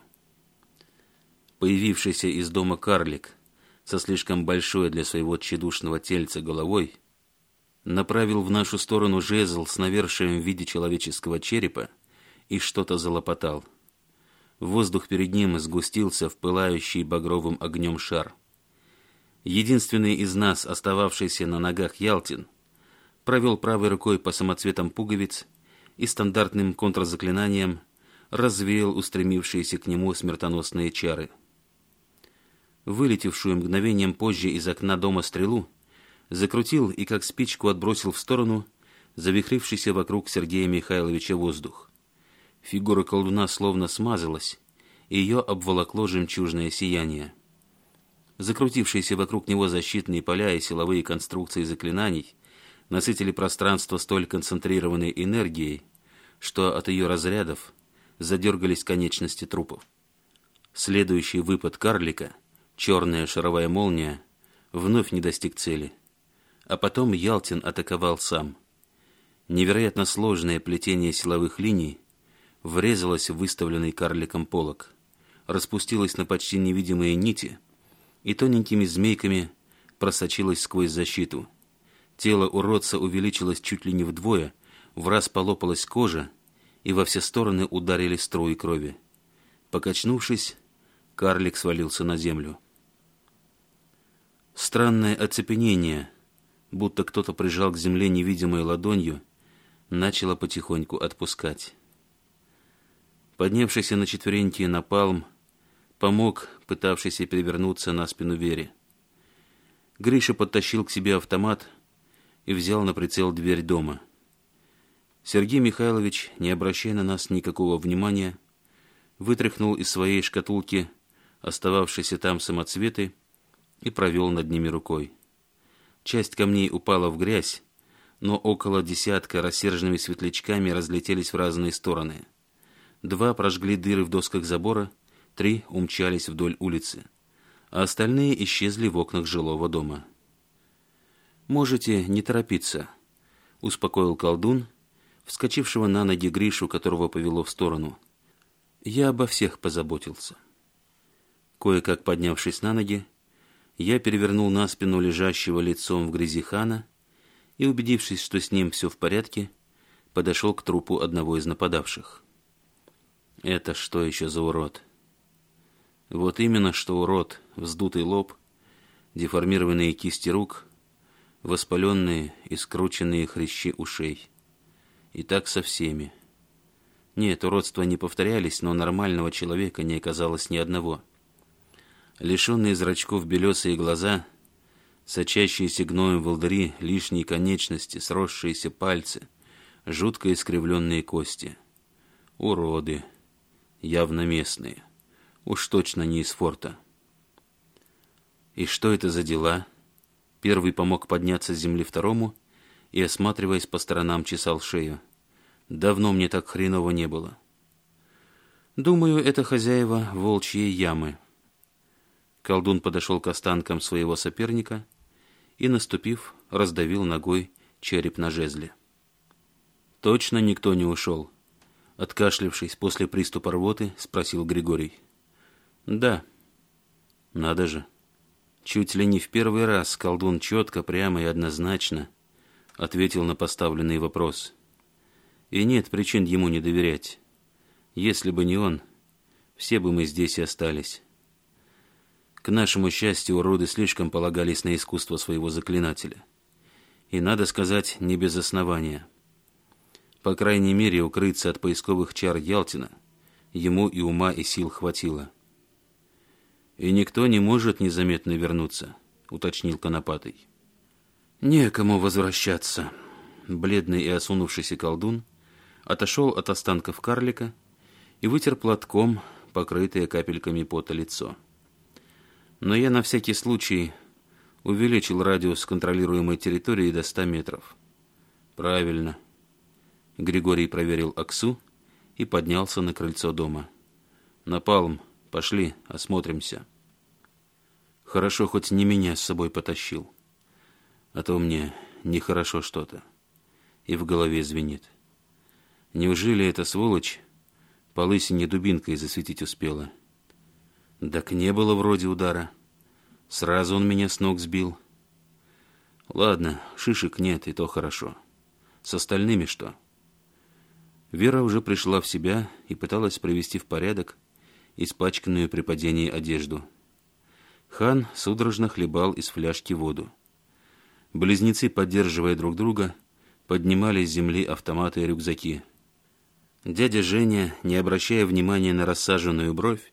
Появившийся из дома карлик со слишком большой для своего тщедушного тельца головой направил в нашу сторону жезл с навершием в виде человеческого черепа, и что-то залопотал. Воздух перед ним сгустился в пылающий багровым огнем шар. Единственный из нас, остававшийся на ногах Ялтин, провел правой рукой по самоцветам пуговиц и стандартным контрзаклинанием развеял устремившиеся к нему смертоносные чары. Вылетевшую мгновением позже из окна дома стрелу закрутил и как спичку отбросил в сторону завихрившийся вокруг Сергея Михайловича воздух. Фигура колдуна словно смазалась, и ее обволокло жемчужное сияние. Закрутившиеся вокруг него защитные поля и силовые конструкции заклинаний насытили пространство столь концентрированной энергией, что от ее разрядов задергались конечности трупов. Следующий выпад карлика, черная шаровая молния, вновь не достиг цели. А потом Ялтин атаковал сам. Невероятно сложное плетение силовых линий — врезалась в выставленный карликом полок, распустилась на почти невидимые нити и тоненькими змейками просочилась сквозь защиту. Тело уродца увеличилось чуть ли не вдвое, в раз полопалась кожа, и во все стороны ударили струи крови. Покачнувшись, карлик свалился на землю. Странное оцепенение, будто кто-то прижал к земле невидимой ладонью, начало потихоньку отпускать. Поднявшийся на четвереньки напалм помог пытавшийся перевернуться на спину Вере. Гриша подтащил к себе автомат и взял на прицел дверь дома. Сергей Михайлович, не обращая на нас никакого внимания, вытряхнул из своей шкатулки остававшиеся там самоцветы и провел над ними рукой. Часть камней упала в грязь, но около десятка рассерженными светлячками разлетелись в разные стороны. Два прожгли дыры в досках забора, три умчались вдоль улицы, а остальные исчезли в окнах жилого дома. «Можете не торопиться», — успокоил колдун, вскочившего на ноги Гришу, которого повело в сторону. «Я обо всех позаботился». Кое-как поднявшись на ноги, я перевернул на спину лежащего лицом в грязи хана и, убедившись, что с ним все в порядке, подошел к трупу одного из нападавших. Это что еще за урод? Вот именно что урод, вздутый лоб, деформированные кисти рук, воспаленные и скрученные хрящи ушей. И так со всеми. Нет, уродства не повторялись, но нормального человека не оказалось ни одного. Лишенные зрачков белесые глаза, сочащиеся гноем волдыри, лишние конечности, сросшиеся пальцы, жутко искривленные кости. Уроды! явно местные. Уж точно не из форта. И что это за дела? Первый помог подняться с земли второму и, осматриваясь по сторонам, чесал шею. Давно мне так хреново не было. Думаю, это хозяева волчьей ямы. Колдун подошел к останкам своего соперника и, наступив, раздавил ногой череп на жезле. Точно никто не ушел. Откашлившись после приступа рвоты, спросил Григорий. «Да». «Надо же». Чуть ли не в первый раз колдун четко, прямо и однозначно ответил на поставленный вопрос. И нет причин ему не доверять. Если бы не он, все бы мы здесь и остались. К нашему счастью, уроды слишком полагались на искусство своего заклинателя. И, надо сказать, не без основания – по крайней мере, укрыться от поисковых чар Ялтина ему и ума, и сил хватило. «И никто не может незаметно вернуться», — уточнил Конопатый. «Некому возвращаться». Бледный и осунувшийся колдун отошел от останков карлика и вытер платком, покрытое капельками пота лицо. Но я на всякий случай увеличил радиус контролируемой территории до ста метров. «Правильно», Григорий проверил Аксу и поднялся на крыльцо дома. «Напалм, пошли, осмотримся». Хорошо, хоть не меня с собой потащил. А то мне нехорошо что-то. И в голове звенит. Неужели эта сволочь по лысине дубинкой засветить успела? Так не было вроде удара. Сразу он меня с ног сбил. Ладно, шишек нет, и то хорошо. С остальными что?» Вера уже пришла в себя и пыталась привести в порядок испачканную при падении одежду. Хан судорожно хлебал из фляжки воду. Близнецы, поддерживая друг друга, поднимали с земли автоматы и рюкзаки. Дядя Женя, не обращая внимания на рассаженную бровь,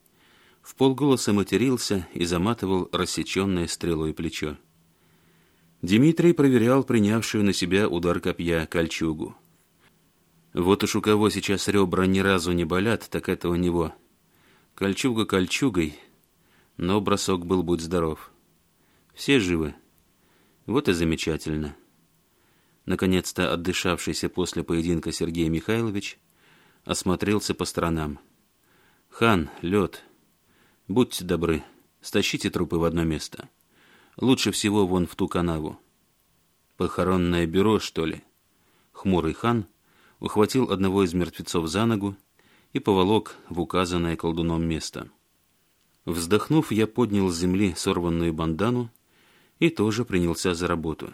в полголоса матерился и заматывал рассеченное стрелой плечо. Дмитрий проверял принявшую на себя удар копья кольчугу. Вот уж у кого сейчас ребра ни разу не болят, так это у него. Кольчуга кольчугой, но бросок был будь здоров. Все живы. Вот и замечательно. Наконец-то отдышавшийся после поединка Сергей Михайлович осмотрелся по сторонам. «Хан, лед, будьте добры, стащите трупы в одно место. Лучше всего вон в ту канаву». «Похоронное бюро, что ли?» Хмурый хан – ухватил одного из мертвецов за ногу и поволок в указанное колдуном место. Вздохнув, я поднял с земли сорванную бандану и тоже принялся за работу.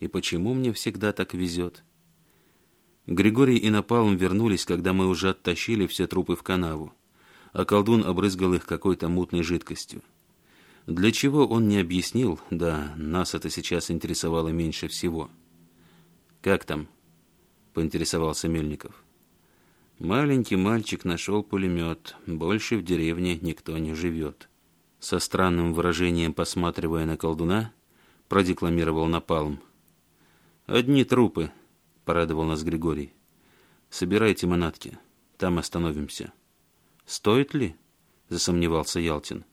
И почему мне всегда так везет? Григорий и Напалм вернулись, когда мы уже оттащили все трупы в канаву, а колдун обрызгал их какой-то мутной жидкостью. Для чего он не объяснил, да нас это сейчас интересовало меньше всего. «Как там?» — поинтересовался Мельников. Маленький мальчик нашел пулемет. Больше в деревне никто не живет. Со странным выражением, посматривая на колдуна, продекламировал Напалм. «Одни трупы», — порадовал нас Григорий. «Собирайте манатки, там остановимся». «Стоит ли?» — засомневался Ялтин.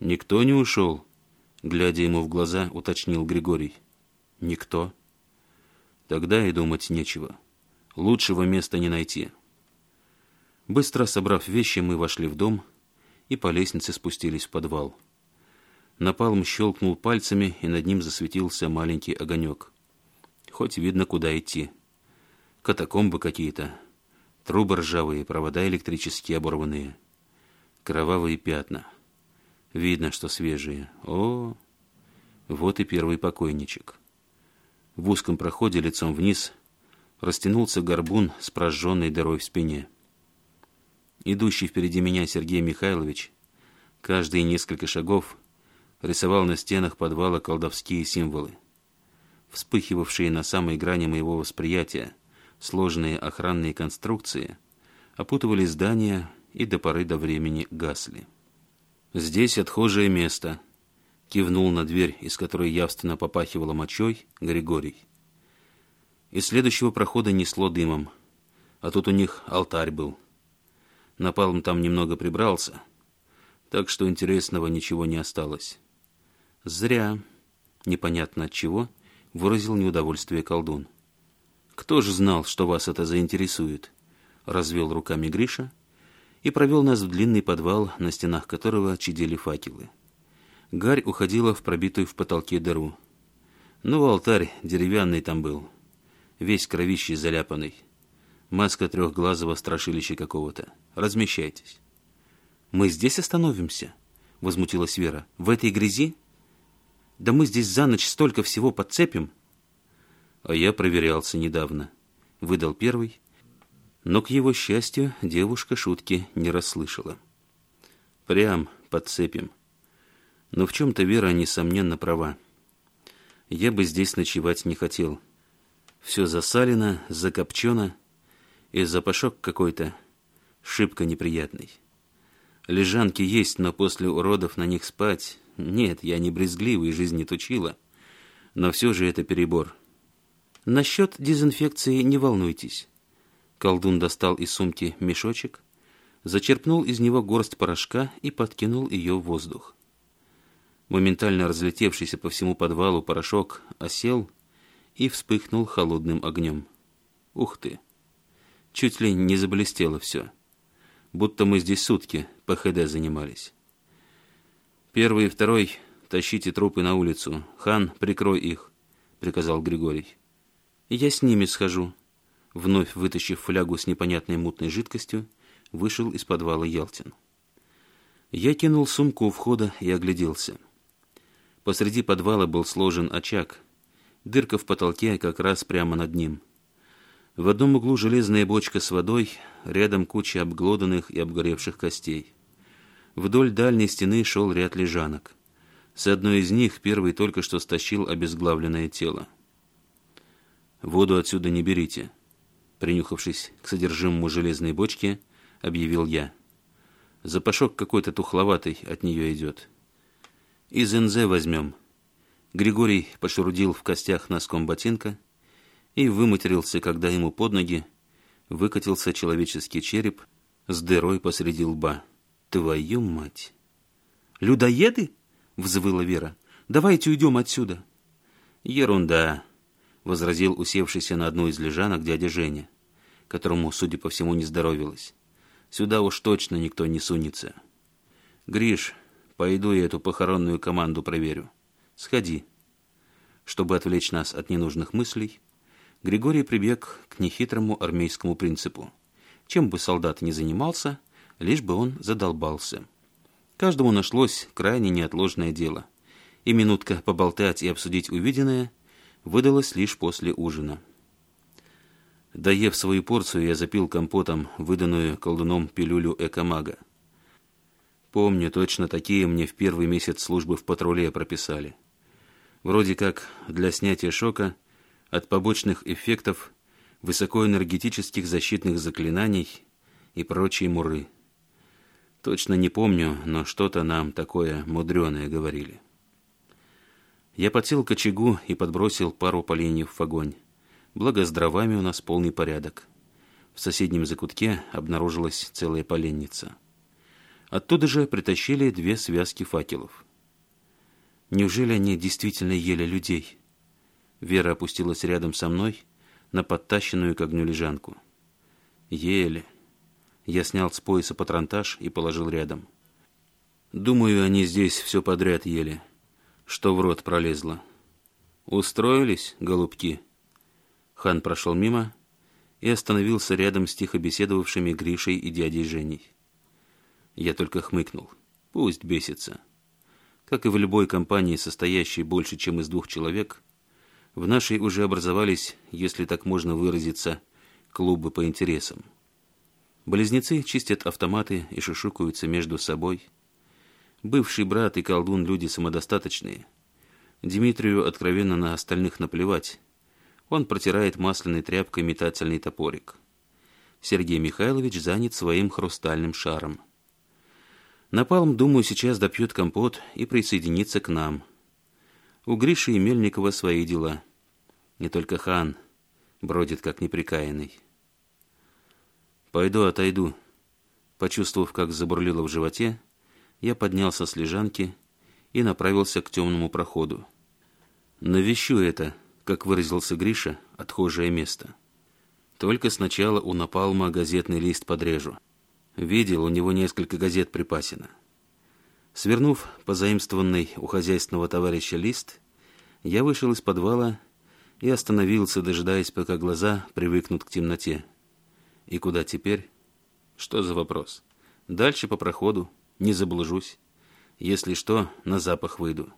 «Никто не ушел», — глядя ему в глаза, уточнил Григорий. «Никто?» Тогда и думать нечего. Лучшего места не найти. Быстро собрав вещи, мы вошли в дом и по лестнице спустились в подвал. Напалм щелкнул пальцами, и над ним засветился маленький огонек. Хоть видно, куда идти. Катакомбы какие-то. Трубы ржавые, провода электрические оборванные. Кровавые пятна. Видно, что свежие. О, вот и первый покойничек. В узком проходе лицом вниз растянулся горбун с прожженной дырой в спине. Идущий впереди меня Сергей Михайлович каждые несколько шагов рисовал на стенах подвала колдовские символы, вспыхивавшие на самой грани моего восприятия, сложные охранные конструкции опутывали здания и до поры до времени гасли. «Здесь отхожее место», Кивнул на дверь, из которой явственно попахивала мочой, Григорий. Из следующего прохода несло дымом. А тут у них алтарь был. Напалм там немного прибрался, так что интересного ничего не осталось. Зря, непонятно от чего, выразил неудовольствие колдун. «Кто же знал, что вас это заинтересует?» — развел руками Гриша и провел нас в длинный подвал, на стенах которого чадили факелы. Гарь уходила в пробитую в потолке дыру. Ну, алтарь деревянный там был. Весь кровищей заляпанный. Маска трехглазого страшилища какого-то. Размещайтесь. «Мы здесь остановимся?» — возмутилась Вера. «В этой грязи? Да мы здесь за ночь столько всего подцепим!» А я проверялся недавно. Выдал первый. Но, к его счастью, девушка шутки не расслышала. «Прям подцепим», но в чем-то Вера, несомненно, права. Я бы здесь ночевать не хотел. Все засалено, закопчено и запашок какой-то, шибко неприятный. Лежанки есть, но после уродов на них спать... Нет, я не брезгливый, жизнь не тучила. Но все же это перебор. Насчет дезинфекции не волнуйтесь. Колдун достал из сумки мешочек, зачерпнул из него горсть порошка и подкинул ее в воздух. Моментально разлетевшийся по всему подвалу порошок осел и вспыхнул холодным огнем. Ух ты! Чуть ли не заблестело все. Будто мы здесь сутки ПХД занимались. Первый и второй тащите трупы на улицу. Хан, прикрой их, приказал Григорий. Я с ними схожу. Вновь вытащив флягу с непонятной мутной жидкостью, вышел из подвала Ялтин. Я кинул сумку у входа и огляделся. Посреди подвала был сложен очаг. Дырка в потолке как раз прямо над ним. В одном углу железная бочка с водой, рядом куча обглоданных и обгоревших костей. Вдоль дальней стены шел ряд лежанок. С одной из них первый только что стащил обезглавленное тело. «Воду отсюда не берите», — принюхавшись к содержимому железной бочки, объявил я. «Запашок какой-то тухловатый от нее идет». И зензе возьмем. Григорий пошурудил в костях носком ботинка и выматерился, когда ему под ноги выкатился человеческий череп с дырой посреди лба. Твою мать! «Людоеды?» — взвыла Вера. «Давайте уйдем отсюда». «Ерунда», — возразил усевшийся на одну из лежанок дядя Женя, которому, судя по всему, не здоровилось. «Сюда уж точно никто не сунется». «Гриш, Пойду я эту похоронную команду проверю. Сходи». Чтобы отвлечь нас от ненужных мыслей, Григорий прибег к нехитрому армейскому принципу. Чем бы солдат ни занимался, лишь бы он задолбался. Каждому нашлось крайне неотложное дело, и минутка поболтать и обсудить увиденное выдалась лишь после ужина. Доев свою порцию, я запил компотом выданную колдуном пилюлю экомага. Помню, точно такие мне в первый месяц службы в патруле прописали. Вроде как для снятия шока от побочных эффектов высокоэнергетических защитных заклинаний и прочие муры. Точно не помню, но что-то нам такое мудреное говорили. Я подсел к очагу и подбросил пару поленьев в огонь. Благо с дровами у нас полный порядок. В соседнем закутке обнаружилась целая поленница — Оттуда же притащили две связки факелов. Неужели они действительно ели людей? Вера опустилась рядом со мной на подтащенную к огню лежанку. Ели. Я снял с пояса патронтаж и положил рядом. Думаю, они здесь все подряд ели, что в рот пролезло. «Устроились, голубки?» Хан прошел мимо и остановился рядом с тихо беседовавшими Гришей и дядей Женей. Я только хмыкнул. Пусть бесится. Как и в любой компании, состоящей больше, чем из двух человек, в нашей уже образовались, если так можно выразиться, клубы по интересам. Близнецы чистят автоматы и шушукаются между собой. Бывший брат и колдун – люди самодостаточные. Дмитрию откровенно на остальных наплевать. Он протирает масляной тряпкой метательный топорик. Сергей Михайлович занят своим хрустальным шаром – Напалм, думаю, сейчас допьет компот и присоединится к нам. У Гриши и Мельникова свои дела. Не только хан бродит, как неприкаянный. Пойду отойду. Почувствовав, как забурлило в животе, я поднялся с лежанки и направился к темному проходу. Навещу это, как выразился Гриша, отхожее место. Только сначала у Напалма газетный лист подрежу. Видел, у него несколько газет припасено. Свернув позаимствованный у хозяйственного товарища лист, я вышел из подвала и остановился, дожидаясь, пока глаза привыкнут к темноте. И куда теперь? Что за вопрос? Дальше по проходу, не заблужусь. Если что, на запах выйду.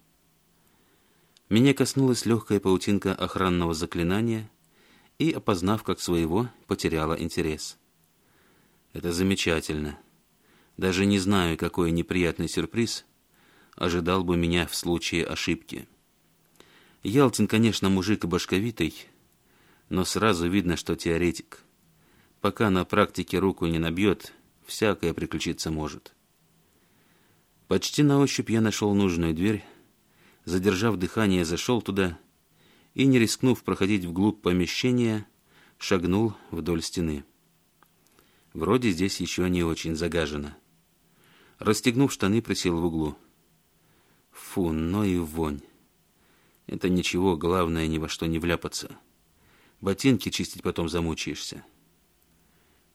Меня коснулась легкая паутинка охранного заклинания и, опознав как своего, потеряла интерес. — это замечательно. Даже не знаю, какой неприятный сюрприз ожидал бы меня в случае ошибки. Ялтин, конечно, мужик и башковитый, но сразу видно, что теоретик. Пока на практике руку не набьет, всякое приключиться может. Почти на ощупь я нашел нужную дверь, задержав дыхание, зашел туда и, не рискнув проходить вглубь помещения, шагнул вдоль стены. Вроде здесь еще не очень загажено. Расстегнув штаны, присел в углу. Фу, но и вонь. Это ничего, главное ни во что не вляпаться. Ботинки чистить потом замучаешься.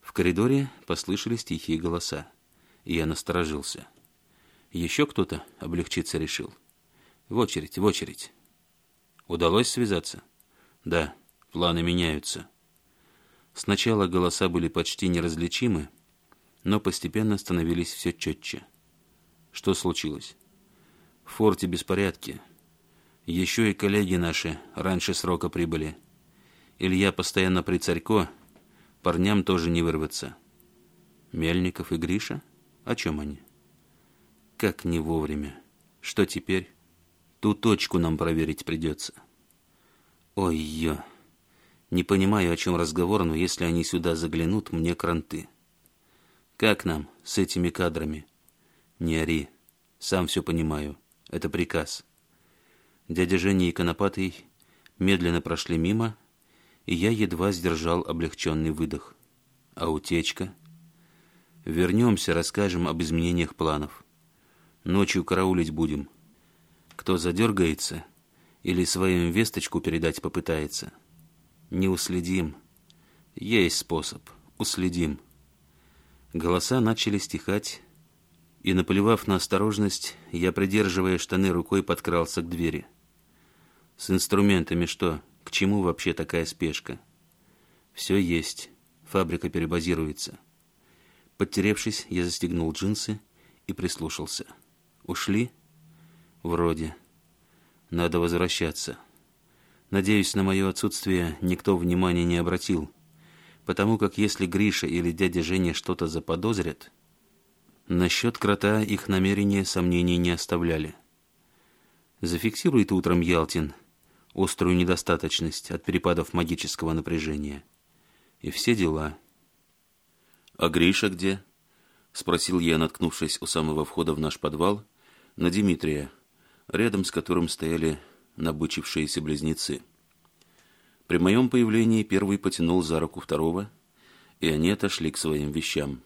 В коридоре послышались тихие голоса, и я насторожился. Еще кто-то облегчиться решил. В очередь, в очередь. Удалось связаться? Да, планы меняются. Сначала голоса были почти неразличимы, но постепенно становились все четче. Что случилось? В форте беспорядки. Еще и коллеги наши раньше срока прибыли. Илья постоянно при царько, парням тоже не вырваться. Мельников и Гриша? О чем они? Как не вовремя. Что теперь? Ту точку нам проверить придется. Ой-ё. Не понимаю, о чем разговор, но если они сюда заглянут, мне кранты. Как нам с этими кадрами? Не ори. Сам все понимаю. Это приказ. Дядя Женя и Конопатый медленно прошли мимо, и я едва сдержал облегченный выдох. А утечка? Вернемся, расскажем об изменениях планов. Ночью караулить будем. Кто задергается или своим весточку передать попытается — не уследим. Есть способ, уследим. Голоса начали стихать, и, наплевав на осторожность, я, придерживая штаны рукой, подкрался к двери. С инструментами что? К чему вообще такая спешка? Все есть. Фабрика перебазируется. Подтеревшись, я застегнул джинсы и прислушался. Ушли? Вроде. Надо возвращаться. Надеюсь, на мое отсутствие никто внимания не обратил, потому как если Гриша или дядя Женя что-то заподозрят, насчет крота их намерения сомнений не оставляли. Зафиксирует утром Ялтин острую недостаточность от перепадов магического напряжения. И все дела. «А Гриша где?» — спросил я, наткнувшись у самого входа в наш подвал, на Дмитрия, рядом с которым стояли набычившиеся близнецы. При моем появлении первый потянул за руку второго, и они отошли к своим вещам.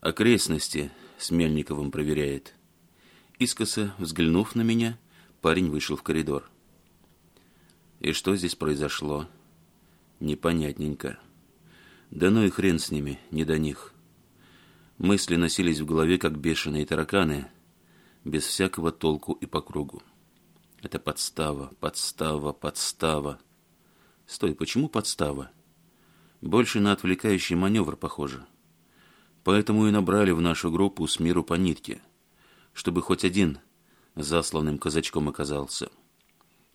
Окрестности с Мельниковым проверяет. Искоса, взглянув на меня, парень вышел в коридор. И что здесь произошло? Непонятненько. Да ну и хрен с ними, не до них. Мысли носились в голове, как бешеные тараканы, без всякого толку и по кругу. Это подстава, подстава, подстава. Стой, почему подстава? Больше на отвлекающий маневр похоже. Поэтому и набрали в нашу группу с миру по нитке, чтобы хоть один засланным казачком оказался.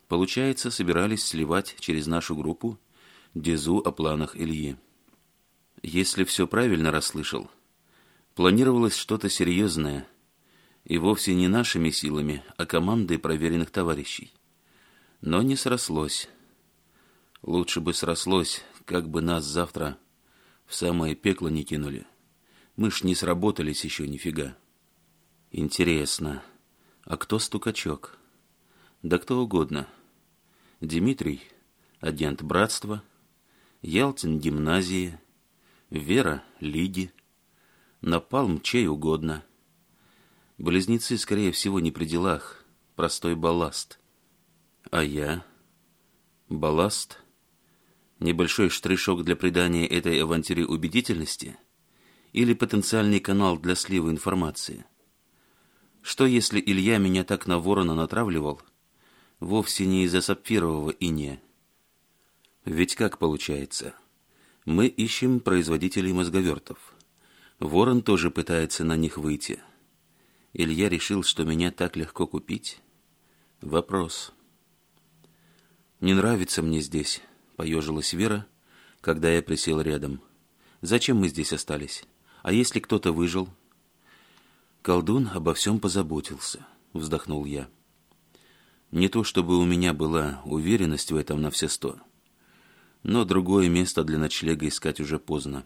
Получается, собирались сливать через нашу группу Дезу о планах Ильи. Если все правильно расслышал, планировалось что-то серьезное – и вовсе не нашими силами, а командой проверенных товарищей. Но не срослось. Лучше бы срослось, как бы нас завтра в самое пекло не кинули. Мы ж не сработались еще нифига. Интересно, а кто стукачок? Да кто угодно. Дмитрий, агент братства, Ялтин гимназии, Вера лиги, Напалм чей угодно — Близнецы, скорее всего, не при делах. Простой балласт. А я? Балласт? Небольшой штришок для придания этой авантюре убедительности? Или потенциальный канал для слива информации? Что, если Илья меня так на ворона натравливал? Вовсе не из-за сапфирового иния. Ведь как получается? Мы ищем производителей мозговертов. Ворон тоже пытается на них выйти. — Илья решил, что меня так легко купить? Вопрос. «Не нравится мне здесь», — поежилась Вера, когда я присел рядом. «Зачем мы здесь остались? А если кто-то выжил?» «Колдун обо всем позаботился», — вздохнул я. «Не то чтобы у меня была уверенность в этом на все сто, но другое место для ночлега искать уже поздно.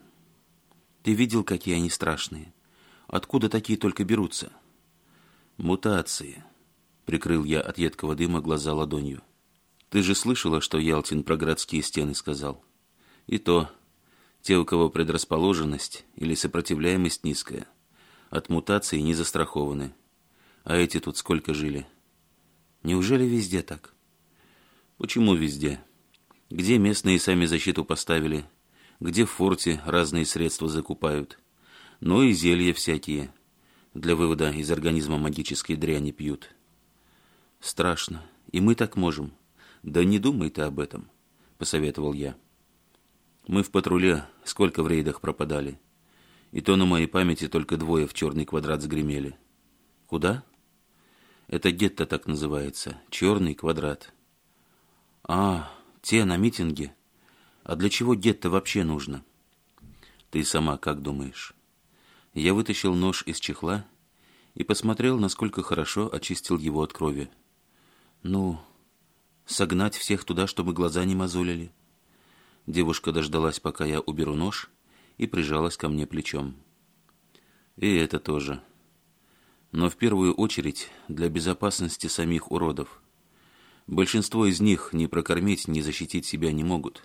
Ты видел, какие они страшные? Откуда такие только берутся?» Мутации. Прикрыл я от едкого дыма глаза ладонью. Ты же слышала, что Ялтин про городские стены сказал? И то, те, у кого предрасположенность или сопротивляемость низкая, от мутаций не застрахованы. А эти тут сколько жили? Неужели везде так? Почему везде? Где местные сами защиту поставили? Где в форте разные средства закупают? Ну и зелья всякие для вывода из организма магической дряни пьют. Страшно, и мы так можем. Да не думай ты об этом, посоветовал я. Мы в патруле сколько в рейдах пропадали. И то на моей памяти только двое в черный квадрат сгремели. Куда? Это гетто так называется. Черный квадрат. А, те на митинге. А для чего гетто вообще нужно? Ты сама как думаешь? Я вытащил нож из чехла и посмотрел, насколько хорошо очистил его от крови. Ну, согнать всех туда, чтобы глаза не мозолили. Девушка дождалась, пока я уберу нож, и прижалась ко мне плечом. И это тоже. Но в первую очередь для безопасности самих уродов. Большинство из них ни прокормить, ни защитить себя не могут.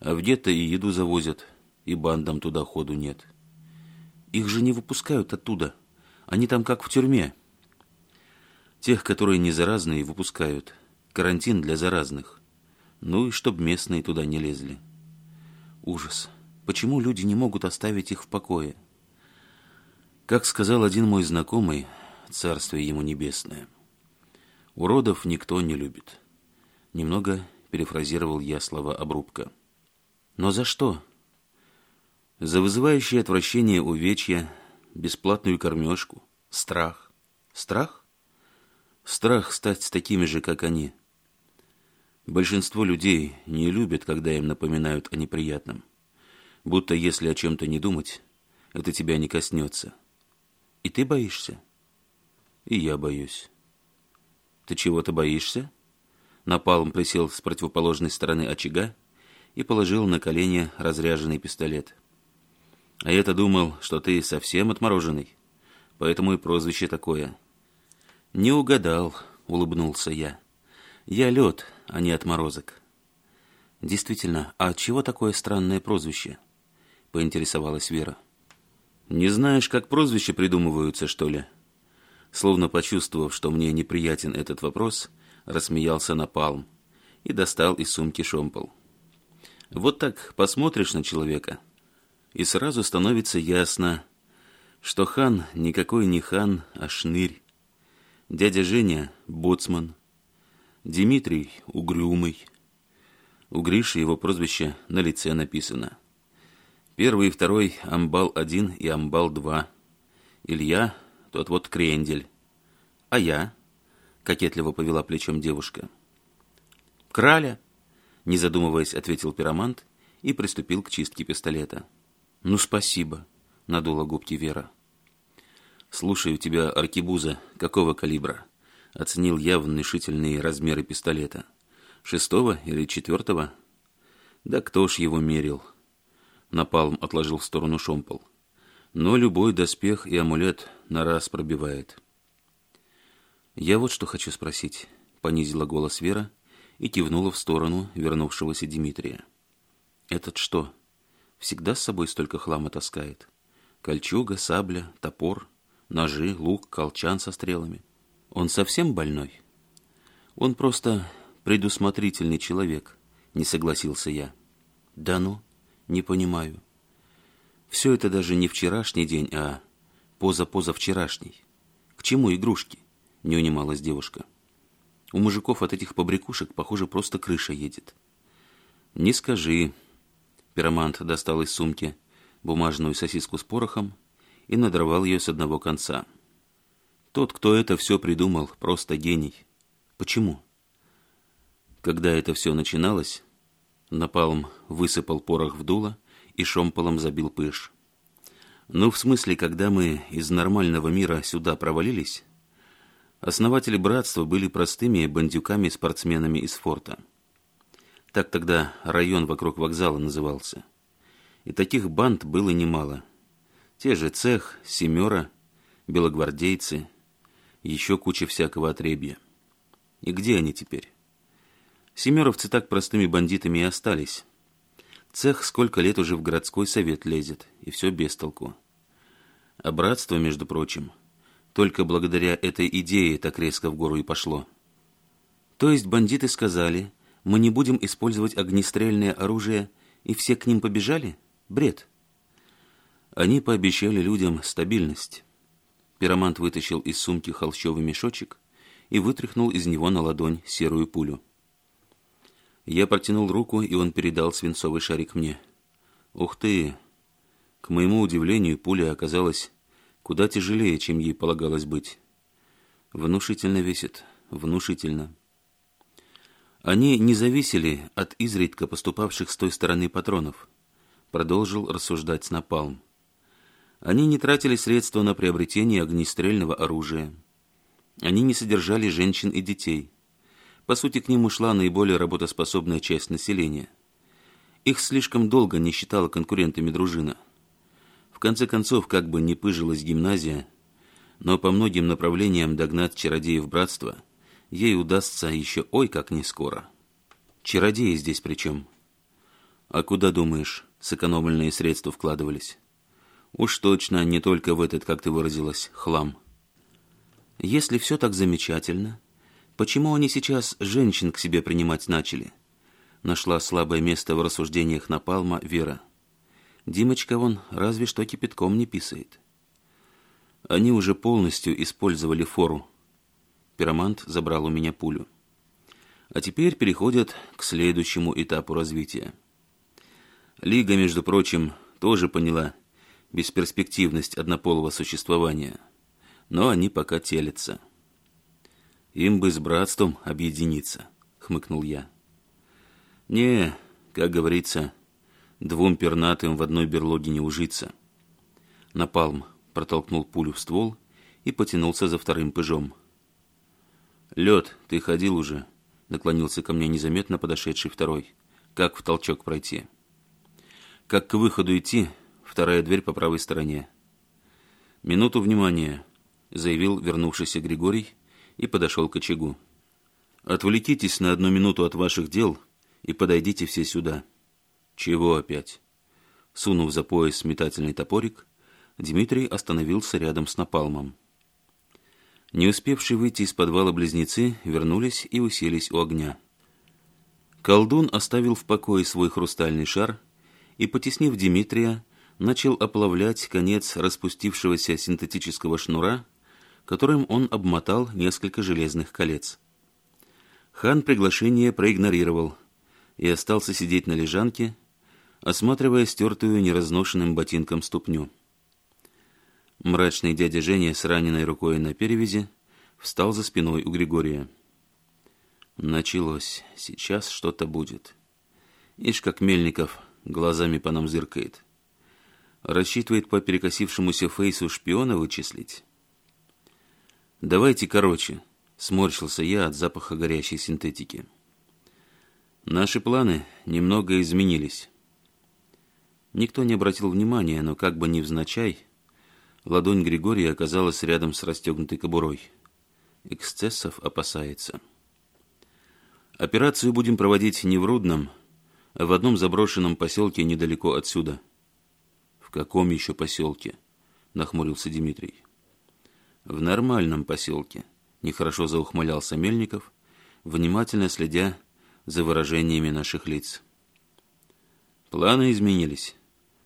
А где-то и еду завозят, и бандам туда ходу нет. — их же не выпускают оттуда. Они там как в тюрьме. Тех, которые не заразные, выпускают. Карантин для заразных. Ну и чтоб местные туда не лезли. Ужас. Почему люди не могут оставить их в покое? Как сказал один мой знакомый, царствие ему небесное. Уродов никто не любит. Немного перефразировал я слова обрубка. Но за что? За вызывающее отвращение увечья, бесплатную кормежку, страх. Страх? Страх стать такими же, как они. Большинство людей не любят, когда им напоминают о неприятном. Будто если о чем-то не думать, это тебя не коснется. И ты боишься? И я боюсь. Ты чего-то боишься? Напалм присел с противоположной стороны очага и положил на колени разряженный пистолет – а я-то думал, что ты совсем отмороженный, поэтому и прозвище такое. Не угадал, улыбнулся я. Я лед, а не отморозок. Действительно, а от чего такое странное прозвище? Поинтересовалась Вера. Не знаешь, как прозвища придумываются, что ли? Словно почувствовав, что мне неприятен этот вопрос, рассмеялся Напалм и достал из сумки шомпол. Вот так посмотришь на человека — и сразу становится ясно, что хан никакой не хан, а шнырь. Дядя Женя — боцман, Дмитрий — угрюмый. У Гриши его прозвище на лице написано. Первый и второй — Амбал-1 и Амбал-2. Илья — тот вот крендель. А я — кокетливо повела плечом девушка. «Краля!» — не задумываясь, ответил пиромант и приступил к чистке пистолета. «Ну, спасибо», — надула губки Вера. «Слушаю тебя, аркебуза, какого калибра?» — оценил я внушительные размеры пистолета. «Шестого или четвертого?» «Да кто ж его мерил?» Напалм отложил в сторону шомпол. «Но любой доспех и амулет на раз пробивает». «Я вот что хочу спросить», — понизила голос Вера и кивнула в сторону вернувшегося Дмитрия. «Этот что, всегда с собой столько хлама таскает. Кольчуга, сабля, топор, ножи, лук, колчан со стрелами. Он совсем больной? Он просто предусмотрительный человек, не согласился я. Да ну, не понимаю. Все это даже не вчерашний день, а позапозавчерашний. К чему игрушки? Не унималась девушка. У мужиков от этих побрякушек, похоже, просто крыша едет. Не скажи, Пиромант достал из сумки бумажную сосиску с порохом и надорвал ее с одного конца. Тот, кто это все придумал, просто гений. Почему? Когда это все начиналось, Напалм высыпал порох в дуло и шомполом забил пыш. Ну, в смысле, когда мы из нормального мира сюда провалились, основатели братства были простыми бандюками-спортсменами из форта – так тогда район вокруг вокзала назывался. И таких банд было немало. Те же цех, семера, белогвардейцы, еще куча всякого отребья. И где они теперь? Семеровцы так простыми бандитами и остались. Цех сколько лет уже в городской совет лезет, и все без толку. А братство, между прочим, только благодаря этой идее так резко в гору и пошло. То есть бандиты сказали, мы не будем использовать огнестрельное оружие, и все к ним побежали? Бред. Они пообещали людям стабильность. Пиромант вытащил из сумки холщовый мешочек и вытряхнул из него на ладонь серую пулю. Я протянул руку, и он передал свинцовый шарик мне. Ух ты! К моему удивлению, пуля оказалась куда тяжелее, чем ей полагалось быть. Внушительно весит, внушительно. Они не зависели от изредка поступавших с той стороны патронов, продолжил рассуждать Напалм. Они не тратили средства на приобретение огнестрельного оружия. Они не содержали женщин и детей. По сути, к ним ушла наиболее работоспособная часть населения. Их слишком долго не считала конкурентами дружина. В конце концов, как бы ни пыжилась гимназия, но по многим направлениям догнать чародеев братства – ей удастся еще ой как не скоро. Чародеи здесь причем. А куда, думаешь, сэкономленные средства вкладывались? Уж точно не только в этот, как ты выразилась, хлам. Если все так замечательно, почему они сейчас женщин к себе принимать начали? Нашла слабое место в рассуждениях Напалма Вера. Димочка вон разве что кипятком не писает. Они уже полностью использовали фору, Пиромант забрал у меня пулю. А теперь переходят к следующему этапу развития. Лига, между прочим, тоже поняла бесперспективность однополого существования. Но они пока телятся. «Им бы с братством объединиться», — хмыкнул я. «Не, как говорится, двум пернатым в одной берлоге не ужиться». Напалм протолкнул пулю в ствол и потянулся за вторым пыжом — «Лед, ты ходил уже», — наклонился ко мне незаметно подошедший второй. «Как в толчок пройти?» «Как к выходу идти?» Вторая дверь по правой стороне. «Минуту внимания», — заявил вернувшийся Григорий и подошел к очагу. «Отвлекитесь на одну минуту от ваших дел и подойдите все сюда». «Чего опять?» Сунув за пояс метательный топорик, Дмитрий остановился рядом с напалмом. Не успевшие выйти из подвала близнецы вернулись и уселись у огня. Колдун оставил в покое свой хрустальный шар и, потеснив Дмитрия, начал оплавлять конец распустившегося синтетического шнура, которым он обмотал несколько железных колец. Хан приглашение проигнорировал и остался сидеть на лежанке, осматривая стертую неразношенным ботинком ступню. Мрачный дядя Женя с раненной рукой на перевязи встал за спиной у Григория. Началось. Сейчас что-то будет. Ишь, как Мельников глазами по нам зыркает. Рассчитывает по перекосившемуся фейсу шпиона вычислить. «Давайте короче», — сморщился я от запаха горящей синтетики. «Наши планы немного изменились». Никто не обратил внимания, но как бы невзначай, Ладонь Григория оказалась рядом с расстегнутой кобурой. Эксцессов опасается. Операцию будем проводить не в Рудном, а в одном заброшенном поселке недалеко отсюда. В каком еще поселке? Нахмурился Дмитрий. В нормальном поселке. Нехорошо заухмылялся Мельников, внимательно следя за выражениями наших лиц. Планы изменились.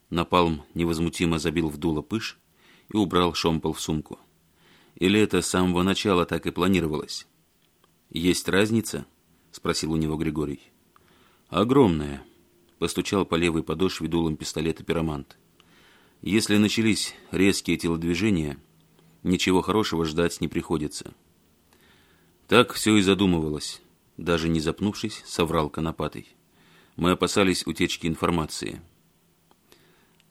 Напалм невозмутимо забил в дуло пыш, и убрал шомпол в сумку. Или это с самого начала так и планировалось? «Есть разница?» – спросил у него Григорий. «Огромная», – постучал по левой подошве дулом пистолета пиромант. «Если начались резкие телодвижения, ничего хорошего ждать не приходится». Так все и задумывалось. Даже не запнувшись, соврал Конопатый. «Мы опасались утечки информации».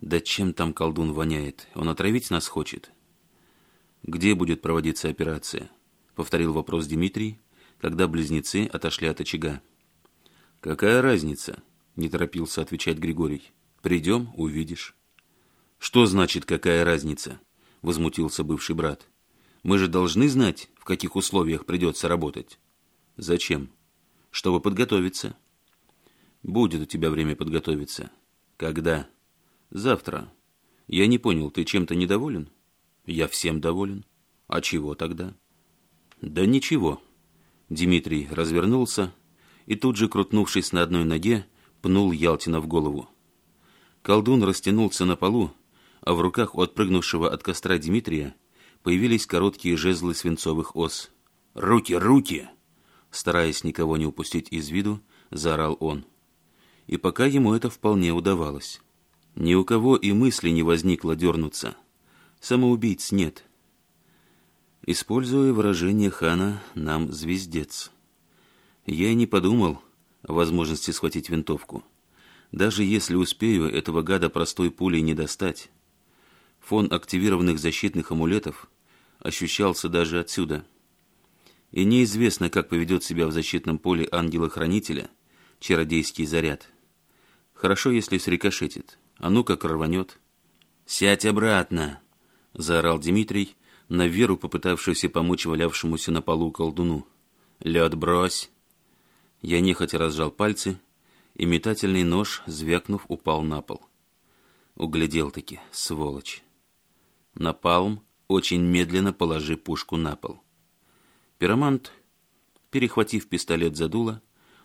Да чем там колдун воняет? Он отравить нас хочет? Где будет проводиться операция? Повторил вопрос Дмитрий, когда близнецы отошли от очага. Какая разница? Не торопился отвечать Григорий. Придем, увидишь. Что значит, какая разница? Возмутился бывший брат. Мы же должны знать, в каких условиях придется работать. Зачем? Чтобы подготовиться. Будет у тебя время подготовиться. Когда? Завтра. Я не понял, ты чем-то недоволен? Я всем доволен. А чего тогда? Да ничего. Дмитрий развернулся и тут же, крутнувшись на одной ноге, пнул Ялтина в голову. Колдун растянулся на полу, а в руках у отпрыгнувшего от костра Дмитрия появились короткие жезлы свинцовых ос. «Руки, руки!» Стараясь никого не упустить из виду, заорал он. И пока ему это вполне удавалось. Ни у кого и мысли не возникло дернуться. Самоубийц нет. Используя выражение хана, нам звездец. Я и не подумал о возможности схватить винтовку. Даже если успею, этого гада простой пулей не достать. Фон активированных защитных амулетов ощущался даже отсюда. И неизвестно, как поведет себя в защитном поле ангела-хранителя чародейский заряд. Хорошо, если срикошетит. А ну как рванет. «Сядь обратно!» — заорал Дмитрий, на Веру, попытавшуюся помочь валявшемуся на полу колдуну. «Лед брось!» Я нехотя разжал пальцы, и метательный нож, звякнув, упал на пол. Углядел-таки, сволочь. Напалм, очень медленно положи пушку на пол. Пиромант, перехватив пистолет за дуло,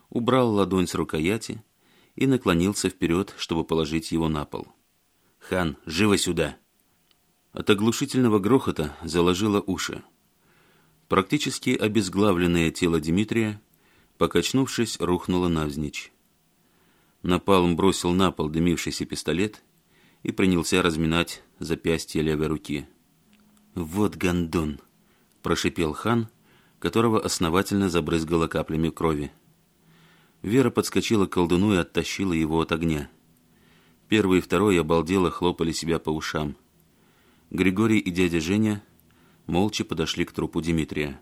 убрал ладонь с рукояти — и наклонился вперед, чтобы положить его на пол. «Хан, живо сюда!» От оглушительного грохота заложило уши. Практически обезглавленное тело Дмитрия, покачнувшись, рухнуло навзничь. Напалм бросил на пол дымившийся пистолет и принялся разминать запястье левой руки. «Вот гондон!» – прошипел хан, которого основательно забрызгало каплями крови. Вера подскочила к колдуну и оттащила его от огня. Первый и второй обалдело хлопали себя по ушам. Григорий и дядя Женя молча подошли к трупу Дмитрия.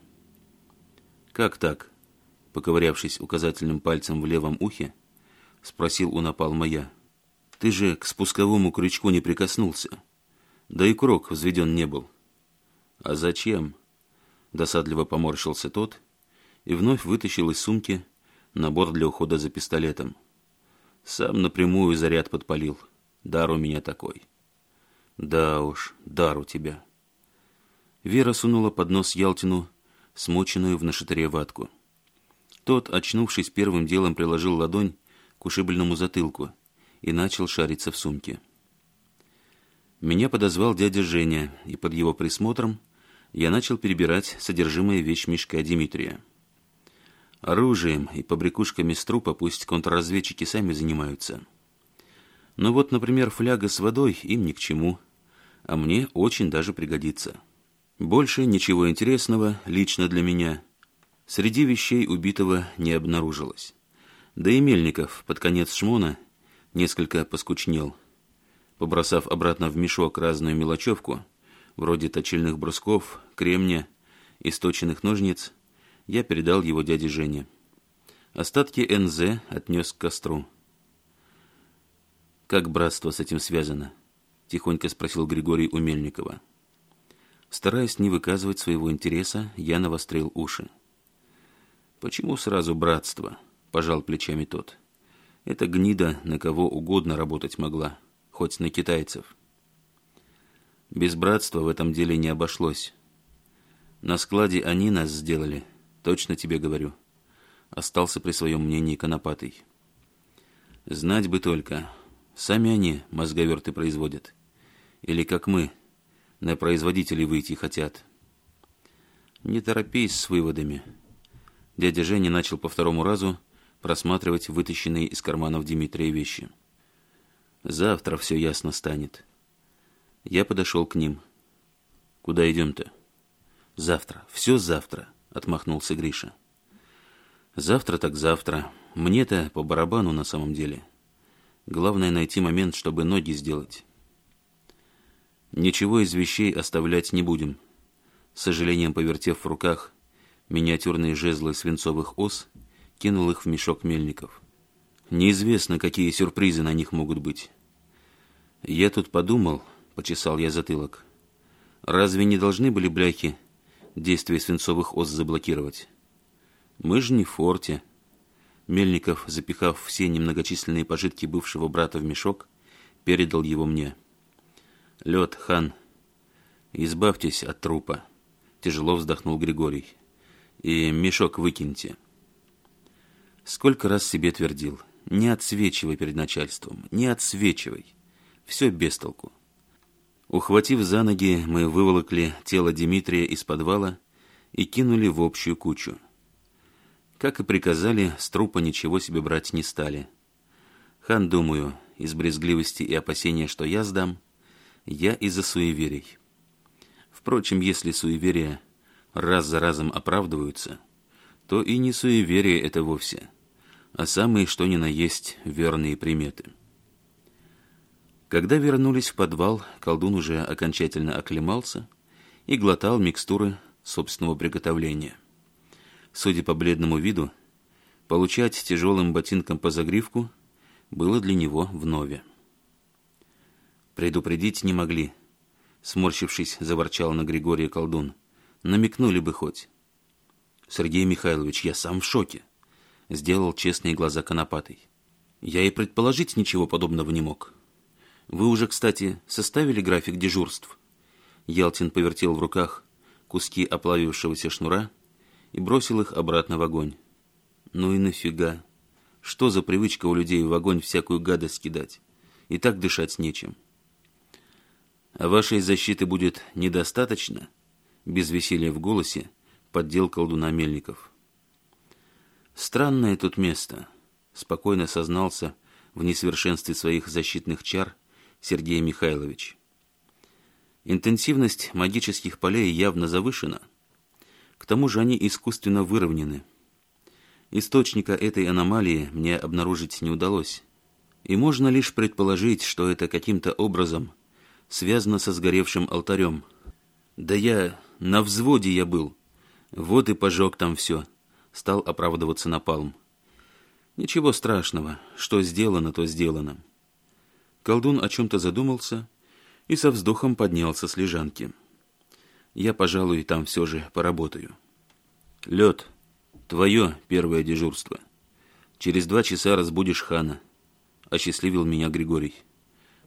«Как так?» — поковырявшись указательным пальцем в левом ухе, спросил у напалма я. «Ты же к спусковому крючку не прикоснулся. Да и крок взведен не был». «А зачем?» — досадливо поморщился тот и вновь вытащил из сумки набор для ухода за пистолетом. Сам напрямую заряд подпалил. Дар у меня такой. Да уж, дар у тебя. Вера сунула под нос Ялтину, смоченную в нашатыре ватку. Тот, очнувшись, первым делом приложил ладонь к ушибленному затылку и начал шариться в сумке. Меня подозвал дядя Женя, и под его присмотром я начал перебирать содержимое вещмешка Дмитрия оружием и побрякушками с трупа пусть контрразведчики сами занимаются. Но вот, например, фляга с водой им ни к чему, а мне очень даже пригодится. Больше ничего интересного лично для меня среди вещей убитого не обнаружилось. Да и Мельников под конец шмона несколько поскучнел. Побросав обратно в мешок разную мелочевку, вроде точильных брусков, кремня, источенных ножниц – я передал его дяде Жене. Остатки НЗ отнес к костру. «Как братство с этим связано?» – тихонько спросил Григорий Умельникова. Стараясь не выказывать своего интереса, я навострил уши. «Почему сразу братство?» – пожал плечами тот. Это гнида на кого угодно работать могла, хоть на китайцев». Без братства в этом деле не обошлось. На складе они нас сделали – Точно тебе говорю. Остался при своем мнении конопатый. Знать бы только. Сами они мозговерты производят. Или как мы, на производителей выйти хотят. Не торопись с выводами. Дядя Женя начал по второму разу просматривать вытащенные из карманов Дмитрия вещи. Завтра все ясно станет. Я подошел к ним. Куда идем-то? Завтра. Все завтра. — отмахнулся Гриша. «Завтра так завтра. Мне-то по барабану на самом деле. Главное найти момент, чтобы ноги сделать. Ничего из вещей оставлять не будем». С сожалением повертев в руках миниатюрные жезлы свинцовых ос, кинул их в мешок мельников. «Неизвестно, какие сюрпризы на них могут быть». «Я тут подумал», — почесал я затылок, — «разве не должны были бляхи действие свинцовых ос заблокировать. Мы же не в форте. Мельников, запихав все немногочисленные пожитки бывшего брата в мешок, передал его мне. «Лед, хан, избавьтесь от трупа», — тяжело вздохнул Григорий. «И мешок выкиньте». Сколько раз себе твердил. «Не отсвечивай перед начальством, не отсвечивай». Все без толку. Ухватив за ноги, мы выволокли тело Дмитрия из подвала и кинули в общую кучу. Как и приказали, с трупа ничего себе брать не стали. Хан, думаю, из брезгливости и опасения, что я сдам, я из-за суеверий. Впрочем, если суеверия раз за разом оправдываются, то и не суеверие это вовсе, а самые что ни на есть верные приметы. Когда вернулись в подвал, колдун уже окончательно оклемался и глотал микстуры собственного приготовления. Судя по бледному виду, получать тяжелым ботинком по загривку было для него вновь. «Предупредить не могли», — сморщившись, заворчал на Григория колдун. «Намекнули бы хоть». «Сергей Михайлович, я сам в шоке», — сделал честные глаза конопатой. «Я и предположить ничего подобного не мог». Вы уже, кстати, составили график дежурств?» Ялтин повертел в руках куски оплавившегося шнура и бросил их обратно в огонь. «Ну и нафига? Что за привычка у людей в огонь всякую гадость кидать? И так дышать нечем». «А вашей защиты будет недостаточно?» Без веселья в голосе поддел колдуна Мельников. «Странное тут место», — спокойно сознался в несовершенстве своих защитных чар Сергей Михайлович. Интенсивность магических полей явно завышена. К тому же они искусственно выровнены. Источника этой аномалии мне обнаружить не удалось. И можно лишь предположить, что это каким-то образом связано со сгоревшим алтарем. «Да я... на взводе я был. Вот и пожег там все», — стал оправдываться Напалм. «Ничего страшного. Что сделано, то сделано». Колдун о чем-то задумался и со вздохом поднялся с лежанки. Я, пожалуй, там все же поработаю. Лед, твое первое дежурство. Через два часа разбудишь хана. Осчастливил меня Григорий.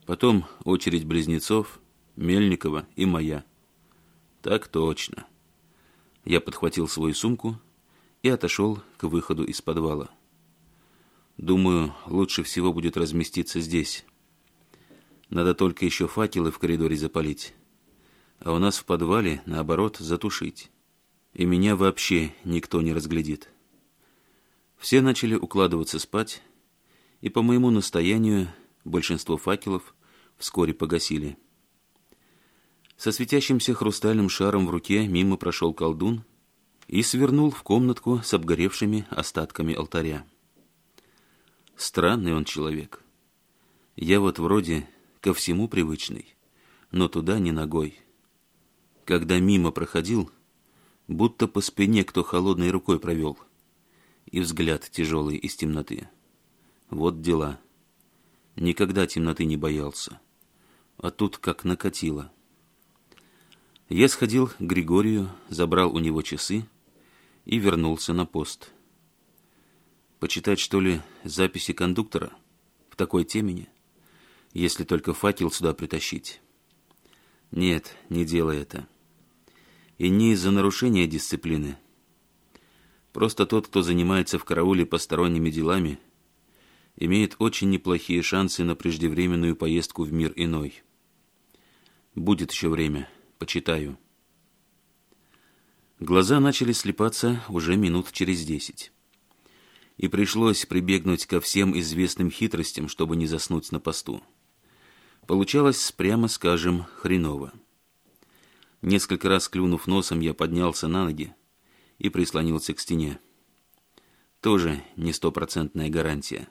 Потом очередь близнецов, Мельникова и моя. Так точно. Я подхватил свою сумку и отошел к выходу из подвала. Думаю, лучше всего будет разместиться здесь. Надо только еще факелы в коридоре запалить. А у нас в подвале, наоборот, затушить. И меня вообще никто не разглядит. Все начали укладываться спать, и по моему настоянию большинство факелов вскоре погасили. Со светящимся хрустальным шаром в руке мимо прошел колдун и свернул в комнатку с обгоревшими остатками алтаря. Странный он человек. Я вот вроде ко всему привычный, но туда не ногой. Когда мимо проходил, будто по спине кто холодной рукой провел, и взгляд тяжелый из темноты. Вот дела. Никогда темноты не боялся, а тут как накатило. Я сходил к Григорию, забрал у него часы и вернулся на пост. Почитать, что ли, записи кондуктора в такой темени — если только факел сюда притащить. Нет, не делай это. И не из-за нарушения дисциплины. Просто тот, кто занимается в карауле посторонними делами, имеет очень неплохие шансы на преждевременную поездку в мир иной. Будет еще время, почитаю. Глаза начали слепаться уже минут через десять. И пришлось прибегнуть ко всем известным хитростям, чтобы не заснуть на посту. Получалось, прямо скажем, хреново. Несколько раз клюнув носом, я поднялся на ноги и прислонился к стене. Тоже не стопроцентная гарантия.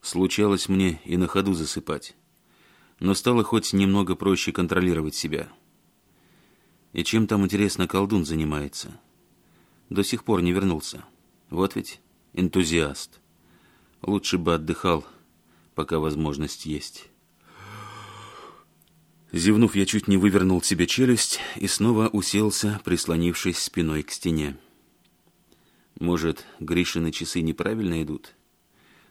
Случалось мне и на ходу засыпать. Но стало хоть немного проще контролировать себя. И чем там, интересно, колдун занимается? До сих пор не вернулся. Вот ведь энтузиаст. Лучше бы отдыхал, пока возможность есть». Зевнув, я чуть не вывернул себе челюсть и снова уселся, прислонившись спиной к стене. Может, Гришины часы неправильно идут?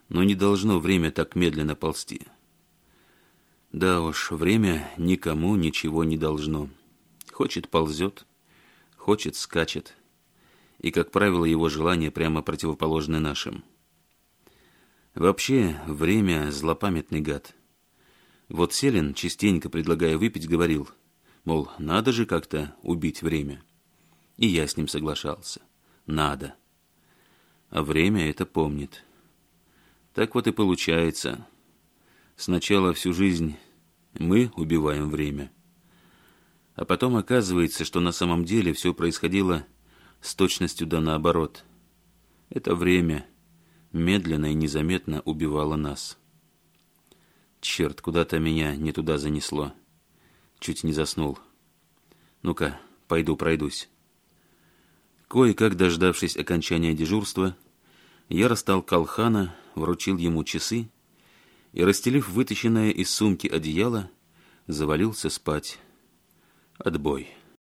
Но не должно время так медленно ползти. Да уж, время никому ничего не должно. Хочет – ползет, хочет – скачет. И, как правило, его желания прямо противоположны нашим. Вообще, время – злопамятный гад – вот Селин, частенько предлагая выпить, говорил, мол, надо же как-то убить время. И я с ним соглашался. Надо. А время это помнит. Так вот и получается. Сначала всю жизнь мы убиваем время. А потом оказывается, что на самом деле все происходило с точностью да наоборот. Это время медленно и незаметно убивало нас. Черт, куда-то меня не туда занесло. Чуть не заснул. Ну-ка, пойду пройдусь. Кое-как дождавшись окончания дежурства, я растолкал хана, вручил ему часы и, расстелив вытащенное из сумки одеяло, завалился спать. Отбой.